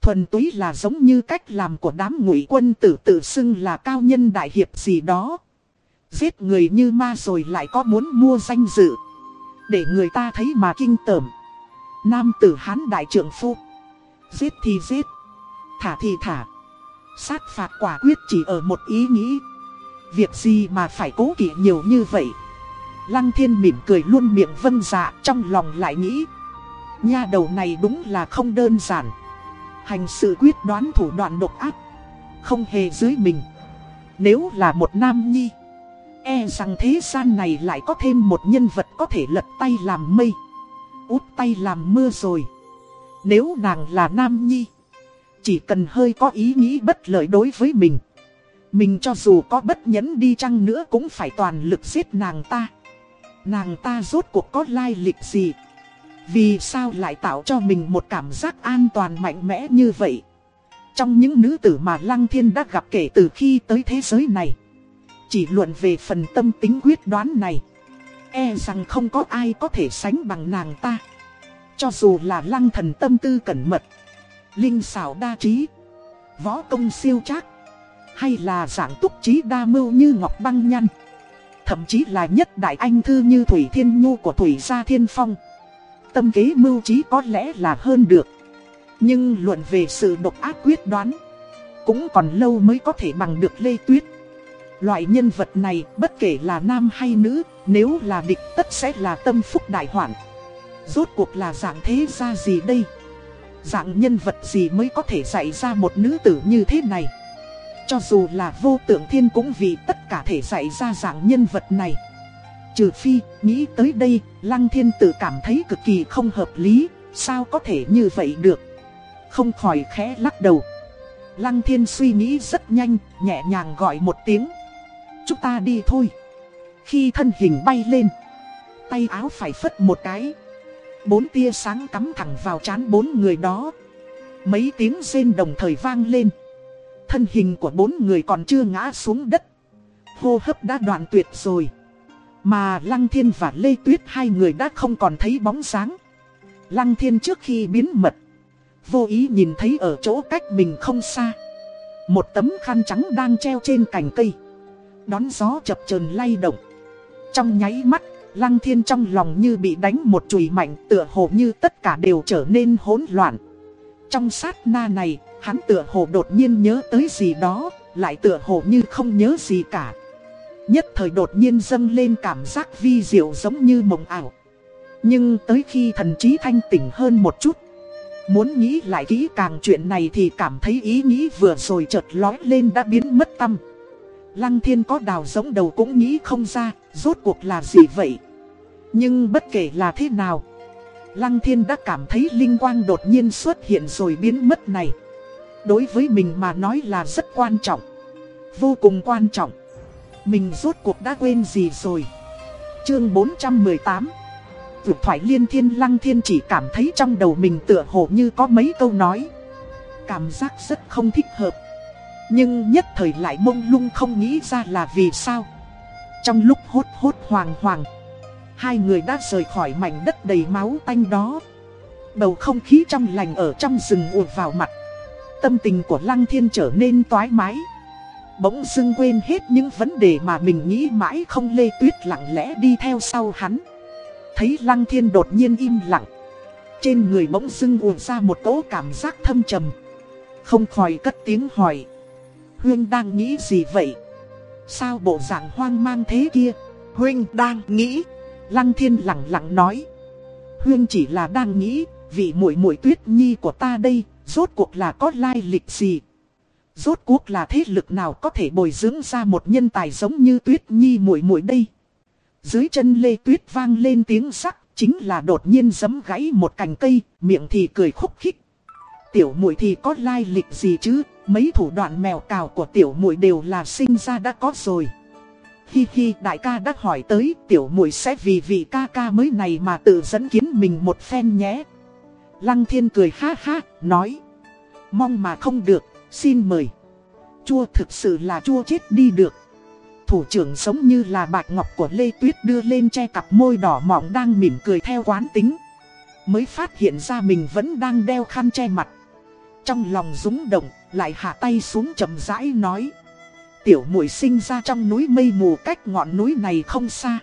Thuần túy là giống như cách làm của đám ngụy quân tử tự xưng là cao nhân đại hiệp gì đó. Giết người như ma rồi lại có muốn mua danh dự. Để người ta thấy mà kinh tởm. Nam tử hán đại trưởng phu. Giết thì giết. Thả thì thả. Sát phạt quả quyết chỉ ở một ý nghĩ. Việc gì mà phải cố kỵ nhiều như vậy. Lăng thiên mỉm cười luôn miệng vân dạ trong lòng lại nghĩ. Nha đầu này đúng là không đơn giản. Hành sự quyết đoán thủ đoạn độc ác. Không hề dưới mình. Nếu là một nam nhi. E rằng thế gian này lại có thêm một nhân vật có thể lật tay làm mây. Út tay làm mưa rồi. Nếu nàng là nam nhi. Chỉ cần hơi có ý nghĩ bất lợi đối với mình. Mình cho dù có bất nhẫn đi chăng nữa cũng phải toàn lực giết nàng ta. Nàng ta rốt cuộc có lai lịch gì? Vì sao lại tạo cho mình một cảm giác an toàn mạnh mẽ như vậy? Trong những nữ tử mà Lăng Thiên đã gặp kể từ khi tới thế giới này. Chỉ luận về phần tâm tính quyết đoán này. E rằng không có ai có thể sánh bằng nàng ta. Cho dù là lăng thần tâm tư cẩn mật. Linh xảo đa trí. Võ công siêu trác. Hay là dạng túc trí đa mưu như ngọc băng nhăn. Thậm chí là nhất đại anh thư như Thủy Thiên Nhu của Thủy Gia Thiên Phong tâm kế mưu trí có lẽ là hơn được. Nhưng luận về sự độc ác quyết đoán, cũng còn lâu mới có thể bằng được Lê Tuyết. Loại nhân vật này bất kể là nam hay nữ, nếu là địch tất sẽ là tâm phúc đại hoạn. Rốt cuộc là dạng thế ra gì đây? Dạng nhân vật gì mới có thể dạy ra một nữ tử như thế này? Cho dù là vô tượng thiên cũng vì tất cả thể dạy ra dạng nhân vật này. Trừ phi, nghĩ tới đây, Lăng Thiên tự cảm thấy cực kỳ không hợp lý, sao có thể như vậy được. Không khỏi khẽ lắc đầu. Lăng Thiên suy nghĩ rất nhanh, nhẹ nhàng gọi một tiếng. Chúng ta đi thôi. Khi thân hình bay lên, tay áo phải phất một cái. Bốn tia sáng cắm thẳng vào chán bốn người đó. Mấy tiếng rên đồng thời vang lên. Thân hình của bốn người còn chưa ngã xuống đất. Hô hấp đã đoạn tuyệt rồi. Mà Lăng Thiên và Lê Tuyết hai người đã không còn thấy bóng sáng. Lăng Thiên trước khi biến mật, vô ý nhìn thấy ở chỗ cách mình không xa. Một tấm khăn trắng đang treo trên cành cây. Đón gió chập chờn lay động. Trong nháy mắt, Lăng Thiên trong lòng như bị đánh một chùy mạnh tựa hồ như tất cả đều trở nên hỗn loạn. Trong sát na này, hắn tựa hồ đột nhiên nhớ tới gì đó, lại tựa hồ như không nhớ gì cả. Nhất thời đột nhiên dâng lên cảm giác vi diệu giống như mộng ảo Nhưng tới khi thần trí thanh tỉnh hơn một chút Muốn nghĩ lại kỹ càng chuyện này thì cảm thấy ý nghĩ vừa rồi chợt lói lên đã biến mất tâm Lăng thiên có đào giống đầu cũng nghĩ không ra, Rốt cuộc là gì vậy? Nhưng bất kể là thế nào, Lăng thiên đã cảm thấy linh quang đột nhiên xuất hiện rồi biến mất này. Đối với mình mà nói là rất quan trọng, Vô cùng quan trọng. Mình rốt cuộc đã quên gì rồi? Chương 418 Vượt thoại liên thiên lăng thiên chỉ cảm thấy trong đầu mình tựa hồ như có mấy câu nói. Cảm giác rất không thích hợp. Nhưng nhất thời lại mông lung không nghĩ ra là vì sao. Trong lúc hốt hốt hoàng hoàng Hai người đã rời khỏi mảnh đất đầy máu tanh đó. Bầu không khí trong lành ở trong rừng ùa vào mặt. Tâm tình của Lăng Thiên trở nên toái mái. Bỗng dưng quên hết những vấn đề mà mình nghĩ mãi không Lê Tuyết lặng lẽ đi theo sau hắn. Thấy Lăng Thiên đột nhiên im lặng. Trên người bỗng dưng ùa ra một cỗ cảm giác thâm trầm. Không khỏi cất tiếng hỏi Huyên đang nghĩ gì vậy? Sao bộ dạng hoang mang thế kia?
Huynh đang nghĩ.
Lăng thiên lặng lặng nói. Huyên chỉ là đang nghĩ, vị muội muội tuyết nhi của ta đây, rốt cuộc là có lai lịch gì? Rốt cuộc là thế lực nào có thể bồi dưỡng ra một nhân tài giống như tuyết nhi muội muội đây? Dưới chân lê tuyết vang lên tiếng sắc, chính là đột nhiên giấm gãy một cành cây, miệng thì cười khúc khích. Tiểu muội thì có lai lịch gì chứ? Mấy thủ đoạn mèo cào của tiểu muội đều là sinh ra đã có rồi. Hi hi đại ca đã hỏi tới tiểu muội sẽ vì vị ca ca mới này mà tự dẫn kiến mình một phen nhé. Lăng thiên cười ha ha, nói. Mong mà không được, xin mời. Chua thực sự là chua chết đi được. Thủ trưởng giống như là bạc ngọc của Lê Tuyết đưa lên che cặp môi đỏ mọng đang mỉm cười theo quán tính. Mới phát hiện ra mình vẫn đang đeo khăn che mặt. Trong lòng rúng động, lại hạ tay xuống chậm rãi nói. Tiểu muội sinh ra trong núi mây mù cách ngọn núi này không xa.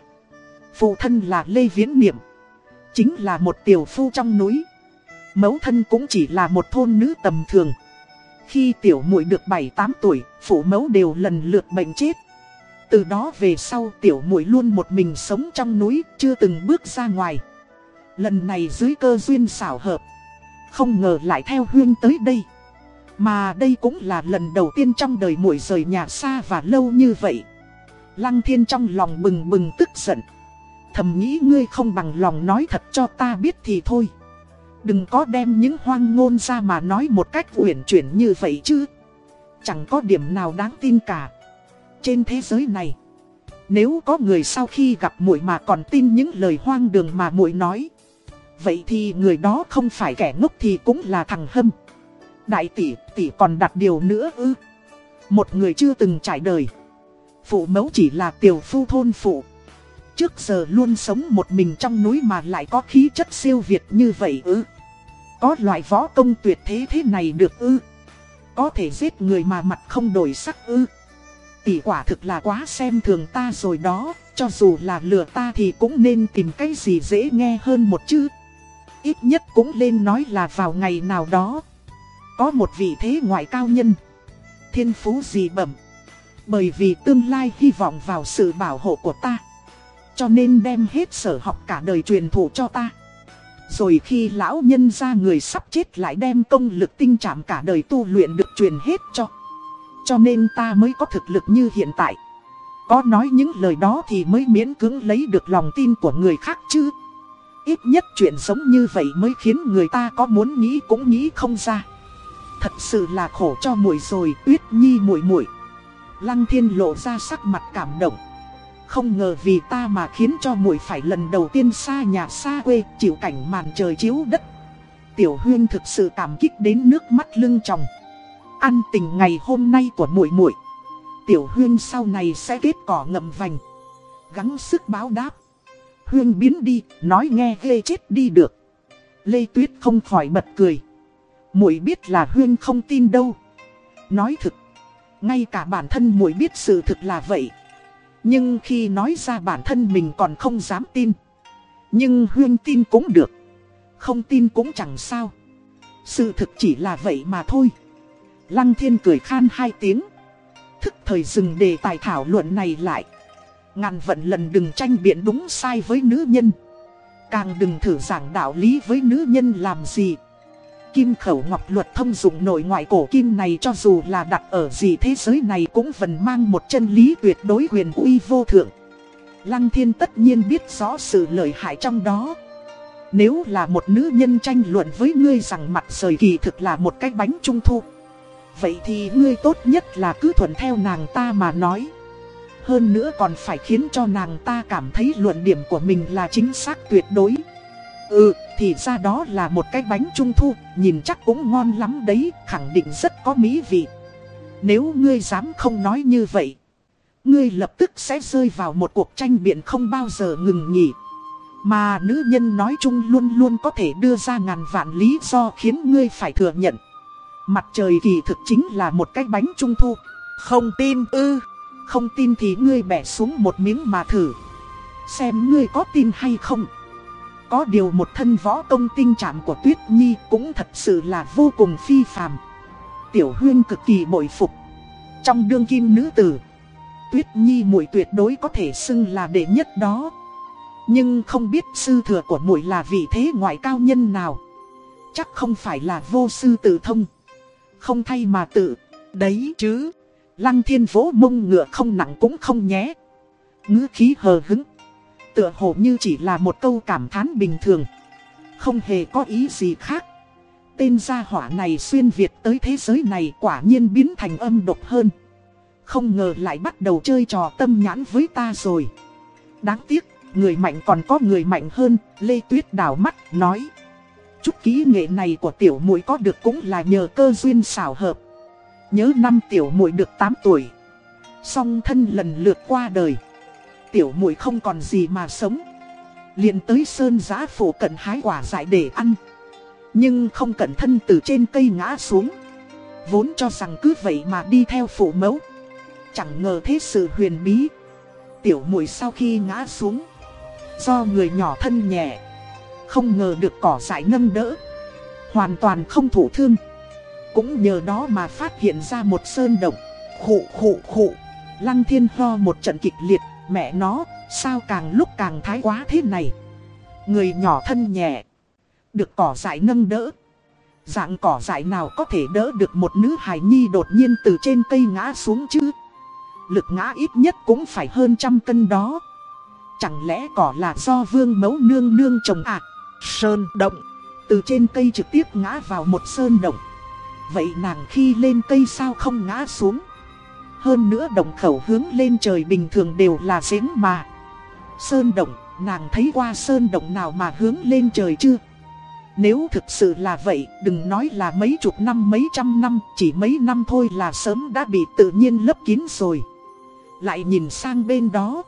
Phụ thân là Lê Viễn Niệm. Chính là một tiểu phu trong núi. Mẫu thân cũng chỉ là một thôn nữ tầm thường. Khi tiểu muội được 7-8 tuổi, phụ mẫu đều lần lượt bệnh chết. Từ đó về sau tiểu muội luôn một mình sống trong núi, chưa từng bước ra ngoài. Lần này dưới cơ duyên xảo hợp, không ngờ lại theo huyên tới đây. Mà đây cũng là lần đầu tiên trong đời muội rời nhà xa và lâu như vậy. Lăng thiên trong lòng bừng bừng tức giận. Thầm nghĩ ngươi không bằng lòng nói thật cho ta biết thì thôi. Đừng có đem những hoang ngôn ra mà nói một cách uyển chuyển như vậy chứ. Chẳng có điểm nào đáng tin cả. Trên thế giới này, nếu có người sau khi gặp muội mà còn tin những lời hoang đường mà muội nói, vậy thì người đó không phải kẻ ngốc thì cũng là thằng hâm. Đại tỷ, tỷ còn đặt điều nữa ư. Một người chưa từng trải đời. Phụ mẫu chỉ là tiểu phu thôn phụ. Trước giờ luôn sống một mình trong núi mà lại có khí chất siêu việt như vậy ư. Có loại võ công tuyệt thế thế này được ư. Có thể giết người mà mặt không đổi sắc ư. Tỷ quả thực là quá xem thường ta rồi đó. Cho dù là lừa ta thì cũng nên tìm cái gì dễ nghe hơn một chứ. Ít nhất cũng lên nói là vào ngày nào đó có một vị thế ngoại cao nhân. Thiên phú gì bẩm. Bởi vì tương lai hy vọng vào sự bảo hộ của ta. Cho nên đem hết sở học cả đời truyền thụ cho ta. Rồi khi lão nhân ra người sắp chết lại đem công lực tinh trảm cả đời tu luyện được truyền hết cho. Cho nên ta mới có thực lực như hiện tại. Có nói những lời đó thì mới miễn cưỡng lấy được lòng tin của người khác chứ. Ít nhất chuyện sống như vậy mới khiến người ta có muốn nghĩ cũng nghĩ không ra. Thật sự là khổ cho muội rồi, Tuyết Nhi muội muội. Lăng Thiên lộ ra sắc mặt cảm động. Không ngờ vì ta mà khiến cho muội phải lần đầu tiên xa nhà xa quê, chịu cảnh màn trời chiếu đất. Tiểu Huyên thực sự cảm kích đến nước mắt lưng tròng. Ăn tình ngày hôm nay của muội muội, Tiểu Huyên sau này sẽ kết cỏ ngậm vành, gắng sức báo đáp. Huyên biến đi, nói nghe ghê chết đi được. Lê Tuyết không khỏi bật cười muội biết là huyên không tin đâu. Nói thực, ngay cả bản thân muội biết sự thực là vậy. Nhưng khi nói ra bản thân mình còn không dám tin. Nhưng huyên tin cũng được. Không tin cũng chẳng sao. Sự thực chỉ là vậy mà thôi. Lăng thiên cười khan hai tiếng. Thức thời dừng đề tài thảo luận này lại. Ngàn vận lần đừng tranh biện đúng sai với nữ nhân. Càng đừng thử giảng đạo lý với nữ nhân làm gì. Kim khẩu ngọc luật thông dụng nội ngoại cổ kim này cho dù là đặt ở gì thế giới này cũng vẫn mang một chân lý tuyệt đối quyền uy vô thượng. Lăng thiên tất nhiên biết rõ sự lợi hại trong đó. Nếu là một nữ nhân tranh luận với ngươi rằng mặt rời kỳ thực là một cái bánh trung thu. Vậy thì ngươi tốt nhất là cứ thuận theo nàng ta mà nói. Hơn nữa còn phải khiến cho nàng ta cảm thấy luận điểm của mình là chính xác tuyệt đối. Ừ, thì ra đó là một cái bánh trung thu, nhìn chắc cũng ngon lắm đấy, khẳng định rất có mỹ vị. Nếu ngươi dám không nói như vậy, Ngươi lập tức sẽ rơi vào một cuộc tranh biện không bao giờ ngừng nghỉ. Mà nữ nhân nói chung luôn luôn có thể đưa ra ngàn vạn lý do khiến ngươi phải thừa nhận. Mặt trời kỳ thực chính là một cái bánh trung thu.
Không tin ư.
Không tin thì ngươi bẻ xuống một miếng mà thử. Xem ngươi có tin hay không. Có điều một thân võ công tinh trạng của Tuyết Nhi cũng thật sự là vô cùng phi phàm. Tiểu Huyên cực kỳ bội phục. Trong đương kim nữ tử, Tuyết Nhi muội tuyệt đối có thể xưng là đệ nhất đó. Nhưng không biết sư thừa của muội là vị thế ngoại cao nhân nào. Chắc không phải là vô sư tự thông. Không thay mà tự. Đấy chứ. Lăng thiên vỗ mông ngựa không nặng cũng không nhé. ngữ khí hờ hứng. Tựa hồ như chỉ là một câu cảm thán bình thường. Không hề có ý gì khác. Tên gia hỏa này xuyên Việt tới thế giới này quả nhiên biến thành âm độc hơn. Không ngờ lại bắt đầu chơi trò tâm nhãn với ta rồi. Đáng tiếc, người mạnh còn có người mạnh hơn, Lê Tuyết đảo mắt, nói. Chút kỹ nghệ này của tiểu muội có được cũng là nhờ cơ duyên xảo hợp. Nhớ năm tiểu muội được 8 tuổi. Song thân lần lượt qua đời. Tiểu muội không còn gì mà sống. liền tới sơn giá phủ cận hái quả dại để ăn. Nhưng không cẩn thân từ trên cây ngã xuống. Vốn cho rằng cứ vậy mà đi theo phụ mẫu. Chẳng ngờ thế sự huyền bí. Tiểu muội sau khi ngã xuống. Do người nhỏ thân nhẹ. Không ngờ được cỏ dại nâng đỡ. Hoàn toàn không thủ thương. Cũng nhờ đó mà phát hiện ra một sơn động. Khụ khụ khụ. Lăng thiên ho một trận kịch liệt. Mẹ nó, sao càng lúc càng thái quá thế này. Người nhỏ thân nhẹ. Được cỏ dại nâng đỡ. Dạng cỏ dại nào có thể đỡ được một nữ hài nhi đột nhiên từ trên cây ngã xuống chứ. Lực ngã ít nhất cũng phải hơn trăm cân đó. Chẳng lẽ cỏ là do vương mẫu nương nương trồng ạ? À? Sơn động. Từ trên cây trực tiếp ngã vào một sơn động. Vậy nàng khi lên cây sao không ngã xuống? Hơn nữa động khẩu hướng lên trời bình thường đều là giếng mà. Sơn động, nàng thấy qua sơn động nào mà hướng lên trời chưa? Nếu thực sự là vậy, đừng nói là mấy chục năm mấy trăm năm, chỉ mấy năm thôi là sớm đã bị tự nhiên lấp kín rồi. Lại nhìn sang bên đó.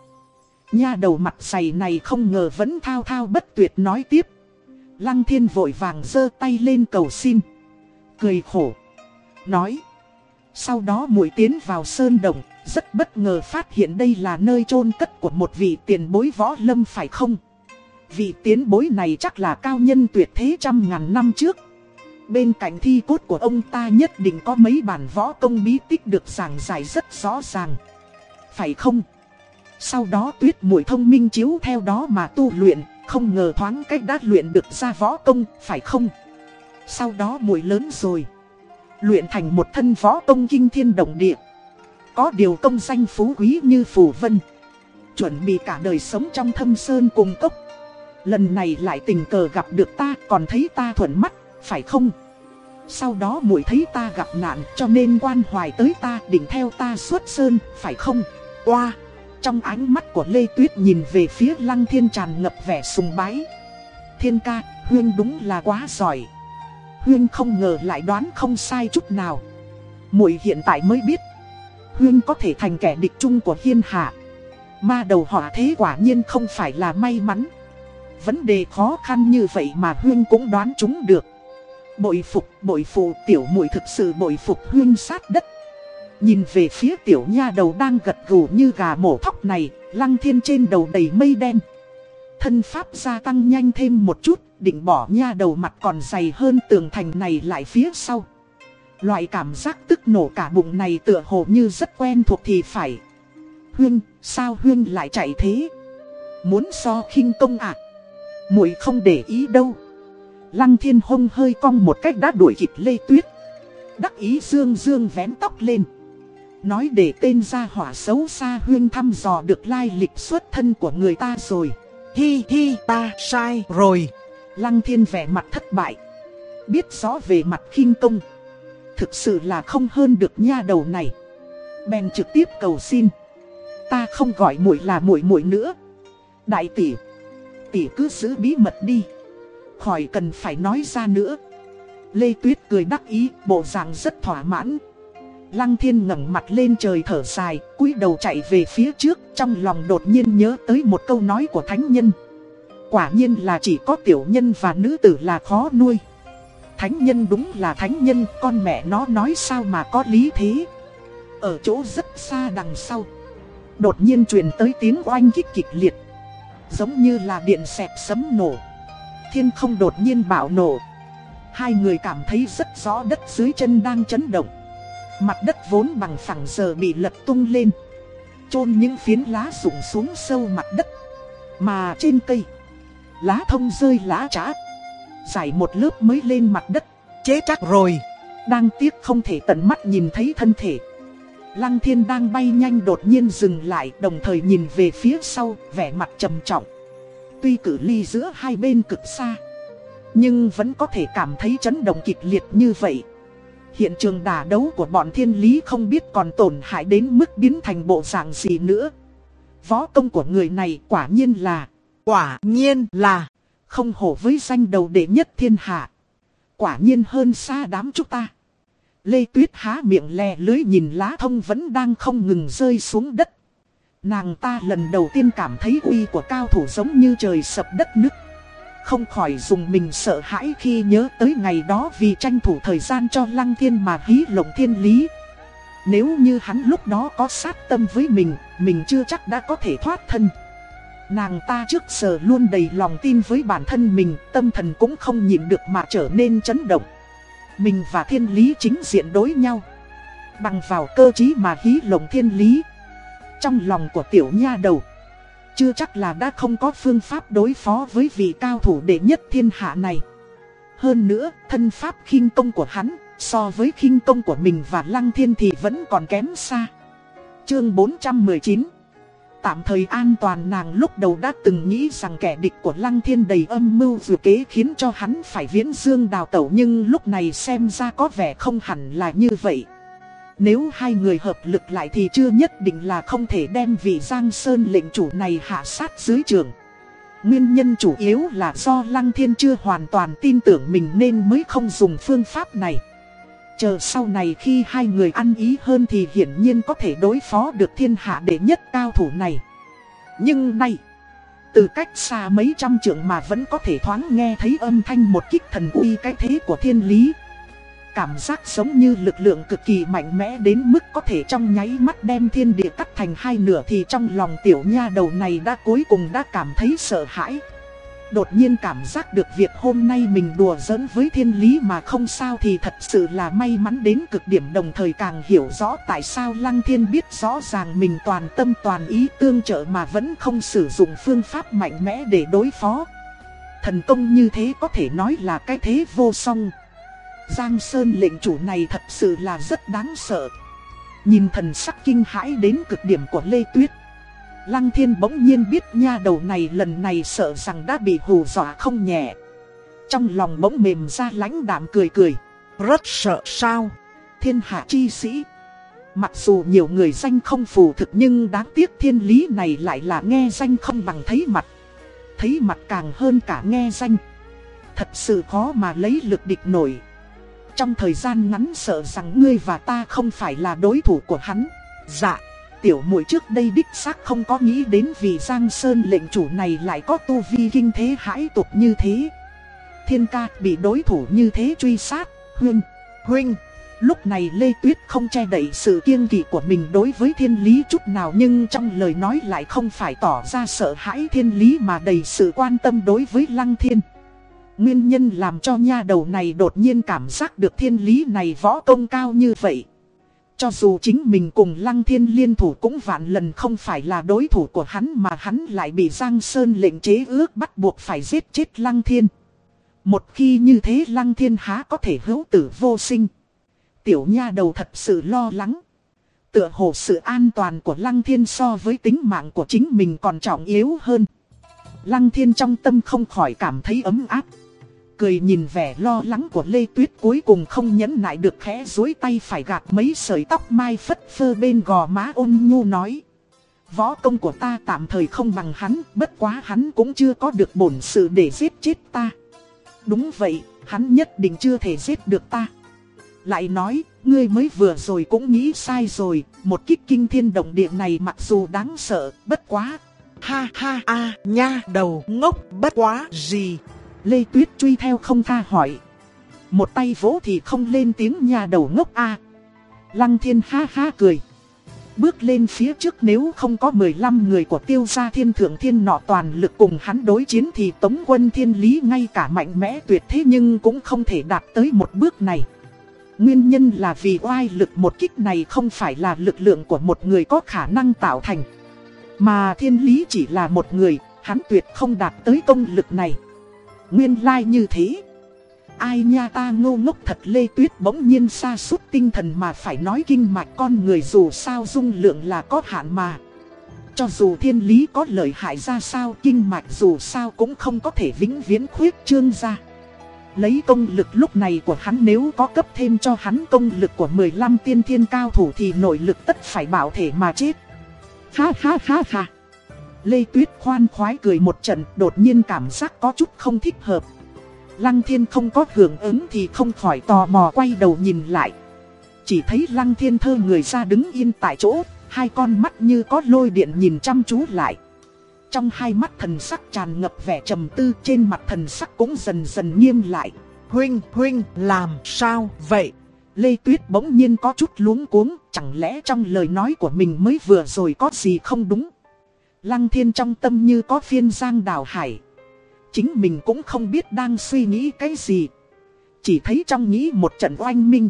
Nha đầu mặt dày này không ngờ vẫn thao thao bất tuyệt nói tiếp. Lăng thiên vội vàng giơ tay lên cầu xin. Cười khổ. Nói. Sau đó muội tiến vào sơn đồng, rất bất ngờ phát hiện đây là nơi chôn cất của một vị tiền bối võ lâm phải không? Vị tiến bối này chắc là cao nhân tuyệt thế trăm ngàn năm trước. Bên cạnh thi cốt của ông ta nhất định có mấy bản võ công bí tích được giảng giải rất rõ ràng. Phải không? Sau đó tuyết mũi thông minh chiếu theo đó mà tu luyện, không ngờ thoáng cách đã luyện được ra võ công, phải không? Sau đó muội lớn rồi. Luyện thành một thân võ công kinh thiên động địa. Có điều công danh phú quý như phù vân. Chuẩn bị cả đời sống trong thâm sơn cùng cốc. Lần này lại tình cờ gặp được ta còn thấy ta thuận mắt, phải không? Sau đó muội thấy ta gặp nạn cho nên quan hoài tới ta định theo ta xuất sơn, phải không? Oa! Trong ánh mắt của Lê Tuyết nhìn về phía lăng thiên tràn ngập vẻ sùng bái. Thiên ca, Huyên đúng là quá giỏi. Huyên không ngờ lại đoán không sai chút nào. muội hiện tại mới biết. Huyên có thể thành kẻ địch chung của hiên hạ. Ma đầu họa thế quả nhiên không phải là may mắn. Vấn đề khó khăn như vậy mà Huyên cũng đoán chúng được. Bội phục, bội phụ tiểu muội thực sự bội phục Huyên sát đất. Nhìn về phía tiểu nha đầu đang gật gù như gà mổ thóc này, lăng thiên trên đầu đầy mây đen. Thân pháp gia tăng nhanh thêm một chút, định bỏ nha đầu mặt còn dày hơn tường thành này lại phía sau. Loại cảm giác tức nổ cả bụng này tựa hồ như rất quen thuộc thì phải. Huyên, sao Huyên lại chạy thế? Muốn so khinh công à? muội không để ý đâu. Lăng thiên hông hơi cong một cách đã đuổi kịp Lê Tuyết. Đắc ý dương dương vén tóc lên. Nói để tên gia hỏa xấu xa huyên thăm dò được lai lịch xuất thân của người ta rồi. Hi hi ta sai rồi. Lăng thiên vẻ mặt thất bại. Biết rõ về mặt khinh công. Thực sự là không hơn được nha đầu này. Bèn trực tiếp cầu xin. Ta không gọi muội là muội muội nữa. Đại tỷ tỷ cứ giữ bí mật đi. Khỏi cần phải nói ra nữa. Lê Tuyết cười đắc ý, bộ dạng rất thỏa mãn. Lăng thiên ngẩng mặt lên trời thở dài, cúi đầu chạy về phía trước, trong lòng đột nhiên nhớ tới một câu nói của thánh nhân. Quả nhiên là chỉ có tiểu nhân và nữ tử là khó nuôi. Thánh nhân đúng là thánh nhân, con mẹ nó nói sao mà có lý thế. Ở chỗ rất xa đằng sau, đột nhiên truyền tới tiếng oanh kích kịch liệt. Giống như là điện xẹp sấm nổ. Thiên không đột nhiên bạo nổ. Hai người cảm thấy rất rõ đất dưới chân đang chấn động. Mặt đất vốn bằng phẳng giờ bị lật tung lên chôn những phiến lá rụng xuống sâu mặt đất Mà trên cây Lá thông rơi lá trá. Giải một lớp mới lên mặt đất
Chế chắc rồi.
Đang tiếc không thể tận mắt nhìn thấy thân thể. Lăng thiên đang bay nhanh đột nhiên dừng lại Đồng thời nhìn về phía sau Vẻ mặt trầm trọng. Tuy cử ly giữa hai bên cực xa Nhưng vẫn có thể cảm thấy chấn động kịch liệt như vậy. Hiện trường đả đấu của bọn thiên lý không biết còn tổn hại đến mức biến thành bộ dạng gì nữa. Võ công của người này quả nhiên là,
quả nhiên là,
không hổ với danh đầu đệ nhất thiên hạ. Quả nhiên hơn xa đám chúng ta. Lê Tuyết há miệng lè lưới nhìn lá thông vẫn đang không ngừng rơi xuống đất. Nàng ta lần đầu tiên cảm thấy uy của cao thủ giống như trời sập đất nứt. Không khỏi dùng mình sợ hãi khi nhớ tới ngày đó vì tranh thủ thời gian cho Lăng Thiên mà hí lộng thiên lý. Nếu như hắn lúc đó có sát tâm với mình, mình chưa chắc đã có thể thoát thân. Nàng ta trước giờ luôn đầy lòng tin với bản thân mình, tâm thần cũng không nhịn được mà trở nên chấn động. Mình và thiên lý chính diện đối nhau. Bằng vào cơ trí mà hí lộng thiên lý. Trong lòng của tiểu nha đầu. Chưa chắc là đã không có phương pháp đối phó với vị cao thủ đệ nhất thiên hạ này. Hơn nữa, thân pháp khinh công của hắn, so với khinh công của mình và Lăng Thiên thì vẫn còn kém xa. Chương 419 Tạm thời an toàn, nàng lúc đầu đã từng nghĩ rằng kẻ địch của Lăng Thiên đầy âm mưu vừa kế khiến cho hắn phải viễn dương đào tẩu, nhưng lúc này xem ra có vẻ không hẳn là như vậy. Nếu hai người hợp lực lại thì chưa nhất định là không thể đem vị Giang Sơn lệnh chủ này hạ sát dưới trường. Nguyên nhân chủ yếu là do Lăng Thiên chưa hoàn toàn tin tưởng mình nên mới không dùng phương pháp này. Chờ sau này khi hai người ăn ý hơn thì hiển nhiên có thể đối phó được thiên hạ đệ nhất cao thủ này. Nhưng nay, từ cách xa mấy trăm trượng mà vẫn có thể thoáng nghe thấy âm thanh một kích thần uy cái thế của thiên lý. Cảm giác giống như lực lượng cực kỳ mạnh mẽ đến mức có thể trong nháy mắt đem thiên địa cắt thành hai nửa thì trong lòng tiểu nha đầu này đã cuối cùng đã cảm thấy sợ hãi. Đột nhiên cảm giác được việc hôm nay mình đùa giỡn với thiên lý mà không sao thì thật sự là may mắn đến cực điểm đồng thời càng hiểu rõ tại sao Lăng Thiên biết rõ ràng mình toàn tâm toàn ý tương trợ mà vẫn không sử dụng phương pháp mạnh mẽ để đối phó. Thần công như thế có thể nói là cái thế vô song. Giang Sơn lệnh chủ này thật sự là rất đáng sợ. Nhìn thần sắc kinh hãi đến cực điểm của Lê Tuyết. Lăng thiên bỗng nhiên biết nha đầu này lần này sợ rằng đã bị hù dọa không nhẹ. Trong lòng bỗng mềm ra lãnh đạm cười cười.
Rất sợ sao?
Thiên hạ chi sĩ. Mặc dù nhiều người danh không phù thực nhưng đáng tiếc thiên lý này lại là nghe danh không bằng thấy mặt. Thấy mặt càng hơn cả nghe danh. Thật sự khó mà lấy lực địch nổi. Trong thời gian ngắn sợ rằng ngươi và ta không phải là đối thủ của hắn. Dạ, tiểu muội trước đây đích xác không có nghĩ đến vì Giang Sơn lệnh chủ này lại có tu vi kinh thế hãi tục như thế. Thiên ca bị đối thủ như thế truy sát, huynh, huynh. Lúc này Lê Tuyết không che đậy sự kiêng kỵ của mình đối với thiên lý chút nào nhưng trong lời nói lại không phải tỏ ra sợ hãi thiên lý mà đầy sự quan tâm đối với lăng thiên. Nguyên nhân làm cho nha đầu này đột nhiên cảm giác được thiên lý này võ công cao như vậy. Cho dù chính mình cùng Lăng Thiên liên thủ cũng vạn lần không phải là đối thủ của hắn mà hắn lại bị Giang Sơn lệnh chế ước bắt buộc phải giết chết Lăng Thiên. Một khi như thế Lăng Thiên há có thể hữu tử vô sinh. Tiểu nha đầu thật sự lo lắng. Tựa hồ sự an toàn của Lăng Thiên so với tính mạng của chính mình còn trọng yếu hơn. Lăng Thiên trong tâm không khỏi cảm thấy ấm áp cười nhìn vẻ lo lắng của Lê Tuyết cuối cùng không nhẫn nại được khẽ dối tay phải gạt mấy sợi tóc mai phất phơ bên gò má ôn nhu nói. Võ công của ta tạm thời không bằng hắn, bất quá hắn cũng chưa có được bổn sự để giết chết ta. Đúng vậy, hắn nhất định chưa thể giết được ta. Lại nói, Ngươi mới vừa rồi cũng nghĩ sai rồi, một kích kinh thiên động địa này mặc dù đáng sợ, bất quá.
Ha ha a nha đầu ngốc bất quá gì.
Lê Tuyết truy theo không tha hỏi. Một tay vỗ thì không lên tiếng nhà đầu ngốc a Lăng thiên ha ha cười. Bước lên phía trước nếu không có 15 người của tiêu gia thiên thượng thiên nọ toàn lực cùng hắn đối chiến thì tống quân thiên lý ngay cả mạnh mẽ tuyệt thế nhưng cũng không thể đạt tới một bước này. Nguyên nhân là vì oai lực một kích này không phải là lực lượng của một người có khả năng tạo thành. Mà thiên lý chỉ là một người, hắn tuyệt không đạt tới công lực này. Nguyên lai like như thế. Ai nha ta ngô ngốc thật Lê Tuyết bỗng nhiên xa suốt tinh thần mà phải nói kinh mạch con người dù sao dung lượng là có hạn mà. Cho dù thiên lý có lợi hại ra sao, kinh mạch dù sao cũng không có thể vĩnh viễn khuyết trương ra. Lấy công lực lúc này của hắn nếu có cấp thêm cho hắn công lực của 15 tiên thiên cao thủ thì nội lực tất phải bảo thể mà chết. Ha ha ha ha. Lê Tuyết khoan khoái cười một trận đột nhiên cảm giác có chút không thích hợp. Lăng thiên không có hưởng ứng thì không khỏi tò mò quay đầu nhìn lại. Chỉ thấy lăng thiên thơ người ra đứng yên tại chỗ, hai con mắt như có lôi điện nhìn chăm chú lại. Trong hai mắt thần sắc tràn ngập vẻ trầm tư trên mặt thần sắc cũng dần dần nghiêm lại.
Huynh, huynh, làm sao vậy?
Lê Tuyết bỗng nhiên có chút luống cuống, chẳng lẽ trong lời nói của mình mới vừa rồi có gì không đúng? Lăng thiên trong tâm như có phiên giang đào hải. Chính mình cũng không biết đang suy nghĩ cái gì. Chỉ thấy trong nghĩ một trận oanh minh.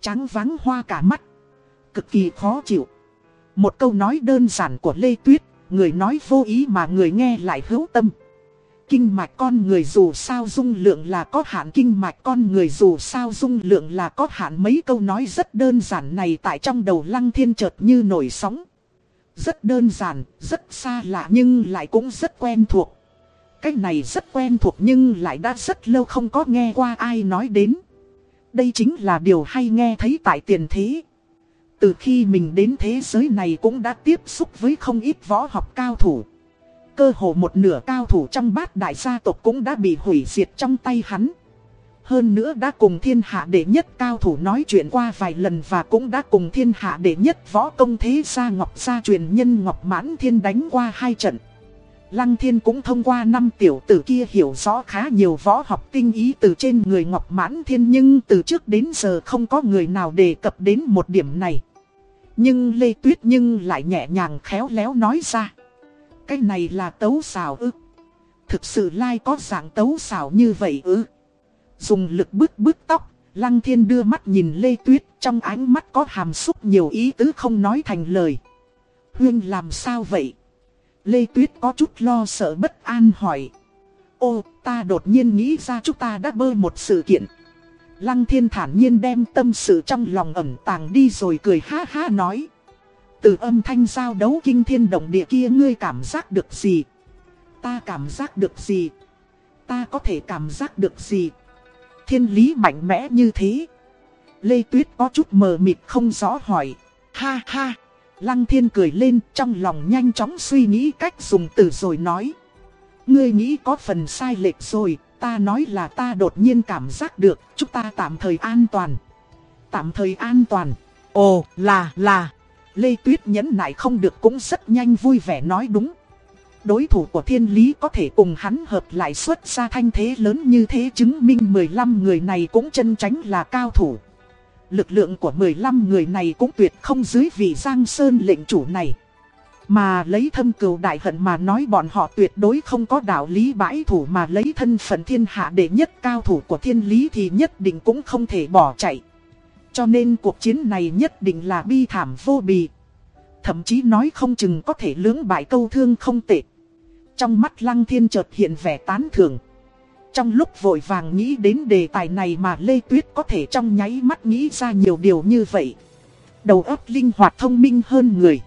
Trắng vắng hoa cả mắt. Cực kỳ khó chịu. Một câu nói đơn giản của Lê Tuyết, người nói vô ý mà người nghe lại hữu tâm. Kinh mạch con người dù sao dung lượng là có hạn Kinh mạch con người dù sao dung lượng là có hạn Mấy câu nói rất đơn giản này tại trong đầu lăng thiên chợt như nổi sóng rất đơn giản, rất xa lạ nhưng lại cũng rất quen thuộc cái này rất quen thuộc nhưng lại đã rất lâu không có nghe qua ai nói đến. Đây chính là điều hay nghe thấy tại tiền thế. Từ khi mình đến thế giới này cũng đã tiếp xúc với không ít võ học cao thủ. Cơ hồ một nửa cao thủ trong bát đại gia tộc cũng đã bị hủy diệt trong tay hắn. Hơn nữa đã cùng thiên hạ đệ nhất cao thủ nói chuyện qua vài lần và cũng đã cùng thiên hạ đệ nhất võ công thế gia ngọc gia truyền nhân ngọc mãn thiên đánh qua hai trận. Lăng thiên cũng thông qua năm tiểu tử kia hiểu rõ khá nhiều võ học tinh ý từ trên người Ngọc Mãn Thiên nhưng từ trước đến giờ không có người nào đề cập đến một điểm này. Nhưng Lê Tuyết nhưng lại nhẹ nhàng khéo léo nói ra. Cái này là tấu xào ư. Thực sự lai có dạng tấu xào như vậy ư. Dùng lực bước bước tóc, Lăng Thiên đưa mắt nhìn Lê Tuyết trong ánh mắt có hàm xúc nhiều ý tứ không nói thành lời. Huyên làm sao vậy? Lê Tuyết có chút lo sợ bất an hỏi. Ô, ta đột nhiên nghĩ ra chúng ta đã bơ một sự kiện. Lăng thiên thản nhiên đem tâm sự trong lòng ẩn tàng đi rồi cười ha ha nói. Từ âm thanh giao đấu kinh thiên động địa kia ngươi cảm giác được gì? Ta cảm giác được gì? Ta có thể cảm giác được gì? Thiên lý mạnh mẽ như thế. Lê Tuyết có chút mờ mịt không rõ hỏi. Ha ha! Lăng thiên cười lên trong lòng nhanh chóng suy nghĩ cách dùng từ rồi nói. Ngươi nghĩ có phần sai lệch rồi, ta nói là ta đột nhiên cảm giác được, chúng ta tạm thời an toàn. Tạm thời an toàn.
Ồ, là, là.
Lê Tuyết nhẫn nại không được cũng rất nhanh vui vẻ nói đúng. Đối thủ của thiên lý có thể cùng hắn hợp lại xuất ra thanh thế lớn như thế chứng minh 15 người này cũng chân tránh là cao thủ. Lực lượng của 15 người này cũng tuyệt không dưới vị Giang Sơn lệnh chủ này. Mà lấy thâm cừu đại hận mà nói bọn họ tuyệt đối không có đạo lý bãi thủ mà lấy thân phận thiên hạ đệ nhất cao thủ của thiên lý thì nhất định cũng không thể bỏ chạy. Cho nên cuộc chiến này nhất định là bi thảm vô bì. Thậm chí nói không chừng có thể lưỡng bại câu thương không tệ. Trong mắt lăng thiên chợt hiện vẻ tán thưởng. Trong lúc vội vàng nghĩ đến đề tài này mà Lê Tuyết có thể trong nháy mắt nghĩ ra nhiều điều như vậy. Đầu óc linh hoạt thông minh hơn người.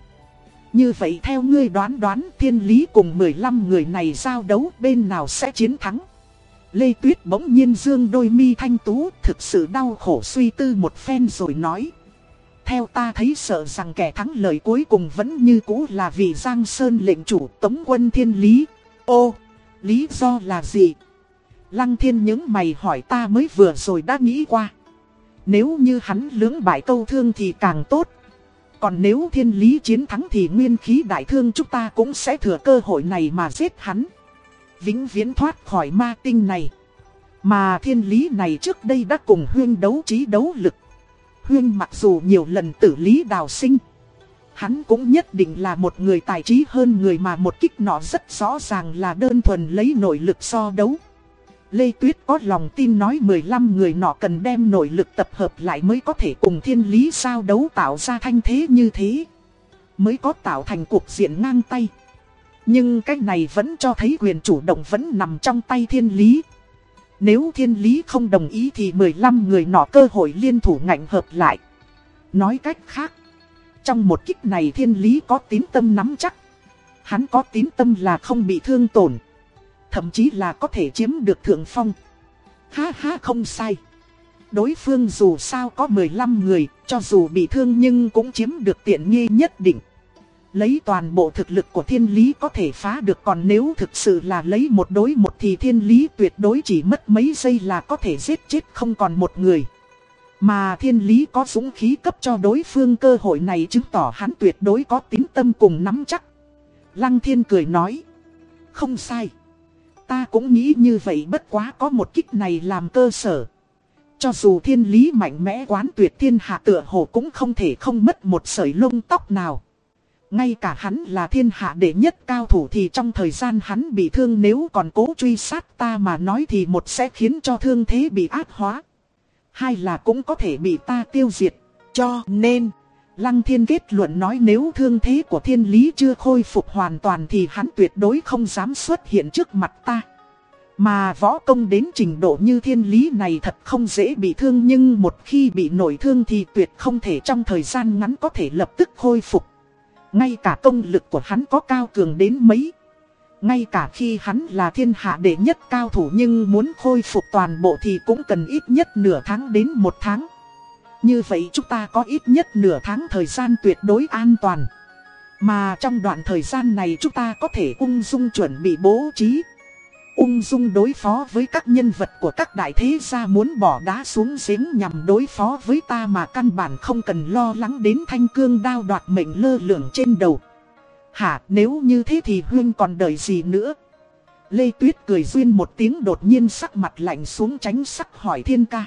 Như vậy theo ngươi đoán đoán thiên lý cùng 15 người này giao đấu bên nào sẽ chiến thắng. Lê Tuyết bỗng nhiên dương đôi mi thanh tú thực sự đau khổ suy tư một phen rồi nói. Theo ta thấy sợ rằng kẻ thắng lời cuối cùng vẫn như cũ là vị Giang Sơn lệnh chủ tống quân thiên lý. Ô, lý do là gì? Lăng thiên những mày hỏi ta mới vừa rồi đã nghĩ qua. Nếu như hắn lưỡng bại câu thương thì càng tốt. Còn nếu thiên lý chiến thắng thì nguyên khí đại thương chúng ta cũng sẽ thừa cơ hội này mà giết hắn. Vĩnh viễn thoát khỏi ma tinh này. Mà thiên lý này trước đây đã cùng huyên đấu trí đấu lực. Huyên mặc dù nhiều lần tử lý đào sinh. Hắn cũng nhất định là một người tài trí hơn người mà một kích nọ rất rõ ràng là đơn thuần lấy nội lực so đấu. Lê Tuyết có lòng tin nói 15 người nọ cần đem nội lực tập hợp lại mới có thể cùng thiên lý sao đấu tạo ra thanh thế như thế. Mới có tạo thành cuộc diện ngang tay. Nhưng cách này vẫn cho thấy quyền chủ động vẫn nằm trong tay thiên lý. Nếu thiên lý không đồng ý thì 15 người nọ cơ hội liên thủ ngạnh hợp lại. Nói cách khác, trong một kích này thiên lý có tín tâm nắm chắc. Hắn có tín tâm là không bị thương tổn. Thậm chí là có thể chiếm được thượng phong. Ha ha không sai. Đối phương dù sao có 15 người, cho dù bị thương nhưng cũng chiếm được tiện nghi nhất định. Lấy toàn bộ thực lực của thiên lý có thể phá được, còn nếu thực sự là lấy một đối một thì thiên lý tuyệt đối chỉ mất mấy giây là có thể giết chết không còn một người. Mà thiên lý có dũng khí cấp cho đối phương cơ hội này chứng tỏ hắn tuyệt đối có tín tâm cùng nắm chắc. Lăng thiên cười nói. Không sai. Ta cũng nghĩ như vậy bất quá có một kích này làm cơ sở. Cho dù thiên lý mạnh mẽ quán tuyệt thiên hạ tựa hồ cũng không thể không mất một sợi lông tóc nào. Ngay cả hắn là thiên hạ đệ nhất cao thủ thì trong thời gian hắn bị thương nếu còn cố truy sát ta mà nói thì một sẽ khiến cho thương thế bị ác hóa. Hai là cũng có thể bị ta tiêu diệt. Cho nên, Lăng Thiên kết luận nói nếu thương thế của thiên lý chưa khôi phục hoàn toàn thì hắn tuyệt đối không dám xuất hiện trước mặt ta. Mà võ công đến trình độ như thiên lý này thật không dễ bị thương nhưng một khi bị nổi thương thì tuyệt không thể trong thời gian ngắn có thể lập tức khôi phục. Ngay cả công lực của hắn có cao cường đến mấy. Ngay cả khi hắn là thiên hạ đệ nhất cao thủ nhưng muốn khôi phục toàn bộ thì cũng cần ít nhất nửa tháng đến một tháng. Như vậy chúng ta có ít nhất nửa tháng thời gian tuyệt đối an toàn. Mà trong đoạn thời gian này chúng ta có thể ung dung chuẩn bị bố trí. Ung dung đối phó với các nhân vật của các đại thế gia muốn bỏ đá xuống giếng nhằm đối phó với ta mà căn bản không cần lo lắng đến thanh cương đao đoạt mệnh lơ lửng trên đầu. Hả, nếu như thế thì Huyên còn đợi gì nữa? Lê Tuyết cười duyên một tiếng đột nhiên sắc mặt lạnh xuống tránh sắc hỏi thiên ca.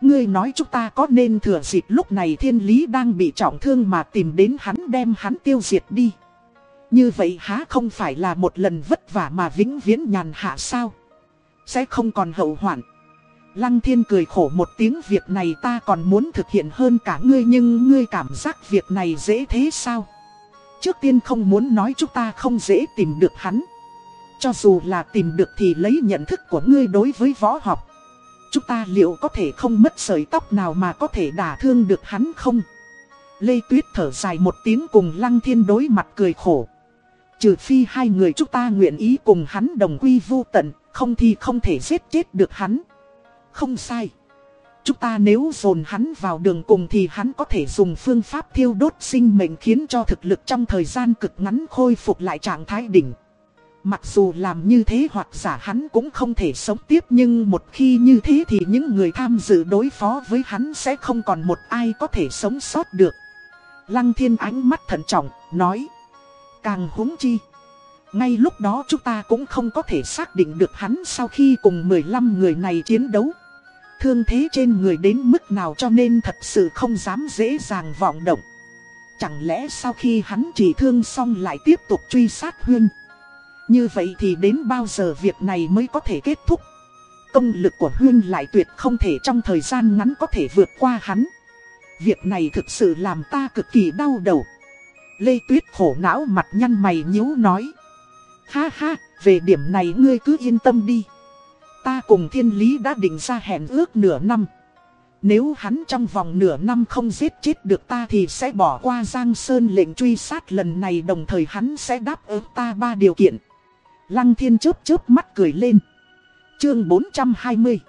Ngươi nói chúng ta có nên thừa dịp lúc này thiên lý đang bị trọng thương mà tìm đến hắn đem hắn tiêu diệt đi. Như vậy há không phải là một lần vất vả mà vĩnh viễn nhàn hạ sao? Sẽ không còn hậu hoạn. Lăng thiên cười khổ một tiếng, việc này ta còn muốn thực hiện hơn cả ngươi, nhưng ngươi cảm giác việc này dễ thế sao? Trước tiên không muốn nói chúng ta không dễ tìm được hắn. Cho dù là tìm được thì lấy nhận thức của ngươi đối với võ học. Chúng ta liệu có thể không mất sợi tóc nào mà có thể đả thương được hắn không? Lê Tuyết thở dài một tiếng cùng Lăng Thiên đối mặt cười khổ. Trừ phi hai người chúng ta nguyện ý cùng hắn đồng quy vô tận, không thì không thể giết chết được hắn. Không sai. Chúng ta nếu dồn hắn vào đường cùng thì hắn có thể dùng phương pháp thiêu đốt sinh mệnh khiến cho thực lực trong thời gian cực ngắn khôi phục lại trạng thái đỉnh. Mặc dù làm như thế hoặc giả hắn cũng không thể sống tiếp nhưng một khi như thế thì những người tham dự đối phó với hắn sẽ không còn một ai có thể sống sót được. Lăng thiên ánh mắt thận trọng, nói. Càng húng chi. Ngay lúc đó chúng ta cũng không có thể xác định được hắn sau khi cùng 15 người này chiến đấu. Thương thế trên người đến mức nào cho nên thật sự không dám dễ dàng vọng động. Chẳng lẽ sau khi hắn chỉ thương xong lại tiếp tục truy sát Huyên. Như vậy thì đến bao giờ việc này mới có thể kết thúc. Công lực của Huyên lại tuyệt không thể trong thời gian ngắn có thể vượt qua hắn. Việc này thực sự làm ta cực kỳ đau đầu. Lê Tuyết khổ não mặt nhăn mày nhíu nói. Ha ha, về điểm này ngươi cứ yên tâm đi. Ta cùng thiên lý đã định ra hẹn ước nửa năm. Nếu hắn trong vòng nửa năm không giết chết được ta thì sẽ bỏ qua Giang Sơn lệnh truy sát lần này đồng thời hắn sẽ đáp ứng ta ba điều kiện. Lăng thiên chớp chớp mắt cười lên. Chương 420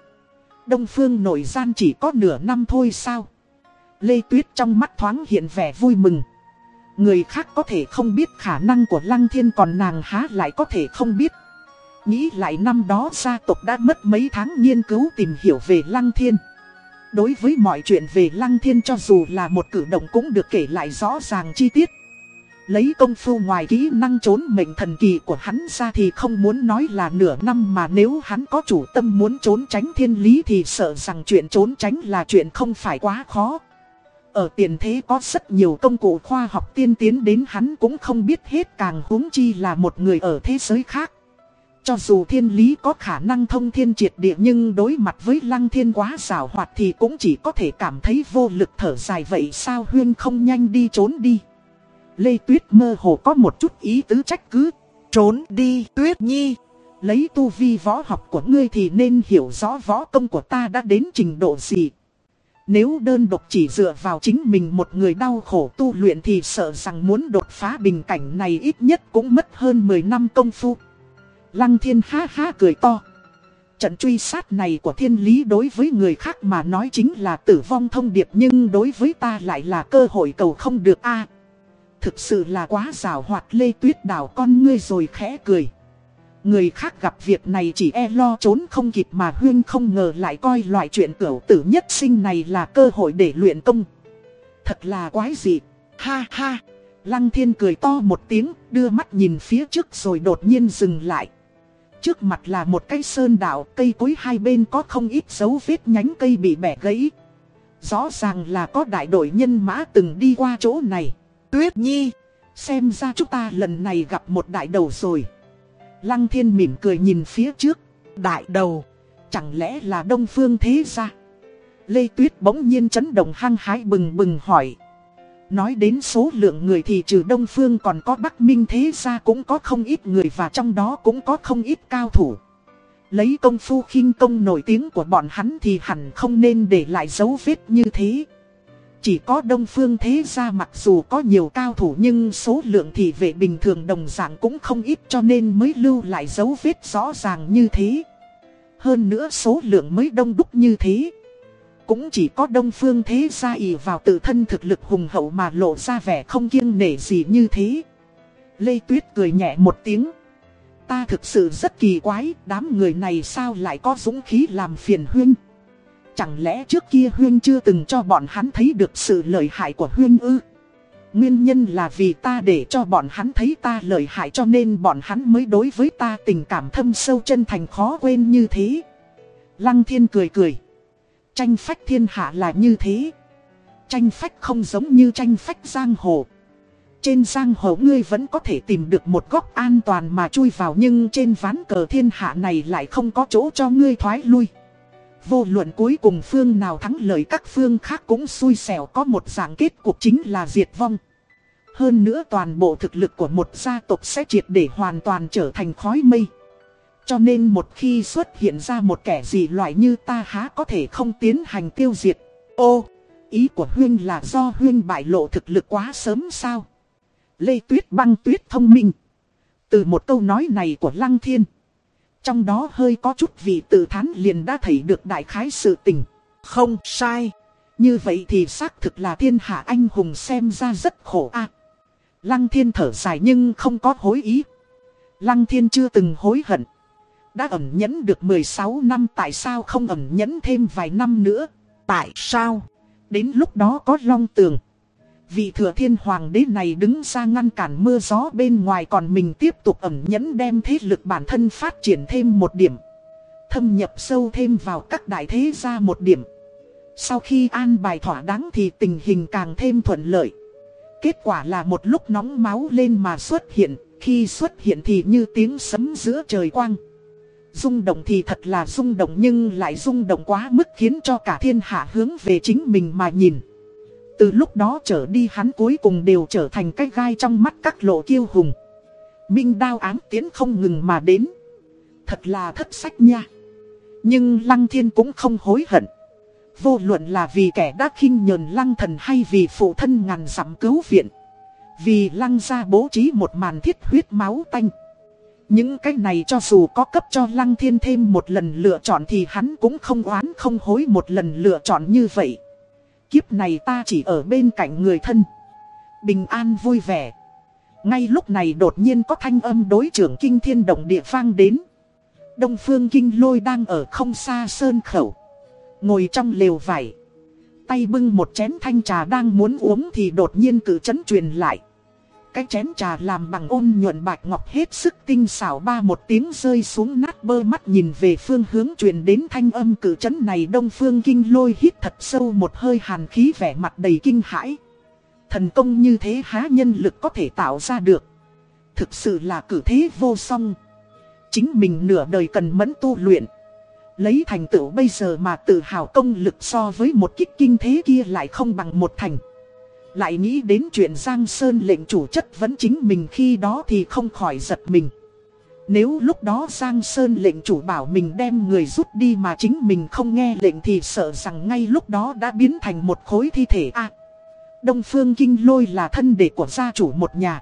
Đông Phương nội gian chỉ có nửa năm thôi sao? Lê Tuyết trong mắt thoáng hiện vẻ vui mừng. Người khác có thể không biết khả năng của Lăng Thiên còn nàng há lại có thể không biết. Nghĩ lại năm đó gia tộc đã mất mấy tháng nghiên cứu tìm hiểu về Lăng Thiên. đối với mọi chuyện về Lăng Thiên cho dù là một cử động cũng được kể lại rõ ràng chi tiết. Lấy công phu ngoài kỹ năng trốn mệnh thần kỳ của hắn ra thì không muốn nói là nửa năm mà nếu hắn có chủ tâm muốn trốn tránh thiên lý thì sợ rằng chuyện trốn tránh là chuyện không phải quá khó. Ở tiền thế có rất nhiều công cụ khoa học tiên tiến đến hắn cũng không biết hết càng huống chi là một người ở thế giới khác. Cho dù thiên lý có khả năng thông thiên triệt địa nhưng đối mặt với lăng thiên quá xảo hoạt thì cũng chỉ có thể cảm thấy vô lực thở dài vậy sao huyên không nhanh đi trốn đi. Lê Tuyết mơ hồ có một chút ý tứ trách cứ.
Trốn đi, Tuyết Nhi.
Lấy tu vi võ học của ngươi thì nên hiểu rõ võ công của ta đã đến trình độ gì. Nếu đơn độc chỉ dựa vào chính mình một người đau khổ tu luyện thì sợ rằng muốn đột phá bình cảnh này ít nhất cũng mất hơn 10 năm công phu. Lăng thiên ha ha cười to. Trận truy sát này của thiên lý đối với người khác mà nói chính là tử vong thông điệp nhưng đối với ta lại là cơ hội cầu không được a Thực sự là quá rào hoạt lê tuyết đảo con ngươi rồi khẽ cười. Người khác gặp việc này chỉ e lo trốn không kịp mà Huyên không ngờ lại coi loại chuyện cửu tử nhất sinh này là cơ hội để luyện công. Thật là quái dị. Ha ha. Lăng thiên cười to một tiếng, đưa mắt nhìn phía trước rồi đột nhiên dừng lại. Trước mặt là một cây sơn đạo, cây cối hai bên có không ít dấu vết nhánh cây bị bẻ gãy. Rõ ràng là có đại đội nhân mã từng đi qua chỗ này. Tuyết Nhi, xem ra chúng ta lần này gặp một đại đầu rồi. Lăng thiên mỉm cười nhìn phía trước. Đại đầu, chẳng lẽ là Đông Phương Thế Gia? Lê Tuyết bỗng nhiên chấn động hăng hái bừng bừng hỏi. Nói đến số lượng người thì trừ Đông Phương còn có Bắc Minh Thế Gia cũng có không ít người và trong đó cũng có không ít cao thủ. Lấy công phu khinh công nổi tiếng của bọn hắn thì hẳn không nên để lại dấu vết như thế. Chỉ có Đông Phương Thế Gia mặc dù có nhiều cao thủ nhưng số lượng thì vệ bình thường đồng dạng cũng không ít cho nên mới lưu lại dấu vết rõ ràng như thế. Hơn nữa số lượng mới đông đúc như thế. Cũng chỉ có Đông Phương Thế Gia ỷ vào tự thân thực lực hùng hậu mà lộ ra vẻ không kiêng nể gì như thế. Lê Tuyết cười nhẹ một tiếng. Ta thực sự rất kỳ quái, đám người này sao lại có dũng khí làm phiền huynh. Chẳng lẽ trước kia Huyên chưa từng cho bọn hắn thấy được sự lợi hại của Huyên ư? Nguyên nhân là vì ta để cho bọn hắn thấy ta lợi hại cho nên bọn hắn mới đối với ta tình cảm thâm sâu chân thành khó quên như thế. Lăng thiên cười cười. Tranh phách thiên hạ là như thế. Tranh phách không giống như tranh phách giang hồ. Trên giang hồ ngươi vẫn có thể tìm được một góc an toàn mà chui vào nhưng trên ván cờ thiên hạ này lại không có chỗ cho ngươi thoái lui. Vô luận cuối cùng phương nào thắng lợi các phương khác cũng xui xẻo có một dạng kết cục chính là diệt vong. Hơn nữa toàn bộ thực lực của một gia tộc sẽ triệt để hoàn toàn trở thành khói mây. Cho nên một khi xuất hiện ra một kẻ gì loại như ta há có thể không tiến hành tiêu diệt. Ô, ý của Huyên là do Huyên bại lộ thực lực quá sớm sao? Lê Tuyết băng tuyết thông minh. Từ một câu nói này của Lăng Thiên. Trong đó hơi có chút vị tự thán liền đã thấy được đại khái sự tình. Không sai. Như vậy thì xác thực là thiên hạ anh hùng xem ra rất khổ a. Lăng thiên thở dài nhưng không có hối ý. Lăng thiên chưa từng hối hận. Đã ẩn nhẫn được 16 năm, tại sao không ẩn nhẫn thêm vài năm nữa. Tại sao? Đến lúc đó có long tường. Vị thừa thiên hoàng đế này đứng ra ngăn cản mưa gió bên ngoài còn mình tiếp tục ẩn nhẫn đem thế lực bản thân phát triển thêm một điểm. Thâm nhập sâu thêm vào các đại thế gia một điểm. Sau khi an bài thỏa đáng thì tình hình càng thêm thuận lợi. Kết quả là một lúc nóng máu lên mà xuất hiện, khi xuất hiện thì như tiếng sấm giữa trời quang. Rung động thì thật là rung động nhưng lại rung động quá mức khiến cho cả thiên hạ hướng về chính mình mà nhìn. Từ lúc đó trở đi hắn cuối cùng đều trở thành cái gai trong mắt các lộ kiêu hùng. Minh đao ám tiến không ngừng mà đến. Thật là thất sách nha. Nhưng Lăng Thiên cũng không hối hận. Vô luận là vì kẻ đã khinh nhờn Lăng Thần hay vì phụ thân ngàn dặm cứu viện. Vì Lăng ra bố trí một màn thiết huyết máu tanh. Những cái này cho dù có cấp cho Lăng Thiên thêm một lần lựa chọn thì hắn cũng không oán không hối một lần lựa chọn như vậy kiếp này ta chỉ ở bên cạnh người thân. Bình an vui vẻ. Ngay lúc này đột nhiên có thanh âm đối trưởng kinh thiên động địa vang đến. Đông phương kinh lôi đang ở không xa sơn khẩu. Ngồi trong lều vải. Tay bưng một chén thanh trà đang muốn uống thì đột nhiên cử chấn truyền lại. Cái chén trà làm bằng ôn nhuận bạch ngọc hết sức tinh xảo ba một tiếng rơi xuống nát bơ mắt nhìn về phương hướng truyền đến thanh âm cử chấn này đông phương kinh lôi hít thật sâu một hơi hàn khí vẻ mặt đầy kinh hãi. Thần công như thế há nhân lực có thể tạo ra được. Thực sự là cử thế vô song. Chính mình nửa đời cần mẫn tu luyện. Lấy thành tựu bây giờ mà tự hào công lực so với một kích kinh thế kia lại không bằng một thành. Lại nghĩ đến chuyện Giang Sơn lệnh chủ chất vấn chính mình khi đó thì không khỏi giật mình. Nếu lúc đó Giang Sơn lệnh chủ bảo mình đem người rút đi mà chính mình không nghe lệnh thì sợ rằng ngay lúc đó đã biến thành một khối thi thể a Đông Phương Kinh Lôi là thân đệ của gia chủ một nhà.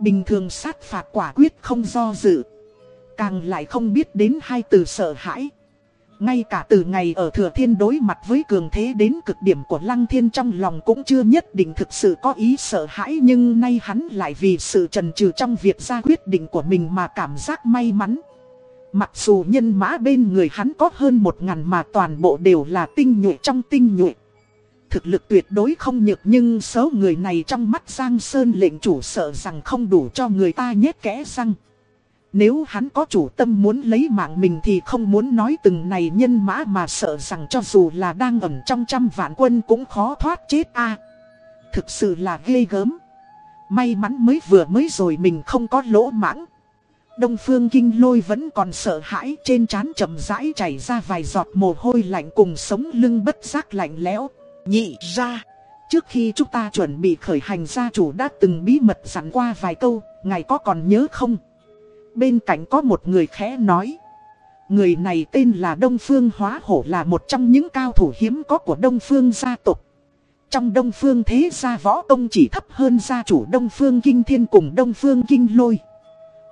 Bình thường sát phạt quả quyết không do dự. Càng lại không biết đến hai từ sợ hãi. Ngay cả từ ngày ở Thừa Thiên đối mặt với cường thế đến cực điểm của Lăng Thiên trong lòng cũng chưa nhất định thực sự có ý sợ hãi, Nhưng nay hắn lại vì sự trần trừ trong việc ra quyết định của mình mà cảm giác may mắn. Mặc dù nhân mã bên người hắn có hơn một ngàn mà toàn bộ đều là tinh nhuệ trong tinh nhuệ. Thực lực tuyệt đối không nhược, nhưng số người này trong mắt Giang Sơn lệnh chủ sợ rằng không đủ cho người ta nhét kẽ răng nếu hắn có chủ tâm muốn lấy mạng mình thì không muốn nói từng này nhân mã mà sợ rằng cho dù là đang ẩn trong trăm vạn quân cũng khó thoát chết a Thực sự là ghê gớm. May mắn mới vừa mới rồi mình không có lỗ mãng. Đông phương kinh lôi vẫn còn sợ hãi trên trán chậm rãi chảy ra vài giọt mồ hôi lạnh cùng sống lưng bất giác lạnh lẽo. Nhị ra. Trước khi chúng ta chuẩn bị khởi hành gia chủ đã từng bí mật dặn qua vài câu, ngài có còn nhớ không? Bên cạnh có một người khẽ nói. Người này tên là Đông Phương Hóa Hổ là một trong những cao thủ hiếm có của Đông Phương gia tộc. Trong Đông Phương thế gia võ công chỉ thấp hơn gia chủ Đông Phương Kinh Thiên cùng Đông Phương Kinh Lôi.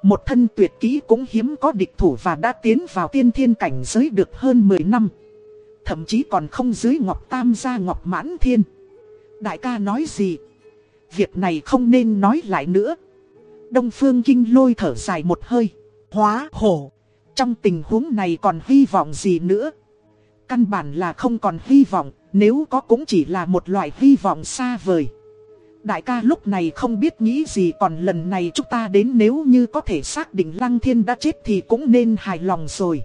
Một thân tuyệt kỹ cũng hiếm có địch thủ và đã tiến vào tiên thiên cảnh giới được hơn 10 năm. Thậm chí còn không dưới Ngọc Tam gia Ngọc Mãn Thiên. Đại ca nói gì? Việc này không nên nói lại nữa. Đông Phương Kinh lôi thở dài một hơi. Hóa hổ. Trong tình huống này còn hy vọng gì nữa? Căn bản là không còn hy vọng, nếu có cũng chỉ là một loại hy vọng xa vời. Đại ca lúc này không biết nghĩ gì còn lần này chúng ta đến nếu như có thể xác định Lăng Thiên đã chết thì cũng nên hài lòng rồi.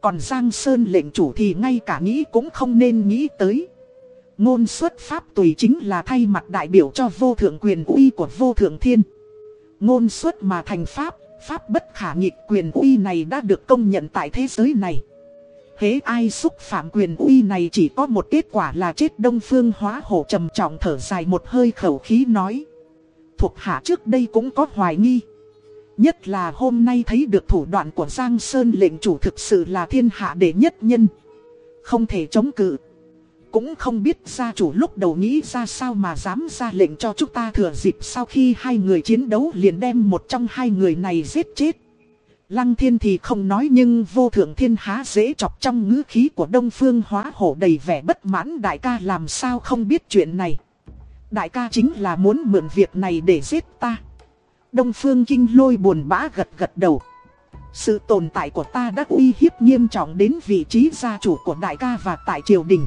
Còn Giang Sơn lệnh chủ thì ngay cả nghĩ cũng không nên nghĩ tới. Ngôn xuất pháp tùy chính là thay mặt đại biểu cho vô thượng quyền uy của vô thượng thiên. Ngôn xuất mà thành pháp, pháp bất khả nghịch quyền uy này đã được công nhận tại thế giới này. Hế ai xúc phạm quyền uy này chỉ có một kết quả là chết đông phương hóa hổ trầm trọng thở dài một hơi khẩu khí nói. Thuộc hạ trước đây cũng có hoài nghi. Nhất là hôm nay thấy được thủ đoạn của Giang Sơn lệnh chủ thực sự là thiên hạ đệ nhất nhân. Không thể chống cự. Cũng không biết gia chủ lúc đầu nghĩ ra sao mà dám ra lệnh cho chúng ta thừa dịp sau khi hai người chiến đấu liền đem một trong hai người này giết chết. Lăng thiên thì không nói nhưng vô thượng thiên há dễ chọc trong ngữ khí của đông phương hóa hổ đầy vẻ bất mãn đại ca làm sao không biết chuyện này. Đại ca chính là muốn mượn việc này để giết ta. Đông phương kinh lôi buồn bã gật gật đầu. Sự tồn tại của ta đã uy hiếp nghiêm trọng đến vị trí gia chủ của đại ca và tại triều đình.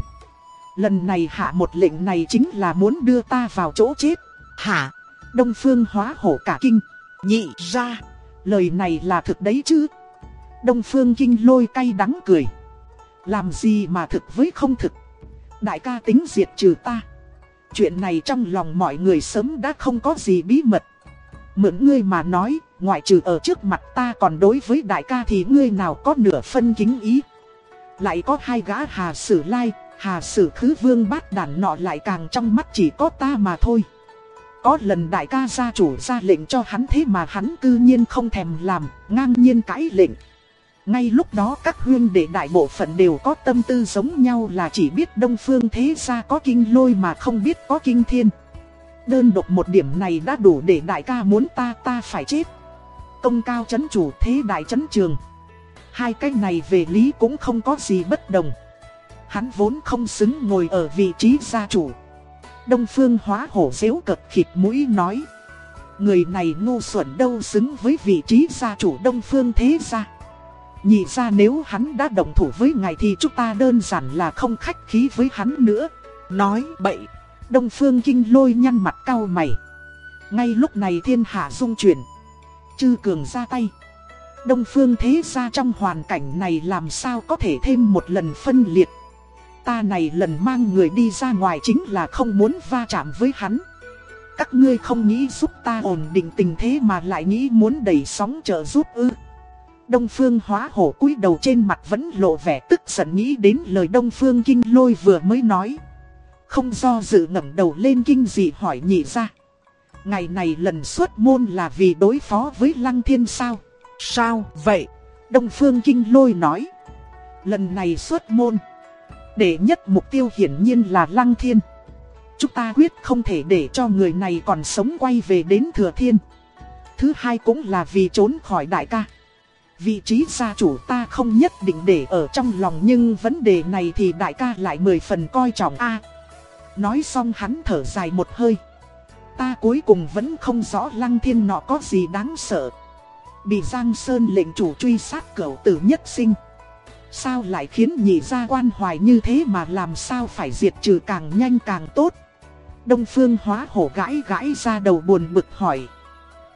Lần này hạ một lệnh này chính là muốn đưa ta vào chỗ chết. Hả? Đông phương hóa hổ cả kinh. Nhị ra. Lời này là thực đấy chứ? Đông phương kinh lôi cay đắng cười. Làm gì mà thực với không thực? Đại ca tính diệt trừ ta. Chuyện này trong lòng mọi người sớm đã không có gì bí mật. Mượn ngươi mà nói, ngoại trừ ở trước mặt ta còn đối với đại ca thì ngươi nào có nửa phân kính ý. Lại có hai gã hà sử lai, Hà sử khứ vương bát đàn nọ lại càng trong mắt chỉ có ta mà thôi. Có lần đại ca gia chủ ra lệnh cho hắn thế mà hắn cư nhiên không thèm làm, ngang nhiên cãi lệnh. Ngay lúc đó các huyên đệ đại bộ phận đều có tâm tư giống nhau là chỉ biết đông phương thế gia có kinh lôi mà không biết có kinh thiên. Đơn độc một điểm này đã đủ để đại ca muốn ta ta phải chết. Công cao chấn chủ thế đại chấn trường. Hai cái này về lý cũng không có gì bất đồng. Hắn vốn không xứng ngồi ở vị trí gia chủ. Đông phương hóa hổ dễu cực khịt mũi nói. Người này ngu xuẩn đâu xứng với vị trí gia chủ đông phương thế gia. Nhị ra nếu hắn đã đồng thủ với ngài thì chúng ta đơn giản là không khách khí với hắn nữa.
nói bậy.
Đông Phương Kinh lôi nhăn mặt cau mày. Ngay lúc này thiên hạ dung chuyển. Chư cường ra tay. Đông Phương thế ra trong hoàn cảnh này làm sao có thể thêm một lần phân liệt. Ta này lần mang người đi ra ngoài chính là không muốn va chạm với hắn. Các ngươi không nghĩ giúp ta ổn định tình thế mà lại nghĩ muốn đẩy sóng trợ giúp ư. Đông Phương hóa hổ cúi đầu trên mặt vẫn lộ vẻ tức giận nghĩ đến lời Đông Phương kinh lôi vừa mới nói. Không do dự ngẩng đầu lên kinh dị hỏi nhị ra. Ngày này lần xuất môn là vì đối phó với Lăng Thiên sao?
Sao vậy?
Đông Phương Kinh Lôi nói. Lần này xuất môn. Để nhất mục tiêu hiển nhiên là Lăng Thiên. Chúng ta quyết không thể để cho người này còn sống quay về đến Thừa Thiên. Thứ hai cũng là vì trốn khỏi đại ca. Vị trí gia chủ ta không nhất định để ở trong lòng nhưng vấn đề này thì đại ca lại mười phần coi trọng a. nói xong hắn thở dài một hơi. Ta cuối cùng vẫn không rõ lăng thiên nọ có gì đáng sợ. Bị Giang Sơn lệnh chủ truy sát cậu tử nhất sinh. Sao lại khiến nhị gia quan hoài như thế mà làm sao phải diệt trừ càng nhanh càng tốt. Đông Phương hóa hổ gãi gãi ra đầu buồn bực hỏi.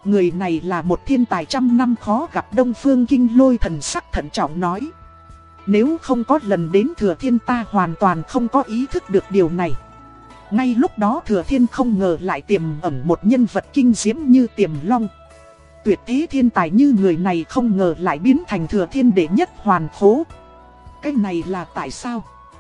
Người này là một thiên tài trăm năm khó gặp Đông Phương Kinh lôi thần sắc thận trọng nói. Nếu không có lần đến Thừa Thiên ta hoàn toàn không có ý thức được điều này. Ngay lúc đó Thừa Thiên không ngờ lại tiềm ẩn một nhân vật kinh diễm như tiềm long. Tuyệt thế thiên tài như người này không ngờ lại biến thành Thừa Thiên đệ nhất hoàn khố. Cái này là tại sao?